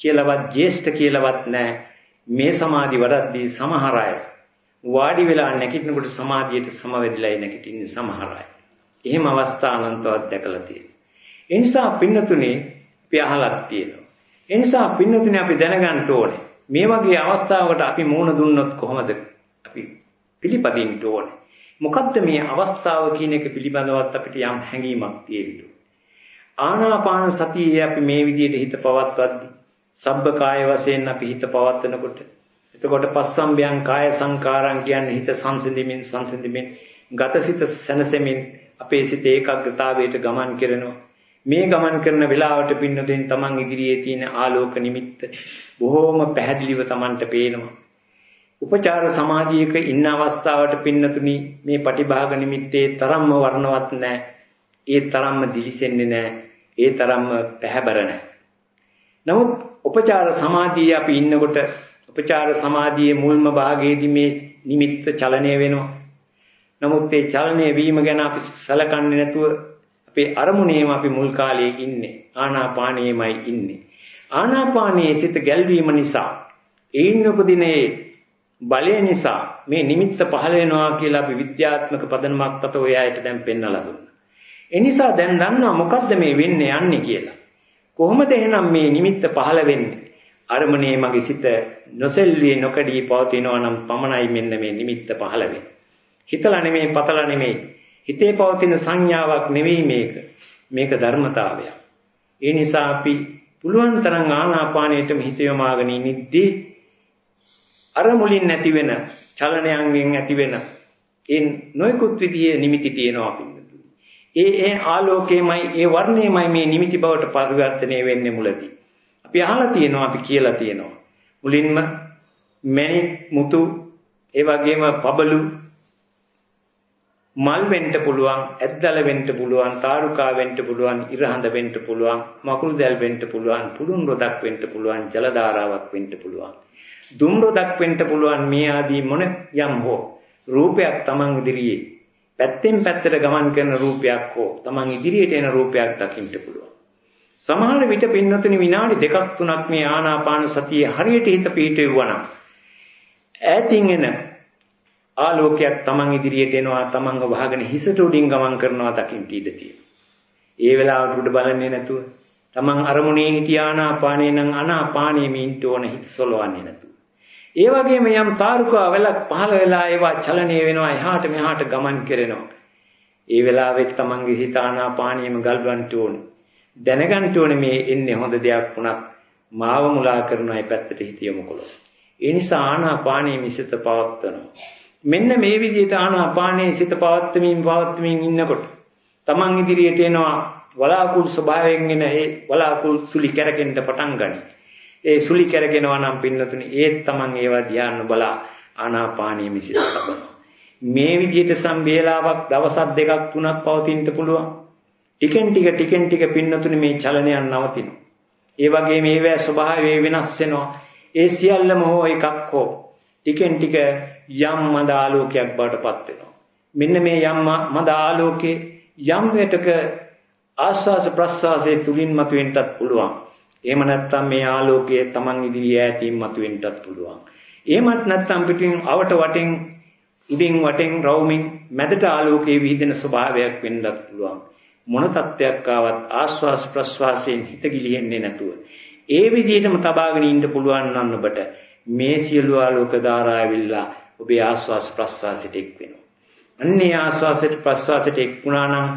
කියලාවත් ජේෂ්ඨ කියලාවත් නැහැ. මේ සමාධි වඩද්දී සමහර අය වාඩි වෙලා නැගිටිනකොට සමාධියට සමවැදිලා නැගිටින්නේ සමහර අය. එහෙම අවස්ථා අනන්තවත් දැකලා තියෙනවා. ඒ නිසා පින්නතුනේ අපි අහලක් තියෙනවා. ඒ නිසා පින්නතුනේ අපි දැනගන්න ඕනේ. මේ වගේ අවස්ථාවකට අපි මුහුණ දුන්නොත් කොහොමද අපි පිළිපදින්න ඕනේ. මොකද්ද මේ අවස්ථාව කියන එක පිළිබඳවත් අපිට යම් හැඟීමක් තියෙන්න ආනාපාන සතියේ අපි මේ විදිහට හිත පවත්වද්දී සබ්බ කාය වශයෙන් අපි හිත පවත්වනකොට එතකොට පස්සම්බයං කාය සංකාරං කියන්නේ හිත සංසිඳිමින් සංසිඳිමින් ගතසිත සැනසෙමින් අපේ සිත ඒකාග්‍රතාවයට ගමන් කරනවා මේ ගමන් කරන වෙලාවට පින්නතෙන් තමන් ඉදිරියේ තියෙන ආලෝක නිමිත්ත බොහෝම පැහැදිලිව තමන්ට පේනවා උපචාර සමාධියක ඉන්න අවස්ථාවට පින්නතුනි මේ පටිභාග නිමිත්තේ තරම්ම වර්ණවත් නැහැ ඒ තරම්ම දිලිසෙන්නේ නැහැ ඒ තරම්ම පැහැබර නැහැ. නමුත් උපචාර සමාධියේ අපි ඉන්නකොට උපචාර සමාධියේ මුල්ම භාගයේදී මේ නිමිත්ත චලනය වෙනවා. නමුත් ඒ චලනය වීම ගැන අපි සැලකන්නේ නැතුව අපේ අරමුණේම අපි මුල් කාලයේ ඉන්නේ. ආනාපානයේමයි ඉන්නේ. ආනාපානයේ සිත ගැල්වීම නිසා ඒින් උපදිනේ බලය නිසා මේ නිමිත්ත පහළ වෙනවා කියලා අපි විද්‍යාත්මක පදනමක් තත ඔය අයට දැන් පෙන්වලා දුන්නා. ඒ නිසා දැන් දන්නවා මොකද්ද මේ වෙන්නේ යන්නේ කියලා. කොහොමද එහෙනම් මේ නිමිත්ත පහළ වෙන්නේ? අරමුණේ මගේ සිත නොසෙල්වි නොකඩී පවතිනවා නම් පමණයි මෙන්න මේ නිමිත්ත පහළ වෙන්නේ. හිතලා නෙමෙයි පතලා නෙමෙයි. හිතේ පවතින සංඥාවක් නෙවෙයි මේක. මේක ධර්මතාවයක්. ඒ නිසා අපි පුළුවන් තරම් ආනාපානයටම හිත යොමාගෙන ඉනිද්දී අර මුලින් නැති වෙන චලනයන්ගෙන් ඇති වෙන ඒ නොයෙකුත් විදිහේ නිමිති තියෙනවා අපි. ඒ ඒ ආලෝකයමයි ඒ වර්ණයමයි මේ නිමිති බවට පරිවර්තනය වෙන්නේ මුලදී. අපි අහලා තියෙනවා අපි කියලා තියෙනවා. මුලින්ම මණික් මුතු ඒ වගේම පබළු මල් වෙන්න පුළුවන්, ඇද්දල වෙන්න පුළුවන්, තාරුකා වෙන්න පුළුවන්, ඉරහඳ වෙන්න පුළුවන්, මකුළු දැල් වෙන්න පුළුවන්, පුදුන් රොදක් වෙන්න පුළුවන්, ජල ධාරාවක් වෙන්න පුළුවන්. දුම් රොදක් වෙන්න පුළුවන් මේ ආදී මොන යම් හෝ රූපයක් Taman ඉදිරියේ පැත්තෙන් පැත්තට ගමන් කරන රූපයක් හෝ Taman ඉදිරියට එන රූපයක් දකින්න පුළුවන්. සමහර විට පින්නතුනි විනාඩි දෙකක් තුනක් මේ ආනාපාන සතිය හරියට හිත පිහිටෙවුවා ඈතින් එන ආලෝකයක් Taman ඉදිරියට එනවා Tamanව වහගෙන හිසට උඩින් ගමන් කරනවා දකින්න ඉඩ ඒ වෙලාවට උඩ බලන්නේ නැතුව Taman අරමුණේ හිටිය ආනාපානේ නම් අනාපානේ මින්ට ඕන හිත සොලවන්නේ නැතුව ඒ වගේම යම් තාරුකා වෙලක් පහළ වෙලා ඒවා චලනය වෙනවා එහාට මෙහාට ගමන් කරනවා. ඒ වෙලාවෙත් තමන්ගේ හිත ආනාපානියම ගල්වන්න ඕනේ. දැනගන්න ඕනේ මේ එන්නේ හොඳ දෙයක් වුණත් මාව මුලා කරන අය පැත්තට හිත යොමු කළොත්. ඒ නිසා ආනාපානිය මිසිත පවත්වනවා. මෙන්න මේ විදිහට ආනාපානයේ සිත පවත්වමින් පවත්වමින් ඉන්නකොට Taman ඉදිරියට එනවා වලාකුළු ස්වභාවයෙන් එන ඒ වලාකුළු සුලි කැරකෙන්න පටන් ගනී. ඒ සුලි කැරගෙනවා නම් පින්නතුනි ඒත් Taman ඒවා ධ්‍යාන බලා ආනාපානීය මිසිත ලබනවා. මේ විදිහට සම්බේලාවක් දවසක් දෙකක් තුනක් පවතින්න පුළුවන්. ටිකෙන් ටික ටිකෙන් ටික පින්නතුනි මේ චලනයන් නවතිනවා. ඒ වගේ මේවැ ස්වභාවය වෙනස් වෙනවා. ඒ සියල්ලම හෝ එකක් හෝ ටිකෙන් ටික යම් මද ආලෝකයක් බවට පත් වෙනවා. මෙන්න මේ යම් මද ආලෝකේ යම් වෙටක ආස්වාස ප්‍රස්වාසයේ තුලින් මතුවෙන්නත් පුළුවන්. එහෙම නැත්නම් මේ ආලෝකය Taman ඉදිරියේ ඈතින් මතුවෙන්නත් පුළුවන්. එහෙමත් නැත්නම් පිටින් අවට වටින් උඩින් වටෙන් රවුමින් මැදට ආලෝකයේ විහිදෙන ස්වභාවයක් වෙන්නත් පුළුවන්. මොන තත්ත්වයක් ආවත් ආස්වාස් ප්‍රස්වාසයෙන් හිත ගිලිහෙන්නේ නැතුව ඒ විදිහටම තබාගෙන ඉන්න පුළුවන් නම් ඔබට මේ සියලු ආලෝක ධාරා ඇවිල්ලා ඔබේ ආස්වාස් ප්‍රස්වාසයට එක් වෙනවා. අන්නේ ආස්වාසයට ප්‍රස්වාසයට එක් වුණා නම්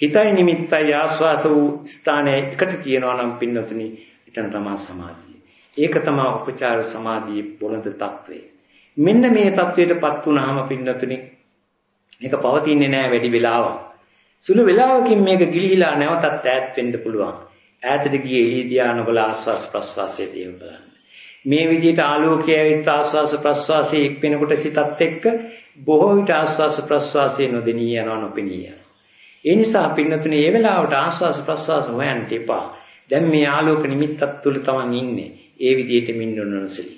හිතයි නිමිත්තයි ආස්වාස වූ ස්ථානයේ එකට කියනවා නම් පින්නතුනි එතන තමයි සමාධිය. ඒක තමයි උපචාර සමාධියේ බොළඳ తත්වය. මෙන්න මේ తත්වයටපත් වුණාම පින්නතුනි මේක පවතින්නේ නැහැ වැඩි වෙලාවක්. සුළු වෙලාවකින් මේක ගිලිහිලා නැවතත් ඈත් වෙන්න පුළුවන්. ඈතට ගියේ එළිය ධානය වල ආස්වාස් ප්‍රස්වාසයේ දේව බලන්න. මේ විදිහට ආලෝකය ඇවිත් ආස්වාස් ප්‍රස්වාසයේ එක් වෙනකොට සිතත් එක්ක බොහෝ විට ආස්වාස් ප්‍රස්වාසයේ නොදෙනී යනවා නොපෙනී යනවා. ඒ නිසා පින්නතුනේ මේ වෙලාවට ආස්වාස් ප්‍රස්වාස හොයන්න එපා. දැන් මේ ආලෝක නිමිත්තත් තුළ තමන් ඉන්නේ. ඒ විදිහට මින්නුනොනසලි.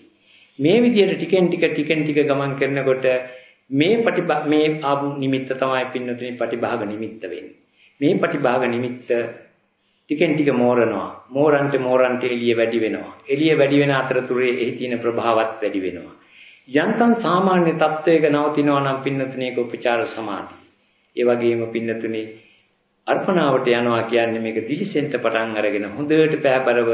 මේ විදිහට ටිකෙන් ටික ටිකෙන් ටික ගමන් කරනකොට මේ පටිභා මේ ආපු නිමිත්ත තමයි පින්නතුනේ පටිභාග නිමිත්ත වෙන්නේ. මේ පටිභාග නිමිත්ත ටිකෙන් ටික මෝරනවා. මෝරන්ට මෝරන්ට එළිය වැඩි වෙනවා. එළිය වැඩි වෙන අතරතුරේ එහි තියෙන ප්‍රභාවත් වැඩි වෙනවා. යන්තම් සාමාන්‍ය තත්වයක නවතිනවා නම් පින්නතුනේ ඒක උපචාර සමාධි. ඒ වගේම පින්නතුනේ අර්පණාවට යනවා කියන්නේ මේක දිලිසෙන්න පටන් අරගෙන හොඳට පෑබරව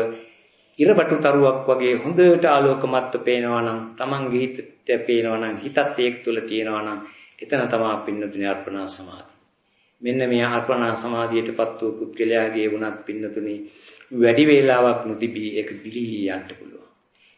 ඉරබටු තරුවක් වගේ හොඳට ආලෝකමත්ව පේනවා නම් Tamange හිතට පේනවා නම් හිතත් ඒක තුල තියෙනවා නම් එතන තමයි පින්නතුනේ අර්පණා සමාධිය. මෙන්න මේ අර්පණා සමාධියටපත් වූ පුද්ගලයාගේ වුණත් පින්නතුනේ වැඩි වේලාවක් නොතිබී ඒක දිලී යන්න පුළුවන්.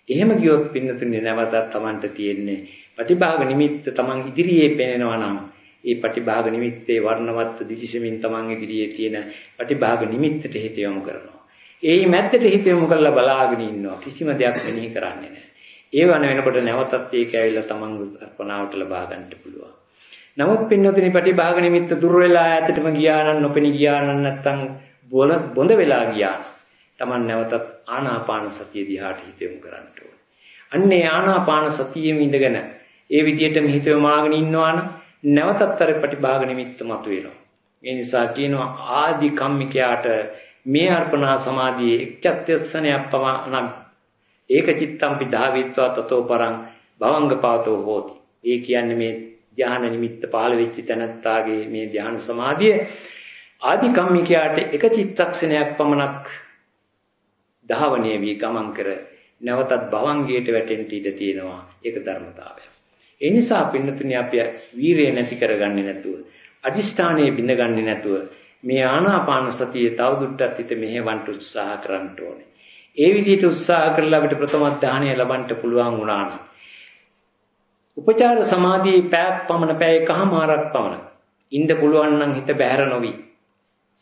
එහෙම ගියොත් පින්නතුනේ නැවතත් Tamanට තියෙන්නේ ප්‍රතිභාග නිමිත්ත Taman ඉදිරියේ පේනවා නම් ඒ ප්‍රතිභාග නිමිත්තේ වර්ණවත් දිවිසෙමින් Taman ඉදිරියේ තියෙන ප්‍රතිභාග නිමිත්තට හිත යොමු කරනවා. ඒ මැද්දට හිත යොමු කරලා බලාගෙන ඉන්නවා. කිසිම දෙයක් මෙනෙහි කරන්නේ නැහැ. ඒ වන වෙනකොට නැවතත් ඒක ඇවිල්ලා Taman අර්පණාවට ලබා ගන්නට පුළුවන්. නමුත් පින්නතුනි ප්‍රතිභාග නිමිත්ත දුර වෙලා ඈතටම ගියා නම් නොපෙනී ගියා නම් නැත්තම් බොඳ වෙලා ගියා. Taman නැවතත් ආනාපාන සතිය දිහාට හිත යොමු කරන්න ඕනේ. අන්නේ ආනාපාන සතියෙම ඉඳගෙන ඒ විදිහටම හිත යොමාගෙන ඉන්නවනම් නැවතත් අර ප්‍රතිභාග නිමිත්ත මතුවෙනවා. ඒ නිසා කියනවා ආදි කම්මිකයාට මේ අර්පණා සමාධියේ එක්චත්‍යස්සනයක් පමණක් ඒක චිත්තම්පි ධාවිත්වා තතෝ පරං භවංගපාතෝ හෝති. ඒ කියන්නේ මේ ධ්‍යාන නිමිත්ත පහළ වෙච්ච තැනත්තාගේ මේ ධ්‍යාන සමාධිය ආදි කම්මිකයාට එක චිත්තක්ෂණයක් පමණක් ධාවනීය වී ගමන් කර නැවතත් භවංගයට වැටෙන්න ඉඩ තියෙනවා. ඒක ධර්මතාවය. ඒ නිසා පින්නතුනි අපි වීරිය නැති කරගන්නේ නැතුව අදිෂ්ඨානයේ බිඳගන්නේ නැතුව මේ ආනාපාන සතිය තවදුරටත් හිත මෙහෙවන්න උත්සාහ කරන්න ඕනේ. ඒ විදිහට උත්සාහ කරලා අපිට ප්‍රථම ධානය ලබන්න පුළුවන් වුණා නම් උපචාර සමාධියේ පැයක් පමණ පැය එකමාරක් පමණ ඉන්න පුළුවන් නම් හිත බැහැර නොවි.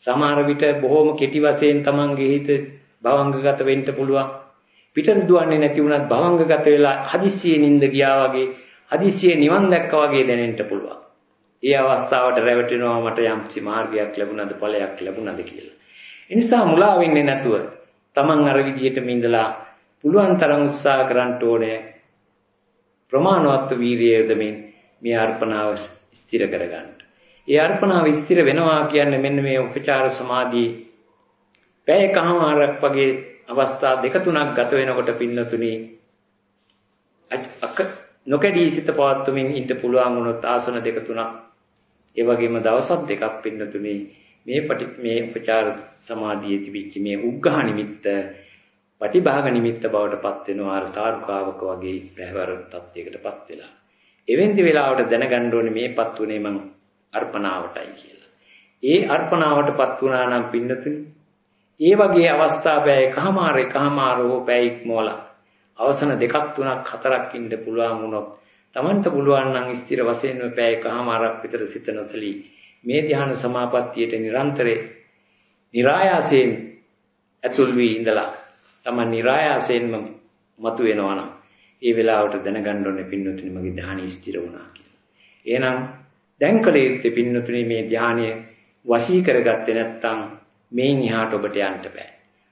සමහර විට බොහොම කෙටි වශයෙන් තමන්ගේ හිත භවංගගත වෙන්න පුළුවන්. පිටට දුවන්නේ නැති වුණත් භවංගගත වෙලා හදිස්සියේ නිින්ද ගියා වගේ හදිස්සියේ නිවන් දැක්කා වගේ දැනෙන්න පුළුවන්. ඒ අවස්ථාවට රැවටෙනවා මට යම්සි මාර්ගයක් ලැබුණාද ඵලයක් ලැබුණාද කියලා. ඒ නිසා මුලා වෙන්නේ නැතුව Taman අර විදිහටම ඉඳලා පුළුවන් තරම් උත්සාහ කරන්න ඕනේ ප්‍රමාණවත් වීරිය යොදමින් මේ අර්පණාව ස්ථිර කරගන්න. ඒ අර්පණාව ස්ථිර වෙනවා කියන්නේ මෙන්න මේ උපචාර සමාධියේ පැයකමාරක් වගේ අවස්ථා දෙක තුනක් ගත වෙනකොට පින්නතුනි නොකඩී සිත පවත්වමින් ඉන්න පුළුවන් වුණොත් ආසන දෙක තුනක් ඒ වගේම දවසක් දෙකක් පින්නතුනේ මේ පටි මේ උපචාර සමාධියේ තිබිච්ච මේ උග්ඝහ නිමිත්ත පටිභාග නිමිත්ත බවට පත් වෙනවා අර තාරුකාවක වගේ පැහැවර තත්යකටපත් වෙලා. එවෙන්දි වෙලාවට දැනගන්න ඕනේ මේපත් උනේ මං අර්පණාවටයි කියලා. ඒ අර්පණාවටපත් වුණා නම් පින්නතුනි ඒ වගේ අවස්ථා බෑ එකමාර එකමාරෝ බෑ ඉක්මෝලා අවසන දෙකක් තුනක් හතරක් ඉන්න පුළුවන් වුණොත් Tamanට පුළුවන් නම් ස්ථිර වශයෙන්ම පැය එකමාරක් විතර සිත නොතලී මේ ධ්‍යාන සමාපත්තියට නිරන්තරේ નિરાයාසයෙන් ඇතුල් වී ඉඳලා Taman નિરાයාසයෙන්ම මතු වෙනවා නම් ඒ වෙලාවට දැනගන්න ඕනේ පින්නතුනි මගේ ධ්‍යානෙ ස්ථිර වුණා කියලා. එහෙනම් දැන් කල යුත්තේ පින්නතුනි මේ ධ්‍යානය වශී කරගත්තේ නැත්නම් මේන් එහාට ඔබට යන්න බෑ.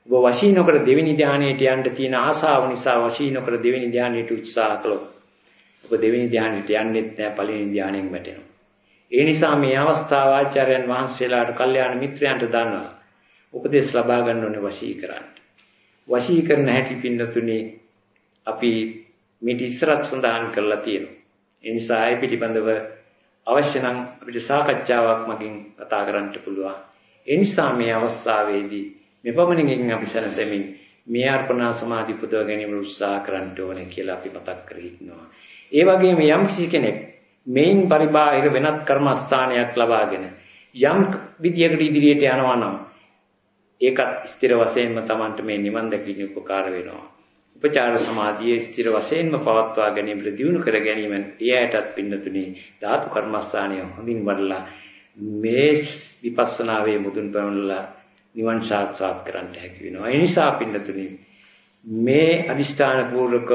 ඔබ වශී නොකර දෙවෙනි ධ්‍යානයට යන්න තියෙන ආසාව නිසා වශී නොකර දෙවෙනි ධ්‍යානයට උත්සාහ කළොත් ඔබ දෙවෙනි ධ්‍යානයට යන්නෙත් නෑ පළවෙනි ධ්‍යානයෙන් වැටෙනවා. ඒ නිසා මේ අවස්ථාව ආචාර්යයන් වහන්සේලාට කල්යාණ මිත්‍රයන්ට දන්නවා. උපදේශ ලබා ගන්න ඕනේ වශී කරන්න. වශී කරන හැටි පින්නතුනේ අපි මේක ඉස්සරත් සඳහන් කරලා තියෙනවා. ඒ නිසා ඒ පිළිබඳව අවශ්‍ය නම් අපිට සාකච්ඡාවක් මගින් කතා කරන්න පුළුවන්. ඒ නිසා මේ අවස්ථාවේදී මෙපමණකින් අපි සැනසෙමින් මේ අර්පණා සමාධි පුදව ගැනීම උත්සාහ කරන්න ඕනේ කියලා අපි මතක් කර ඉන්නවා. ඒ වගේම යම් කිසි කෙනෙක් මේන් පරිබාහිර වෙනත් කර්මස්ථානයක් ලබාගෙන යම් විදියකට ඉදිරියට යනවා නම් ඒකත් ස්ථිර වශයෙන්ම Tamanට මේ නිවන් දැකීම උපකාර වෙනවා. උපචාර සමාධියේ ස්ථිර වශයෙන්ම පවත්වා ගැනීමට දියුණු කර ගැනීමෙන් එයාටත් පින්නතුනේ ධාතු කර්මස්ථානය හොඳින් වඩලා මේ විපස්සනාවේ මුදුන් පැමිණලා නිවන් සාක්ෂාත් කරගන්න හැකි වෙනවා. ඒ නිසා පින්නතුනේ මේ අදිෂ්ඨාන පූර්වක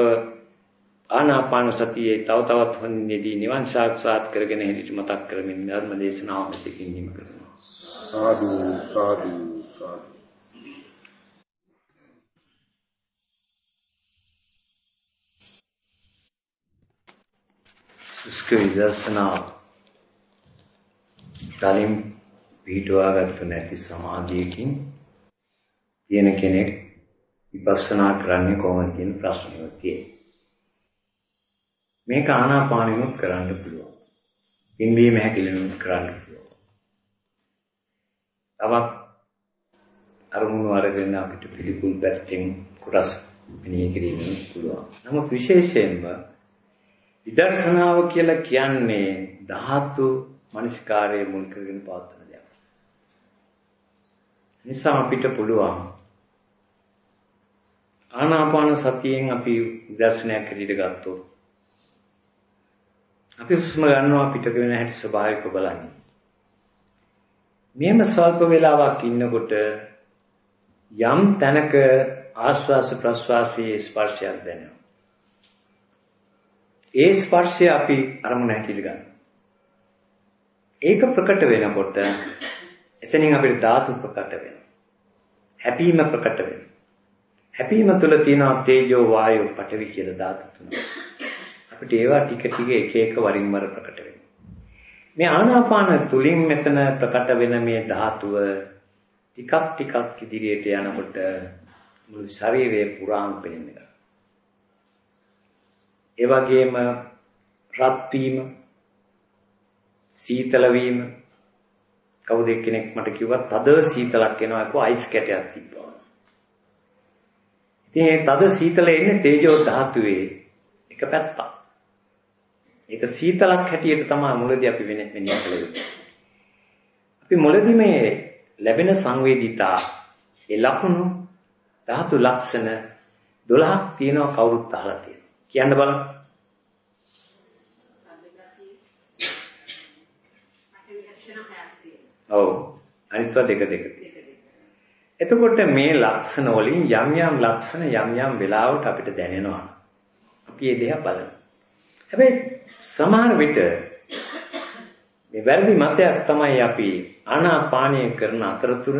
ආනාපාන සතියේ තව තවත් හොඳින්දී නිවන් සාක්ෂාත් කරගෙන හිටිට මතක් කරමින් ධර්ම දේශනාව මෙතකින් නිම කරනවා. සාදු සාදු සාදු සුස්ක විදර්ශනාව කලින් පිටවාගත්තු නැති සමාධියකින් තියෙන කෙනෙක් විපස්සනා කරන්නේ කොහොමද කියන ප්‍රශ්නයක් තියෙනවා. මේක ආනාපානෙමුත් කරන්න පුළුවන්. පින්වීම හැකිලෙනුත් කරන්න පුළුවන්. තවත් අරමුණු අරගෙන අපිට පිළිකුල් පැත්තෙන් කොටස් මෙනෙහි කිරීමෙන් පුළුවන්. නමුත් විශේෂයෙන්ම විදර්ශනාව කියලා කියන්නේ ධාතු මනස්කාරයේ මුල් කරගෙන පවත්වන දෙයක්. නිසා අපිට පුළුවන් ආනාපාන සතියෙන් අපි විදර්ශනයක් හැටියට ගත්තොත් අපි හුස්ම ගන්නවා පිට වෙන හැටි ස්වභාවිකව බලන්න. මෙහෙම ස්වල්ප වේලාවක් ඉන්නකොට යම් තැනක ආශ්වාස ප්‍රශ්වාසයේ ස්පර්ශයක් දැනෙනවා. ඒ ස්පර්ශය අපි අරමුණ හැටියට ගන්න. ඒක ප්‍රකට වෙනකොට එතනින් අපිට ධාතු ප්‍රකට වෙනවා. හැපීම ප්‍රකට වෙනවා. හැපීම තුළ තියෙන තේජෝ වායෝ පඨවි කියලා ධාතු තුනක්. අපිට ඒවා ටික ටික එක එක වරින් වර ප්‍රකට වෙනවා. මේ ආනාපාන තුලින් මෙතන ප්‍රකට වෙන මේ ධාතුව ටිකක් ටිකක් ඉදිරියට යනකොට මුළු ශරීරය පුරාම පෙනෙනවා. ඒ වගේම රත් වීම සීතල වීම කවුද එක්කෙනෙක් මට කිව්වා තද සීතලක් එනවා කිව්වා අයිස් කැටයක් තිබ්බා. ඉතින් ඒ තද සීතල එන්නේ තේජෝ ධාතුවේ එක පැත්තක්. ඒක සීතලක් හැටියට තමයි මුලදී අපි වෙන්නේ මෙන්න කළේ. අපි මුලදී මේ ලැබෙන සංවේදීතා ඒ ලක්ෂණ ධාතු ලක්ෂණ 12ක් තියෙනවා කවුරුත් අහලා තියෙනවා. කියන්න බලන්න. ඔව් අනිත්වා දෙක දෙක. එතකොට මේ ලක්ෂණ වලින් යම් යම් ලක්ෂණ යම් යම් වෙලාවට අපිට දැනෙනවා. අපි ඒ දෙහ බලමු. හැබැයි සමහර විට මේ වැරදි මතයක් තමයි අපි ආනාපානය කරන අතරතුර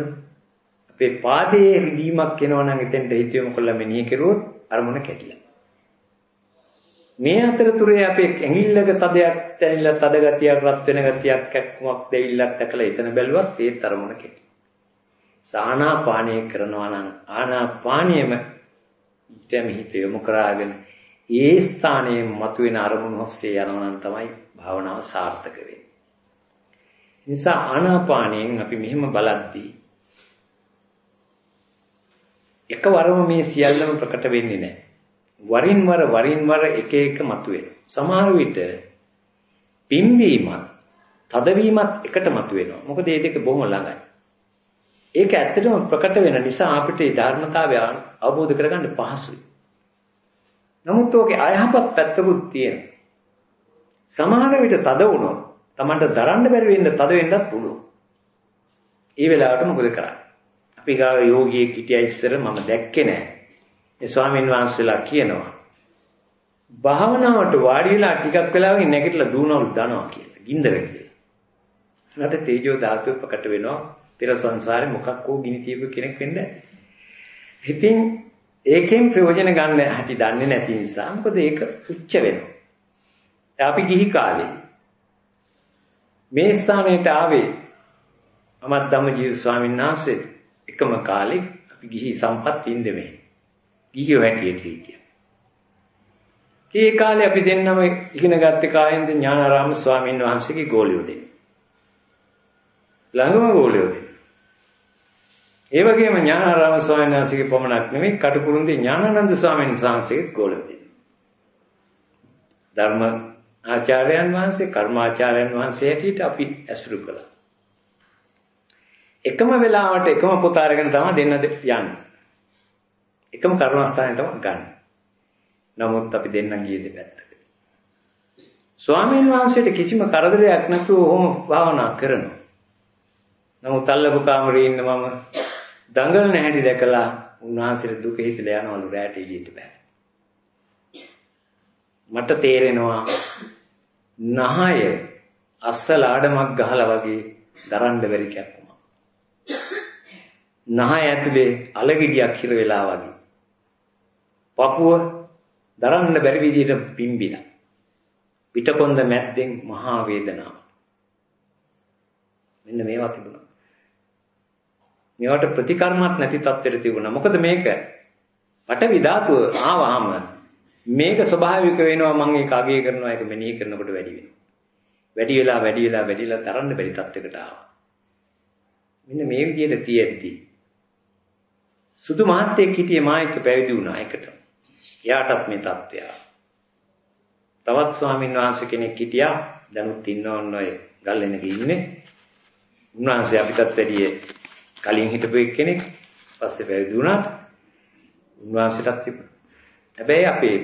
අපේ පාදයේ රිදීමක් එනවා නම් එතෙන්ට හිත යොමු කරලා මෙනෙහි කරුවොත් අරමුණ කැටිලා. මේ අතරතුරේ අපේ ඇඟිල්ලක තදයක් දැනෙලා තද ගතියක් රත් වෙන ගතියක් කැක්කමක් දෙවිල්ලක් දැකලා එතන බැලුවත් ඒ තරමුණ කෙටි. සානාපානය කරනවා නම් ආනාපානියම ඊට මිහිත යොමු කරාගෙන ඒ ස්ථානයේ මතුවෙන අරමුණු ඔස්සේ යනවා නම් තමයි භාවනාව සාර්ථක වෙන්නේ. නිසා ආනාපානයෙන් අපි මෙහෙම බලද්දී එකවරම මේ සියල්ලම ප්‍රකට වෙන්නේ නැහැ. වරින් වර වරින් වර එක එක මතුවෙන. සමහර විට පිම්වීමත් තදවීමත් එකට මතුවෙනවා. මොකද මේ දෙක බොහොම ළඟයි. ඒක ඇත්තටම ප්‍රකට වෙන නිසා අපිට ඒ ධර්මතාවය අවබෝධ කරගන්න පහසුයි. නමුත් ඕකේ අයහපත් පැත්තකුත් තියෙනවා. සමහර විට තද වුණොත් Tamanට දරන්න බැරි වෙන්න තද වෙන්නත් පුළුවන්. ඒ වෙලාවට මොකද කරන්නේ? අපි ගාව යෝගියෙක් හිටියා ඉස්සර මම දැක්කේ නෑ. ඒ ස්වාමීන් වහන්සේලා කියනවා භාවනාවට වාඩි වෙලා ටිකක් වෙලාවකින් නැගිටලා දුවනවලු දනවා කියලා. ගින්දර කියලා. ඊට තේජෝ ධාතුව ප්‍රකට වෙනවා. පෙර සංසාරේ මොකක් හෝ ගිනි තියපු කෙනෙක් වෙන්න. ඉතින් ඒකෙන් ප්‍රයෝජන ගන්න හැටි දන්නේ නැති නිසා මොකද ඒක උච්ච වෙනවා. අපි ගිහි කාලේ මේ ස්ථානයට ආවේ අමත් ධම්මජීව ස්වාමීන් වහන්සේ එකම කාලේ අපි ගිහි සම්පත් ඉන්දෙමේ. ගිහිව හැටියට හිටියා. ඒ කාලේ අපි දෙන්නම ඉගෙනගත්ත කායෙන්ද ඥානාරාම ස්වාමීන් වහන්සේගේ ගෝලියෝ දෙන්න. ළඟම ගෝලියෝ දෙන්න. ඒ වගේම ඥානාරාම ස්වාමීන් වහන්සේගේ පමණක් නෙමෙයි කටුකුරුන්ගේ ඥානানন্দ ස්වාමීන් වහන්සේගේ ගෝලියෝ දෙන්න. ධර්ම ආචාර්යයන් වහන්සේ කර්මාචාර්යයන් වහන්සේ හැටියට අපි ඇසුරු කළා. එකම වෙලාවට එකම පොත අරගෙන තමයි දෙන්න යන්නේ. එකම කර්මස්ථානයටම ගන්න. නමුත් අපි දෙන්නම් ගියේ දෙපැත්තකට. ස්වාමීන් වහන්සේට කිසිම කරදරයක් නැතුව ඔහොම භාවනා කරනවා. නමුත් අල්ලපු කාමරේ ඉන්න මම දඟලන හැටි දැකලා උන්වහන්සේට දුක හිතලා යනවලු රැට එළියට බෑ. මට තේරෙනවා නහය අස්සල ආඩමක් ගහලා වගේ දරන්න බැරි කැක්කුමක්. නහය ඇතුලේ අලගෙඩියක් හිර වෙලා වගේ. පපුව දරන්න බැරි විදිහට පිම්බිලා. පිටකොන්ද මැද්දෙන් මහා වේදනාව. මෙන්න මේවා තිබුණා. මේවට ප්‍රතිකර්මයක් නැති තත්ත්වෙට තිබුණා. මොකද මේක පටවි ධාතුව ආවහම මේක ස්වභාවික වෙනවා මම ඒක අගය කරනවා ඒක මෙනෙහි කරනකොට වැඩි වෙනවා. වැඩි වෙලා වැඩි වෙලා වැඩි වෙලා තරන්න බැරි තත්යකට ආවා. මෙන්න මේ විදිහට තියෙද්දි සුදු මහත්තයෙක් හිටියේ මා එක්ක පැවිදි වුණා එකට. එයාටත් මේ தත්ත්වය තවත් ස්වාමීන් වහන්සේ කෙනෙක් හිටියා දැනුත් ඉන්නවන්න ඔය ගල්ලෙනක ඉන්නේ. උන්වහන්සේ අපිටත් වැඩිය කලින් හිටපු කෙනෙක් පස්සේ පැවිදි වුණා. උන්වහන්සේටත් තිබුණා. හැබැයි අපේ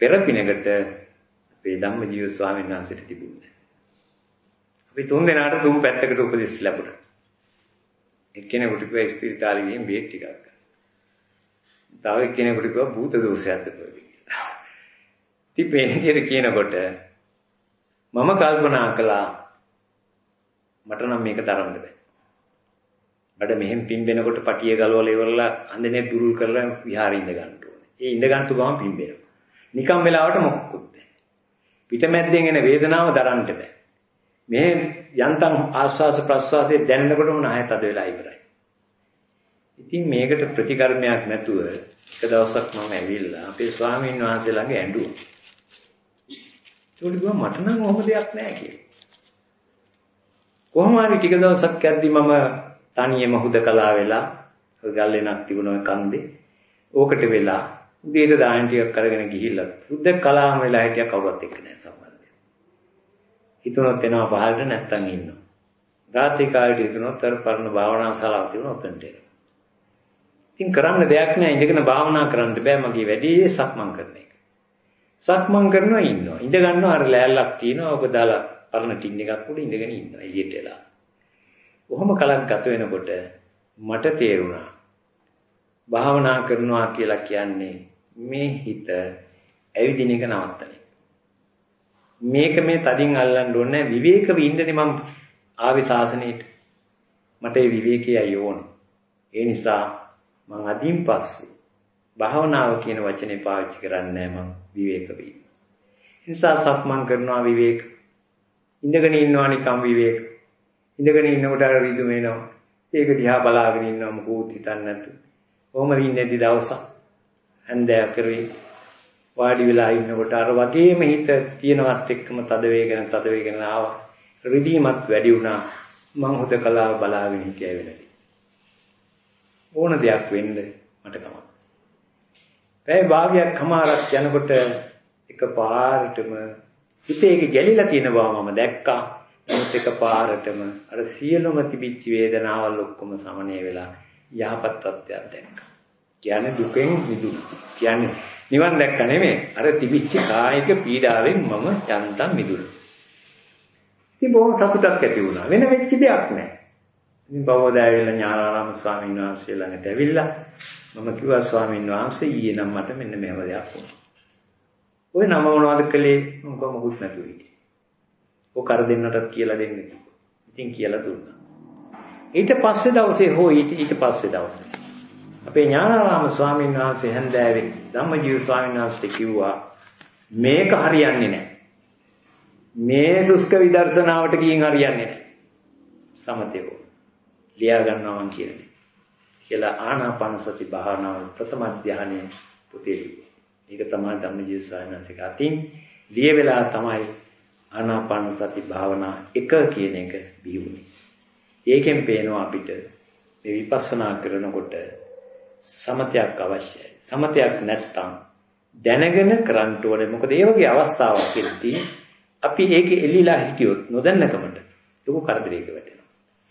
පෙර පිනකට අපේ ධම්මජීව ස්වාමීන් වහන්සේට තිබුණේ. අපි තුන් දෙනාට තුන් පැත්තකට උපදෙස් ලැබුණා. එක්කෙනෙකුට කිව්වා ස්පිරිතාලේ ගිහින් බේත් ටිකක් ගන්න. තව එක්කෙනෙකුට කිව්වා භූත දෝෂයක්ද කියලා. ඉතින් මේ කියනකොට මම කල්පනා කළා මට නම් මේක දරන්න බෑ. බඩ මෙහෙන් පිම්බෙනකොට පටිය ගලවලා ඉවරලා අඳනේ දුරුල් කරලා විහාරේ ඉඳ ගන්න ඕනේ. ඒ ඉඳ ගන්න තු ගමන් පිම්බෙනවා. නිකම් වෙලාවට මොකක්වත් නැහැ. පිටමැද්දෙන් එන වේදනාව දරන්න බෑ. මේ යන්තම් ආස්වාස ප්‍රස්වාසයේ දැනෙනකොටම නැහයත් අද වෙලා ඉවරයි. ඉතින් මේකට ප්‍රතිකර්මයක් නැතුව එක දවසක් මම ඇවිල්ලා අපේ ස්වාමීන් වහන්සේ ළඟ ඇඬුවා. ඒකට ගියා මට නම් ඔහොම දෙයක් නැහැ කියලා. කොහොම හරි ටික දවසක් යද්දි මම තනියම හුදකලා වෙලා ගල්ලෙනක් තිබුණ කන්දේ ඕකට වෙලා උදේට දාන ටිකක් අරගෙන ගිහිල්ලා හුදකලාම වෙලා හිටියා කවුරුත් එක්ක නැහැ සම්බන්ධය. හිතුනොත් එනවා පහළට නැත්තම් ඉන්නවා. රාත්‍රී කාලේට හිතුනොත් අර පරණ භාවනා ශාලාව තිබුණා ඔතනට එනවා. ඉතින් කරන්න දෙයක් නෑ ඉඳගෙන භාවනා කරන්න බෑ මගේ වැඩේ සක්මන් කරන එක. සක්මන් කරනවා ඉන්නවා. ඉඳ ගන්නවා අර ලෑල්ලක් තියෙනවා. ඔක දාලා පරණ ටින් එකක් උඩ ඉඳගෙන ඉන්නවා එළියට එලා. කොහොම කලක් ගත වෙනකොට මට තේරුණා භාවනා කරනවා කියලා කියන්නේ මේ හිත ඇවිදින එක නවත්තන එක. මේක මේ තදින් අල්ලන්න ඕනේ විවේකව ඉන්නනේ මම ආවේ සාසනේට. මට ඒ විවේකයයි ඕන. ඒ නිසා මම අදින් පස්සේ භාවනාව කියන වචනේ පාවිච්චි කරන්නේ මම විවේක වෙයි. ඒ නිසා සක්මන් කරනවා විවේක. ඉඳගෙන ඉන්නවා නිකම් විවේක. ඉඳගෙන ඉන්නකොට අර රිදුම එනවා. ඒක දිහා බලාගෙන ඉන්නවා මොකෝත් හිතන්නේ නැතු. කොහොම ඉන්නේදි දවසක් හන්දෑ කරේ වාඩි වෙලා ඉන්නකොට අර වගේම හිත තියෙනවත් එක්කම තද වේගන තද වේගන ආවා. රිදීමත් වැඩි වුණා. මං හොදකලා බලාගෙන හිටියා වෙලදී. ඕන දෙයක් වෙන්න මට කමක්. පැය භාගයක් කමාරක් යනකොට එකපාරටම හිතේ ඒක ගැලිලා තියෙන බව මම දැක්කා. නමුත් එකපාරටම අර සියලුම තිබිච්ච වේදනාවල් ඔක්කොම සමනය වෙලා යහපත් තත්ත්වයක් දැක්කා. කියන්නේ දුකෙන් මිදුණා. කියන්නේ නිවන් දැක්ක නෙමෙයි. අර තිබිච්ච කායික පීඩාවෙන් මම යන්තම් මිදුණා. ඉතින් බොහොම සතුටක් ඇති වුණා. වෙන වෙච්ච දෙයක් නැහැ. ඉතින් බවෝද ඇවිල්ලා ඥානාරාම ස්වාමීන් වහන්සේ ළඟට ඇවිල්ලා මම කිව්වා ස්වාමීන් වහන්සේ ඊයේ නම් මට මෙන්න මෙහෙම දෙයක් වුණා. ඔය නම මොනවද කළේ? මොකක් මොකුත් නැතුව හිටියේ. ඔය කර දෙන්නටත් කියලා දෙන්න කිව්වා. ඉතින් කියලා දුන්නා. ඊට පස්සේ දවසේ හෝ ඊට ඊට පස්සේ දවසේ අපේ ඥානාරාම ස්වාමීන් වහන්සේ හැන්දෑවේ ධම්මජීව ස්වාමීන් වහන්සේට කිව්වා මේක හරියන්නේ නැහැ. මේ සුස්ක විදර්ශනාවට ගිහින් හරියන්නේ නැහැ. සමතේ ලියා ගන්නවා මං කියන්නේ. කියලා ආනාපාන සති භාවනාව ප්‍රථම ධානයේ පුතේ ලිව්වා. ඒක තමයි ධම්මජීව සායනසික අතින් ලිය වෙලා තමයි ආනාපාන සති භාවනා එක කියන එක බිහිුනේ. ඒකෙන් පේනවා අපිට මේ විපස්සනා කරනකොට සමතයක් අවශ්‍යයි. සමතයක් නැත්තම් දැනගෙන කරන්න ඕනේ. මොකද ඒ වගේ අවස්ථාවක් එද්දී අපි ඒකේ එල්ලිලා හිටියොත් නොදන්නකමට ලොකු කරදරයක වැටෙනවා.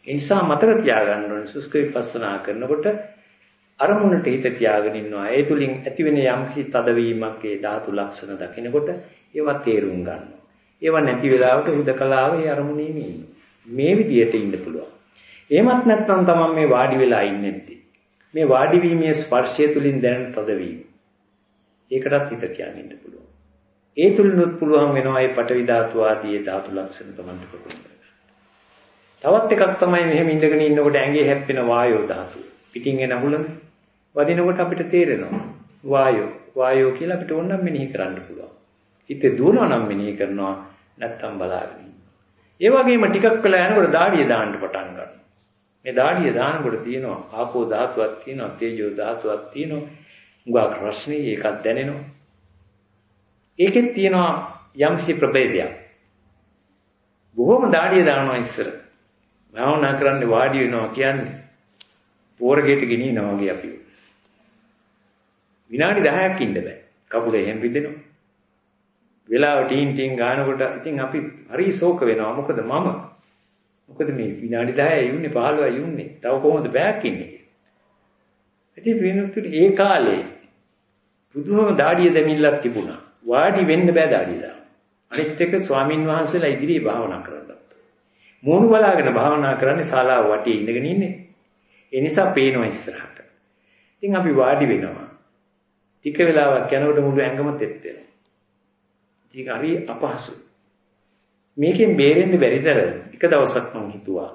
ඒ නිසා මතක තියාගන්න ඕනේ සුස්ක විපස්සනා කරනකොට අරමුණට හිත තියාගෙන ඉන්නවා. ඒ තුලින් ඇතිවෙන යම්කිසි තදවීමක් ඒ ධාතු ලක්ෂණ දකිනකොට ඒවා තේරුම් ගන්නවා. ඒවා නැති වෙලාවට හුදකලාව ඒ අරමුණේම ඉන්නවා. මේ විදිහට ඉන්න පුළුවන්. එහෙමත් නැත්නම් තමයි මේ වාඩි වෙලා ඉන්නේ මේ වාඩි වීමේ ස්පර්ශය තුලින් දැනෙන තදවීම. ඒකටත් හිත තියාගෙන ඉන්න පුළුවන්. ඒ තුලිනුත් පුළුවන් වෙනවා මේ පටවි ධාතු ආදී ධාතු ලක්ෂණ තමන්ට ප්‍රගුණ තවත් එකක් තමයි මෙහෙම ඉඳගෙන ඉන්නකොට ඇඟේ හැප්පෙන වායෝ ධාතුව. පිටින් එන හුලම වදිනකොට අපිට තේරෙනවා වායෝ වායෝ කියලා අපිට ඕනනම් මෙනෙහි කරන්න පුළුවන්. හිතේ දුවනවා නම් මෙනෙහි කරනවා නැත්තම් බලාගෙන ඉන්නවා. ඒ වගේම ටිකක් වෙලා යනකොට දාඩිය දාන්න පටන් ගන්නවා. මේ දාඩිය දානකොට තියෙනවා ආපෝ ධාතුවක් තියෙනවා තේජෝ ධාතුවක් තියෙනවා. උගා රශ්මී එකක් දැනෙනවා. ඒකෙත් තියෙනවා යම්කිසි ප්‍රභේදයක්. බොහොම දාඩිය දානවා ඉස්සර. භාවනා කරන්න වාඩි වෙනවා කියන්නේ පෝරගෙට ගෙනියනවා වගේ අපි. විනාඩි 10ක් ඉන්න බෑ. කකුල එහෙම රිදෙනවා. වෙලාව ටීන් ටීන් ගානකොට ඉතින් අපි හරි ශෝක වෙනවා. මොකද මම මොකද මේ විනාඩි 10යි යුන්නේ 15යි යුන්නේ. තව කොහොමද බෑක් ඉන්නේ? ඉතින් වෙනතුට ඒ කාලේ බුදුහම දාඩිය දෙමිල්ලක් තිබුණා. වාඩි වෙන්න බෑ දාඩිය දාන්න. අනිත් එක ස්වාමින් වහන්සේලා ඉදිරියේ භාවනා කරා. මූණු බලාගෙන භාවනා කරන්නේ ශාලාව වටේ ඉඳගෙන ඉන්නේ. ඒ නිසා පේනවා ඉස්සරහට. ඉතින් අපි වාඩි වෙනවා. ටික වෙලාවක් යනකොට මුළු ඇඟම තෙත් වෙනවා. ඉතින් හරි අපහසුයි. මේකෙන් බේරෙන්න බැරිදර එක දවසක් මම හිතුවා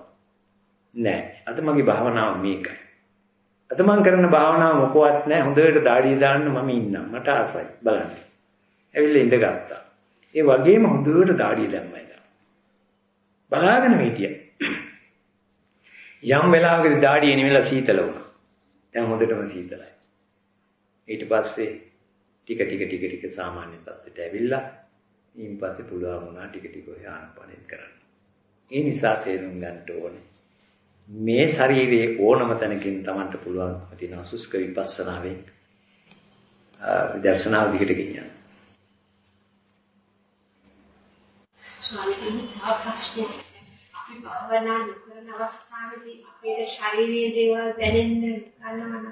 නෑ අද මගේ භාවනාව මේකයි. අද මම කරන භාවනාව මොකවත් නෑ හොඳට දාඩිය දාන්න මම ඉන්නම් මට ආසයි බලන්න. ඇවිල්ලා ඉඳගත්තා. ඒ වගේම හොඳට දාඩිය දැම්මයි. බලාගෙන හිටියා. යම් වෙලාවකදී දාඩිය නිවිලා සීතල වුණා. දැන් හොඳටම සීතලයි. ඊට පස්සේ ටික ටික ටික ටික සාමාන්‍ය තත්ත්වයට ඇවිල්ලා ඊන් පස්සේ පුළුවන් වුණා ටික ටික ආනපනෙත් කරන්න. ඒ නිසා තේරුම් ගන්න ඕනේ. මේ ශරීරයේ ඕනම තැනකින් Tamanට පුළුවන්කම තියෙන අසුස්ක විපස්සනාවෙන් දර්ශනාව දිගට ගෙනියන්න. ස්වාමීනි තව ප්‍රශ්නයක් අපි භවනා නොකරන අවස්ථාවේදී අපේ ශාරීරික දේවල් දැනෙන්න ගන්නවනම්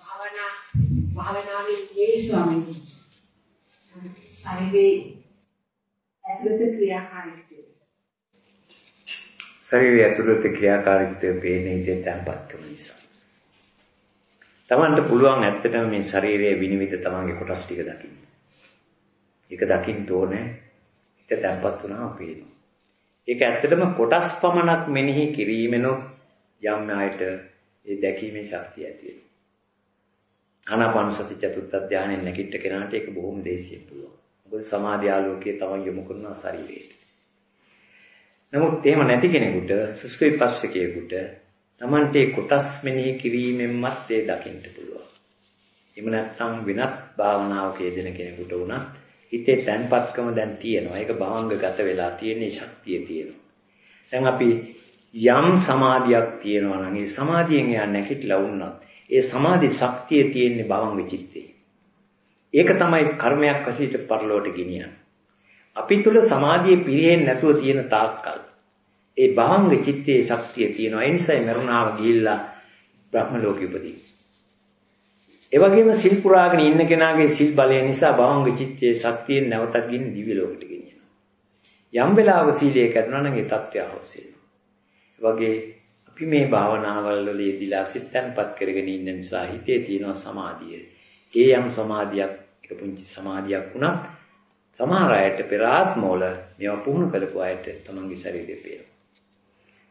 භවනා භවනාවේ නෙවෙයි ස්වාමීනි ශරීරයේ ඇතුළත ක්‍රියාකාරීත්වය ශරීරයේ ඇතුළත ක්‍රියාකාරීත්වය පේන්නේ ඉඳන් තැම්පත්කම නිසා තමන්ට පුළුවන් ඇත්තටම මේ ශරීරයේ විනිවිද තමන්ගේ කොටස් ටික දකින්න. ඒක දකින්න ඕනේ හිත තැම්පත් වුණාම පේනවා. ඒක ඇත්තටම කොටස් පමණක් මෙනෙහි කිරීමෙනොත් යම් ආයත ඒ දැකීමේ ශක්තිය ඇති වෙනවා. ආනාපාන සති චතුත්ථ ධානයෙන් නැගිට කෙනාට ඒක බොහොම දේශියෙන් පුළුවන්. මොකද සමාධි ආලෝකයේ තමයි යොමු කරන ශරීරයට. නමුත් එහෙම නැති කෙනෙකුට සුස්ක විපස්සකයෙකුට Tamante කොටස් මෙනෙහි කිරීමෙන්මත් ඒ දකින්න පුළුවන්. එහෙම නැත්නම් වෙනත් භාවනාවක යෙදෙන කෙනෙකුට උනත් හිතේ තැන්පත්කම දැන් තියෙනවා. ඒක භවංගගත වෙලා තියෙන ශක්තිය තියෙනවා. දැන් අපි යම් සමාධියක් තියෙනවා නම් ඒ සමාධියෙන් එයා නැගිටලා වුණා. ඒ සමාධි ශක්තිය තියෙන්නේ භවංග චිත්තේ. ඒක තමයි කර්මයක් වශයෙන් පරලෝට ගෙනියන්නේ. අපි තුල සමාධිය පිරෙන්නේ නැතුව තියෙන තාක්කල් ඒ භවංග චිත්තේ ශක්තිය තියෙනවා. ඒ නිසා මරුණාව ගිහිල්ලා බ්‍රහ්ම ලෝකෙ උපදී. ඒ වගේම සිල් පුරාගෙන ඉන්න කෙනාගේ සිල් බලය නිසා භවංග චිත්තයේ ශක්තියෙන් නැවතත් ගින්න දිව්‍ය ලෝකෙට ගෙනියනවා. යම් වෙලාවක සීලය කැඩුනා නම් ඒ தත්ත්වය අවශ්‍ය වගේ අපි මේ භාවනාවල් වල යෙදিলা සිත තැන්පත් කරගෙන ඉන්න නිසා හිතේ තියෙන සමාධිය. ඒ යම් සමාධියක් එක පුංචි සමාධියක් වුණත් සමහර අයට පෙර ආත්මවල මේවා පුහුණු කළපු අයට තමන්ගේ ශරීරය පේනවා.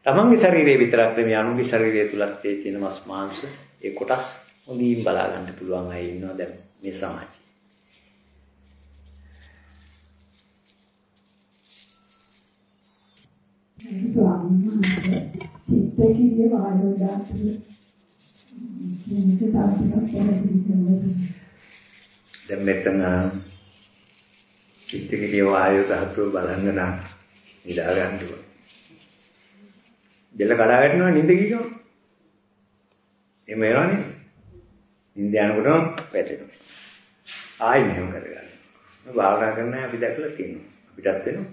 තමන්ගේ ශරීරය විතරක් නෙමෙයි අනුන්ගේ ශරීරය තුලත් ඒ තියෙන මස් මාංශ ඒ කොටස් හොඳින් බලා ගන්න පුළුවන් අය ඉන්නවා දැන් මේ සමාජයේ. ස්වාමීන් වහන්සේ චිත්තකීය වායෝ දාතුව මේක තාක්ෂණයක් පැහැදිලි කරනවා. දැන් මෙතන චිත්තකීය වායෝ ධාතුව බලන්න නම් නිදා ගන්න ඕන. දෙල කඩා වැටෙනවා නිින්ද ගිහම. එහෙම වෙනවනේ. නිින්ද යනකොටම වැටෙනවා. ආයි මෙහෙම කරගන්න. භාවනා කරන්න අපි දැකලා තියෙනවා. අපිටත් වෙනවා.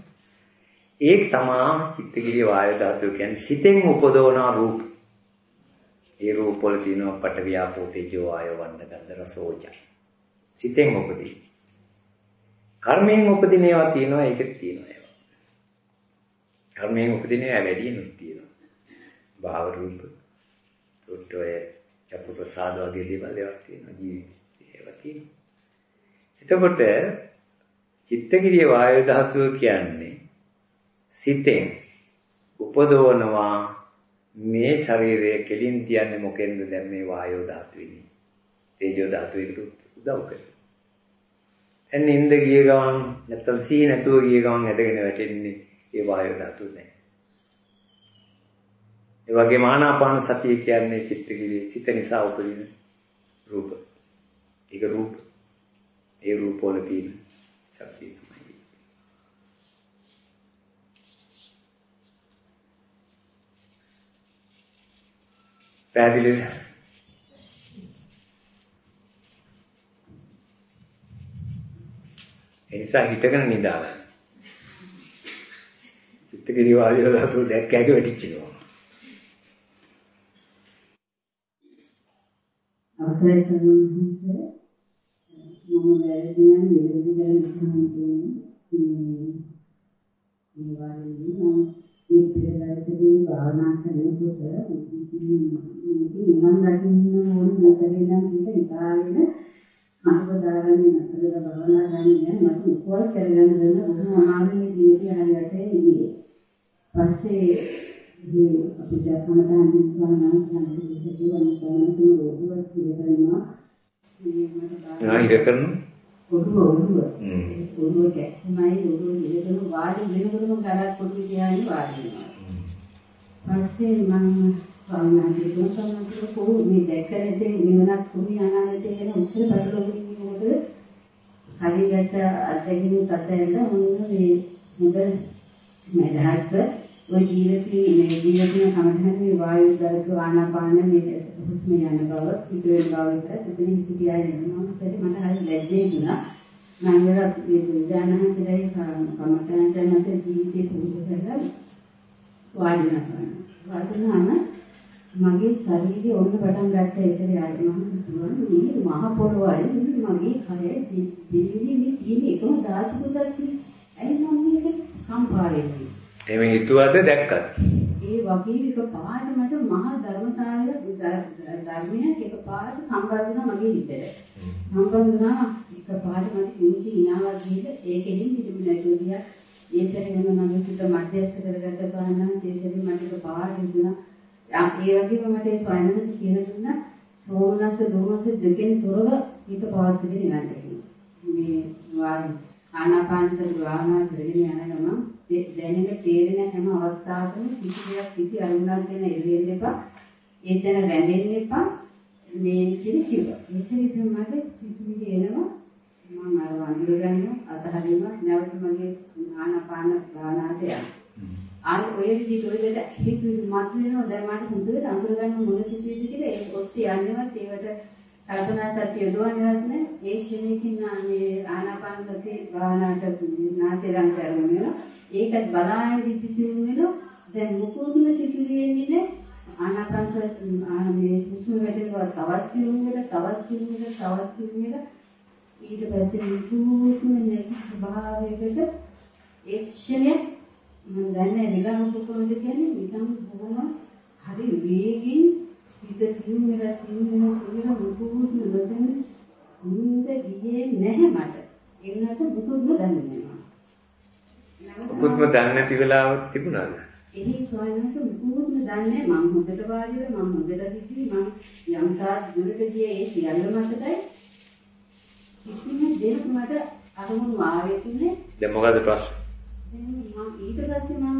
ඒක තමා චිත්තගිරිය වායු ධාතුව කියන්නේ සිතෙන් උපදවන රූප. ඒ රූප වල තියෙනවා පට වියාපෝ තේජෝ ආයෝ වන්න ගන්ධ රසෝජ. සිතෙන් උපදී. කර්මයෙන් උපදින ඒවා තියෙනවා ඒකෙත් තියෙනවා ඒවා. කර්මයෙන් උපදින ඒවා වැඩියෙන්ුත් තියෙනවා. භාව රූප, තොට්ටෝය, චපු ප්‍රසාද වගේ දේවල් ඒවා තියෙනවා ජීවිතේ ඒවා තියෙනවා. එතකොට චිත්තගිරිය වායු ධාතුව කියන්නේ සිතෙන් උපදවනවා මේ ශරීරය කෙලින් තියන්නේ මොකෙන්ද දැන් මේ වායෝ ධාතුවෙනි තේජෝ ධාතුවෙට උදව් කරනවා දැන් නිින්ද ගිය ගමන් නැත්තම් සී නැතුව ගිය ගමන් ඇදගෙන වැටෙන්නේ ඒ වායෝ ධාතුව නෑ ඒ වගේම ආනාපාන සතිය කියන්නේ චිත්තගිරිය සිත නිසා උපදින රූප. ඒක රූප. ඒ රූප වල තියෙන ශක්තිය පැහැදිලිද? ඒ නිසා හිතගෙන නිදාගන්න. චිත්ත කිරිවාලිය ධාතු දැක්කෑක වැටිච්චිනවා. අවසරයි සම්මානසේ මම වැරදි නම් නිවැරදි කරන්න මේ මේ වාරේ මම මේ පිළිවෙලටදී භාවනා කරනකොට නිවන් දකින්න ඕන නැතරේ නම් පිට ඉතාලෙන අනුබදාරන්නේ නැතරේ භාවනා ගන්නේ මට උපවාස කරගන්න දෙන බොහොම අමාරුයි ජීවිතය හරියට ඉන්නේ. පස්සේ මේ අපිට කමතාන් දිස්වන්න සම්පූර්ණ කියවන සමතුලිත රෝගවත් පිළිගන්නවා. මේ මට ආ ඉර කරනවා. ඔළුව ඔළුව. ඔළුව කැක්කුමයි ඔළුව ඉරගෙන වාඩි වෙනකොටම ගලක් පොඩි තියාගෙන වාඩි වෙනවා. පස්සේ මම ස්වාමීන් වහන්සේ කොහොම මේ දැක්ක නැතේ නිවනක් කුමි අනාගතේ ගැන උච්චර පරිලෝකී මොකද හරියට අත්දැකීම් තත්ත්වයෙන් මොන මේ මුද මෙදහස්ස ඔය ජීවිතේ මේ ජීවිතේ කමතහනේ වායු දරක ආනාපාන මේ හුස්ම යන බව පිටවෙන බව විතර එතනින් හිතියා යනවා මට හරි ලැජ්ජේ දුනා මම වල මේ බුද්ධානහන්සේලායි කමතහන් දැනට ජීවිතේ පුරුදු කරලා වාඩි වෙනවා වාඩි වුණාම මගේ ශරීරය ඔන්න පටන් ගත්ත ආයෙ මම මේ මහ පොළොවයි මගේ කය දිවිලි මේ තියෙන එකම ධාතු කොටස් ඇයි මම මේක කම්පා වෙන්නේ? එහෙම හිතුවද දැක්කද? ඒ වගේ එක පාට මට මහා ධර්මතාවය ධර්මයක් එක පාට සම්බන්ධ වුණා මගේ හිතට සම්බන්ධ වුණා එක පාට මට කුංචි ඉනාවක් දීලා ඒකෙදින් පිටු නැතුව ගියා. ඒ සැරේම මගේ සිත මැදස්ත කරගත්ත සාහනන් ඒ සැරේ මට එක පාට හිතුණා ඒ වගේම මට ඒ ස්වයංනස කියලා දුන්නා සෝමනස්ස දෝමනස්ස දෙකෙන් තොරව හිත පවත්වගෙන යන්න මේ ආනාපාන සති භාවනා කරගෙන යන ගමන් දැනෙන තේරෙන හැම අවස්ථාවකම කිසි දෙයක් කිසි අරුණක් ගැන එළියෙන්න එපා. ඒ දැන රැඳෙන්න එපා. මේ කියන කිව්වා ඒකෙදි මට සිතිවිලි එනවා. මම අර වඳුර ගන්නවා. අතහරිනවා. නැවත මගේ ආනාපාන භාවනාවට යනවා අර ඔය විදිහට ඔය දෙයට හිතුවේ මත් වෙනවා. දැන් මට හොඳට අඳුර ගන්න මොන සිතුවිලිද කියලා ඒක ඔස්සේ යන්නේවත් ඒවට කල්පනා සතිය යොදවන්නේවත් නෑ ඒ ශරීරකින් මේ ආනාපාන සති භාවනාවට නාසයෙන් කරනවා ඒකත් බලාගෙන ඉතිසිුම් වෙනවා. දැන් මුකුත්ම සිතුවිලි එන්නේ නෑ ආනාපාන සති මේ හුස්ම වැටෙනවා. තවත් සිුම් වෙලා තවත් සිුම් වෙලා තවත් සිුම් වෙලා. ඊට පස්සේ මුකුත්ම නැති ස්වභාවයකට ඒ ක්ෂණය මම දන්නේ නිකන් කොහොමද කියන්නේ නිකන් බොහොම හරි වේගින් හිත සිහින් වෙලා සිහින් වෙලා සිහින් මුකුත් නොදැන නින්ද ගියේ නැහැ මට. ඒනට මුකුත්ම දන්නේ නැහැ. මුකුත්ම දන්නේ නැති වෙලාවක් තිබුණාද? එහි ස්වාමීන් මුකුත්ම දන්නේ මම හොඳට වාඩි වෙලා මම හොඳට හිටියේ මම යම් තාක් දුරට ගියේ ඒ සියල්ල මතකයි. කිසිම දෙයක් මට අරමුණු ආවෙත් නැහැ. දැන් මොකද ප්‍රශ්නේ? මම ඊට පස්සේ මම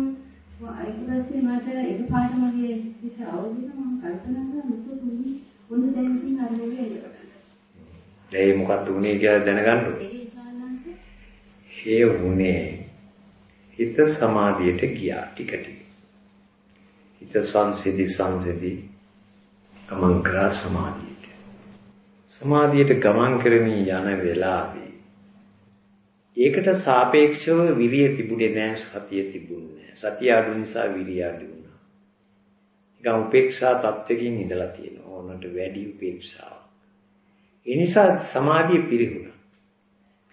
ඊට පස්සේ මට එකපාරට මගේ හිත අවුලුන මම කල්පනා කරා මොකද උනේ මොන දැන් ඉතින් අර වගේ එනකොට ඒ මොකක්ද උනේ කියලා දැනගන්න ඕනේ. ඒ සානංශ ඒ වුණේ හිත සමාධියට ගියා ටික ටික. හිත සංසිඳි සංසිඳි ගමන් කරා සමාධියට. සමාධියට ගමන් කරමින් යන වෙලාවේ ඒකට සාපේක්ෂව විරිය තිබුණේ නැහැ සතිය තිබුණේ නැහැ. සතිය අඩු නිසා විරිය අඩු වුණා. නිකන් උපේක්ෂා තත්වකින් ඉඳලා තියෙනවා. ඕනට වැඩි උපේක්ෂාව. ඒ නිසා සමාධිය පිරිහුණා.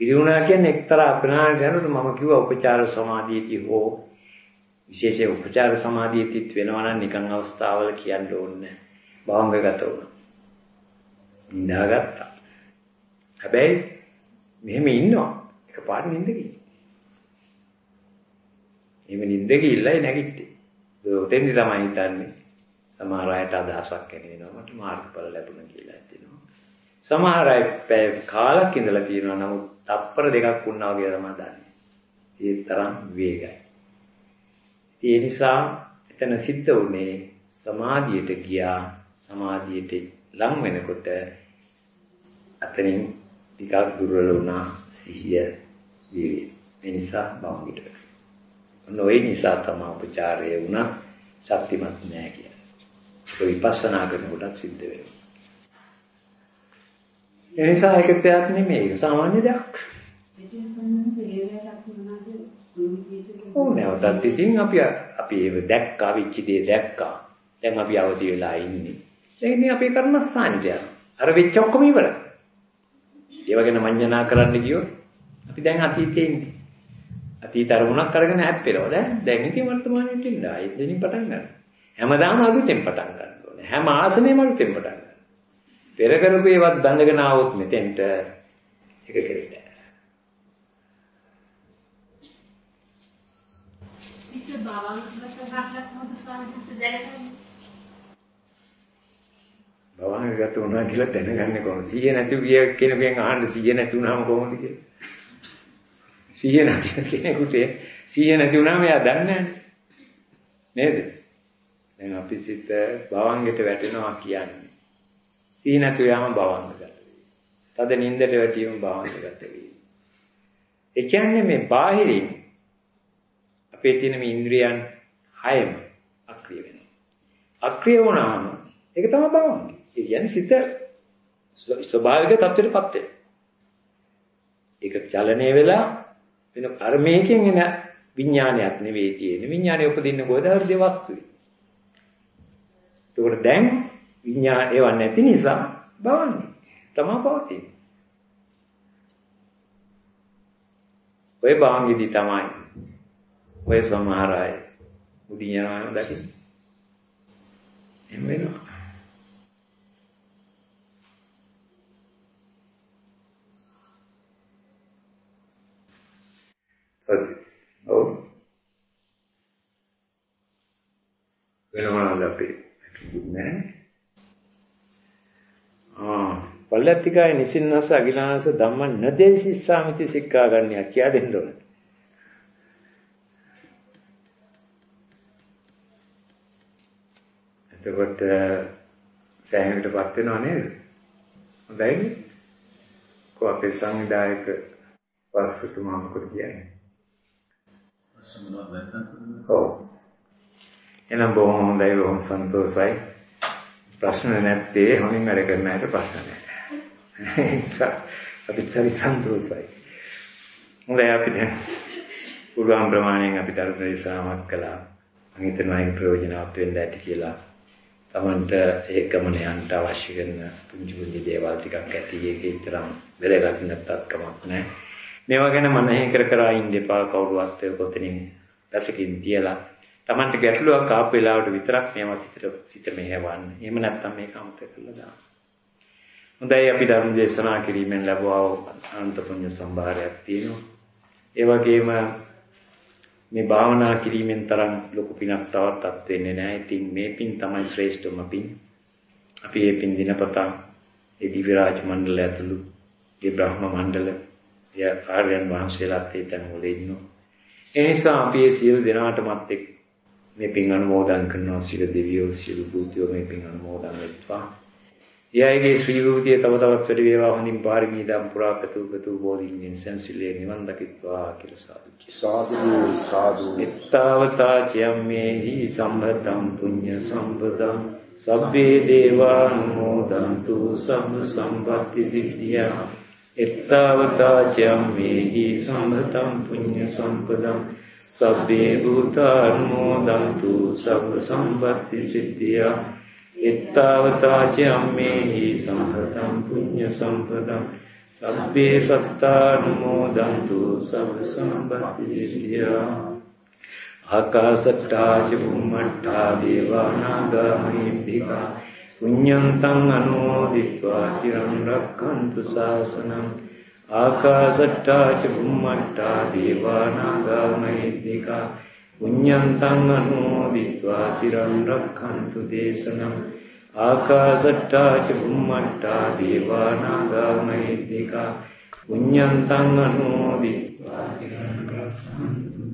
පිරිහුණා කියන්නේ එක්තරා අපනාන යනකොට මම කිව්වා උපචාර සමාධියදී හෝ විශේෂ උපචාර සමාධියදීත් වෙනවා නම් නිකන් අවස්ථාවල කියන්න ඕනේ භවංගගත වුණා. ඉඳාගත්තා. හැබැයි මෙහෙම ඉන්නවා. එකපාරට නිින්ද ගිහින්. එහෙම නිින්ද ගිහිල්ලා නැගිට්ටේ. ඔතෙන්දි තමයි හිතන්නේ සමහර අයට අදහසක් එනවා මට මාර්ගඵල ලැබුණා කියලා හිතෙනවා. සමහර අය පැය කාලක් ඉඳලා තියෙනවා නමුත් තප්පර දෙකක් වුණා වගේ තමයි දන්නේ. ඒ තරම් වේගයි. ඒ නිසා එතන සිද්ධ වුණේ සමාධියට ගියා සමාධියට ලං වෙනකොට අතනින් ටිකක් දුර්වල වුණා සිහිය වීර්යය. ඒ නිසා බවුන්ගිට. නොවේ නිසා තමයි උපචාරය වුණා ශක්තිමත් නෑ කියලා. ඒක විපස්සනා කරනකොටත් සිද්ධ වෙනවා. ඒ නිසා ඒක දෙයක් නෙමෙයි සාමාන්‍ය දෙයක්. ඒ සානංශ ඒ වෙලාවට මොනවද කුරුවිදියට ඔව් නැවතත් ඉතින් අපි අපි ඒව දැක්කා විච්ච දේ දැක්කා. දැන් අපි අවදි වෙලා ඉන්නේ. දැන් ඉතින් අපේ කර්මස්ථානෙට යනවා. අර වෙච්ච ඔක්කොම ඉවරයි. ඒව ගැන මඤ්ඤණා කරන්න ගියොත් අපි දැන් අතීතේ ඉන්නේ. අතීත අරමුණක් අරගෙන හැප්පෙනවා. දැන් දැන් ඉතින් වර්තමානයේ ඉන්න ආයෙත් දෙනින් පටන් ගන්න. හැමදාම අලුතෙන් පටන් ගන්න ඕනේ. හැම ආසනෙම අලුතෙන් පටන් ගන්න. පෙර කරපු ඒවත් බඳගෙන ආවොත් මෙතෙන්ට එක කෙරෙන්නේ සිත භවංගගත කරගන්න මොකද ස්වාමීන් වහන්සේ දැනගන්නේ? භවනාගත වුණා කියලා දැනගන්නේ කොහොමද? සිහිය නැති ගිය කෙනෙකුගෙන් අහන්න සිහිය නැති වුණාම කොහොමද කියලා. සිහිය නැති කෙනෙකුට සිහිය නැති වුණාම එයා දන්නේ නේද? දැන් අපි සිත භවංගෙට වැටෙනවා කියන්නේ. සිහිය නැතු යාම භවංගගත වෙයි. තද නින්දට වැටීම භවංගගත වෙයි. ඒ කියන්නේ මේ බාහිරින් අපේ තියෙන මේ ඉන්ද්‍රියන් හයම අක්‍රිය වෙනවා. අක්‍රිය වුණාම ඒක තමයි භවංගය. ඒ කියන්නේ සිත ස්වභාවික තත්ත්වයටපත් වෙනවා. ඒක චලනය වෙලා වෙන කර්මයකින් එන විඥානයක් නෙවෙයි තියෙන්නේ. විඥානය උපදින්න කොහෙද හෘද වස්තුවේ. ඒකට දැන් විඥාන ඒව නැති නිසා භවංගය තමයි පවතින්නේ. ඔය භවංගෙදි තමයි ඔය සමහර අය උඩින් යනවා දකින්න. එහෙම වෙනවා. ඔව්. වෙනවද අපි නෑ. ආ පල්ලත්තිකාය නිසින්නස අගිලානස ධම්ම නදේසිස්සාමිති සික්ඛා ගන්නිය කියා දෙන්න ඕනේ. එතකොට සෑහනකටපත් වෙනව නේද? හොඳයිනේ. කො අපේ සංවිධායක වාස්තුතුමා මොකද කියන්නේ? ඔව්. එනම් බොහොම හොඳයි බොහොම සන්තෝෂයි. ප්‍රශ්න නැත්තේ හොනින් වැඩ කරන අයට ප්‍රශ්න නැහැ. අපි සරි සන්තෝෂයි. හොඳයි අපි දැන් පුළුවන් ප්‍රමාණයෙන් අපි ධර්ම දේශනාවක් කළා. මම හිතනවා ඒක ප්‍රයෝජනවත් වෙන්න ඇති කියලා. Tamanට ඒ ගමන යන්න අවශ්‍ය කරන පුංචි පුංචි දේවල් ටිකක් ඇති ඒකේ තරම් වැදගත් නැත්තත් කමක් නැහැ. මේවා ගැන මනහේ කර කර ඉන්න එපා කවුරුවත් කොතනින් දසකින් තියලා Tamanට ගැටලුවක් ආපු වෙලාවට විතරක් මේවත් හිතට සිත මෙහෙවන්න. එහෙම නැත්නම් මේක අමතක කරලා දාන්න. හොඳයි අපි ධර්ම දේශනා කිරීමෙන් ලැබුවා අනන්ත පුණ්‍ය සම්භාරයක් තියෙනවා. ඒ වගේම මේ භාවනා කිරීමෙන් තරම් ලොකු පිනක් තවත්වත් වෙන්නේ නැහැ. ඉතින් මේ පින් තමයි ශ්‍රේෂ්ඨම පින්. අපි මේ පින් දිනපතා ඒ දිව්‍ය රාජ මණ්ඩල ඇතුළු ඒ බ්‍රහ්ම මණ්ඩල එය ආර්යයන් වහන්සේලාත් ඒ තැන් වල ඉන්නවා. ඒ නිසා අපි මේ සියලු දෙනාටමත් එක් මේ පින් අනුමෝදන් කරනවා. සියලු දෙවියෝ සියලු භූතයෝ මේ පින් අනුමෝදන් වෙත්වා. එයාගේ ශ්‍රී භූතිය තව තවත් වැඩි වේවා. හොඳින් පාරමී දම් පුරා කතු කතු බෝධින්ගෙන් සංසිල්ලේ නිවන් දකිත්වා කියලා සාදු සාදු සාදු. එත්තාවතා චයම්මේහි සම්බතම් පුඤ්ඤ සම්පදම් සබ්බේ දේවානුමෝදන්තු සම්ම සම්පatti සිද්ධියා එත්තාවතා චයම්මේහි සම්බතම් පුඤ්ඤ සම්පදම්. සබ්බේ භූතානුමෝදන්තු සබ්බ සම්පatti සිද්ධියා. එත්තාවතා චයම්මේහි සම්බතම් පුඤ්ඤ සම්පදම්. සබ්බේ සත්තානුමෝදන්තු සබ්බ සම්පatti සිද්ධියා. ආකාශට්ටා චුම්මට්ටා දේවානාගා මහිද්దికා පුඤ්ඤන්තං අනුමෝදිत्वा চিරං රක්ඛන්තු ශාසනං ආකාශට්ටා ච බුම්මට්ටා දේවානාගා මහිද්దికා පුඤ්ඤන්තං අනුමෝදිत्वा চিරං රක්ඛන්තු දේශනං ආකාශට්ටා ච බුම්මට්ටා දේවානාගා මහිද්దికා පුඤ්ඤන්තං අනුමෝදිत्वा চিරං රක්ඛන්තු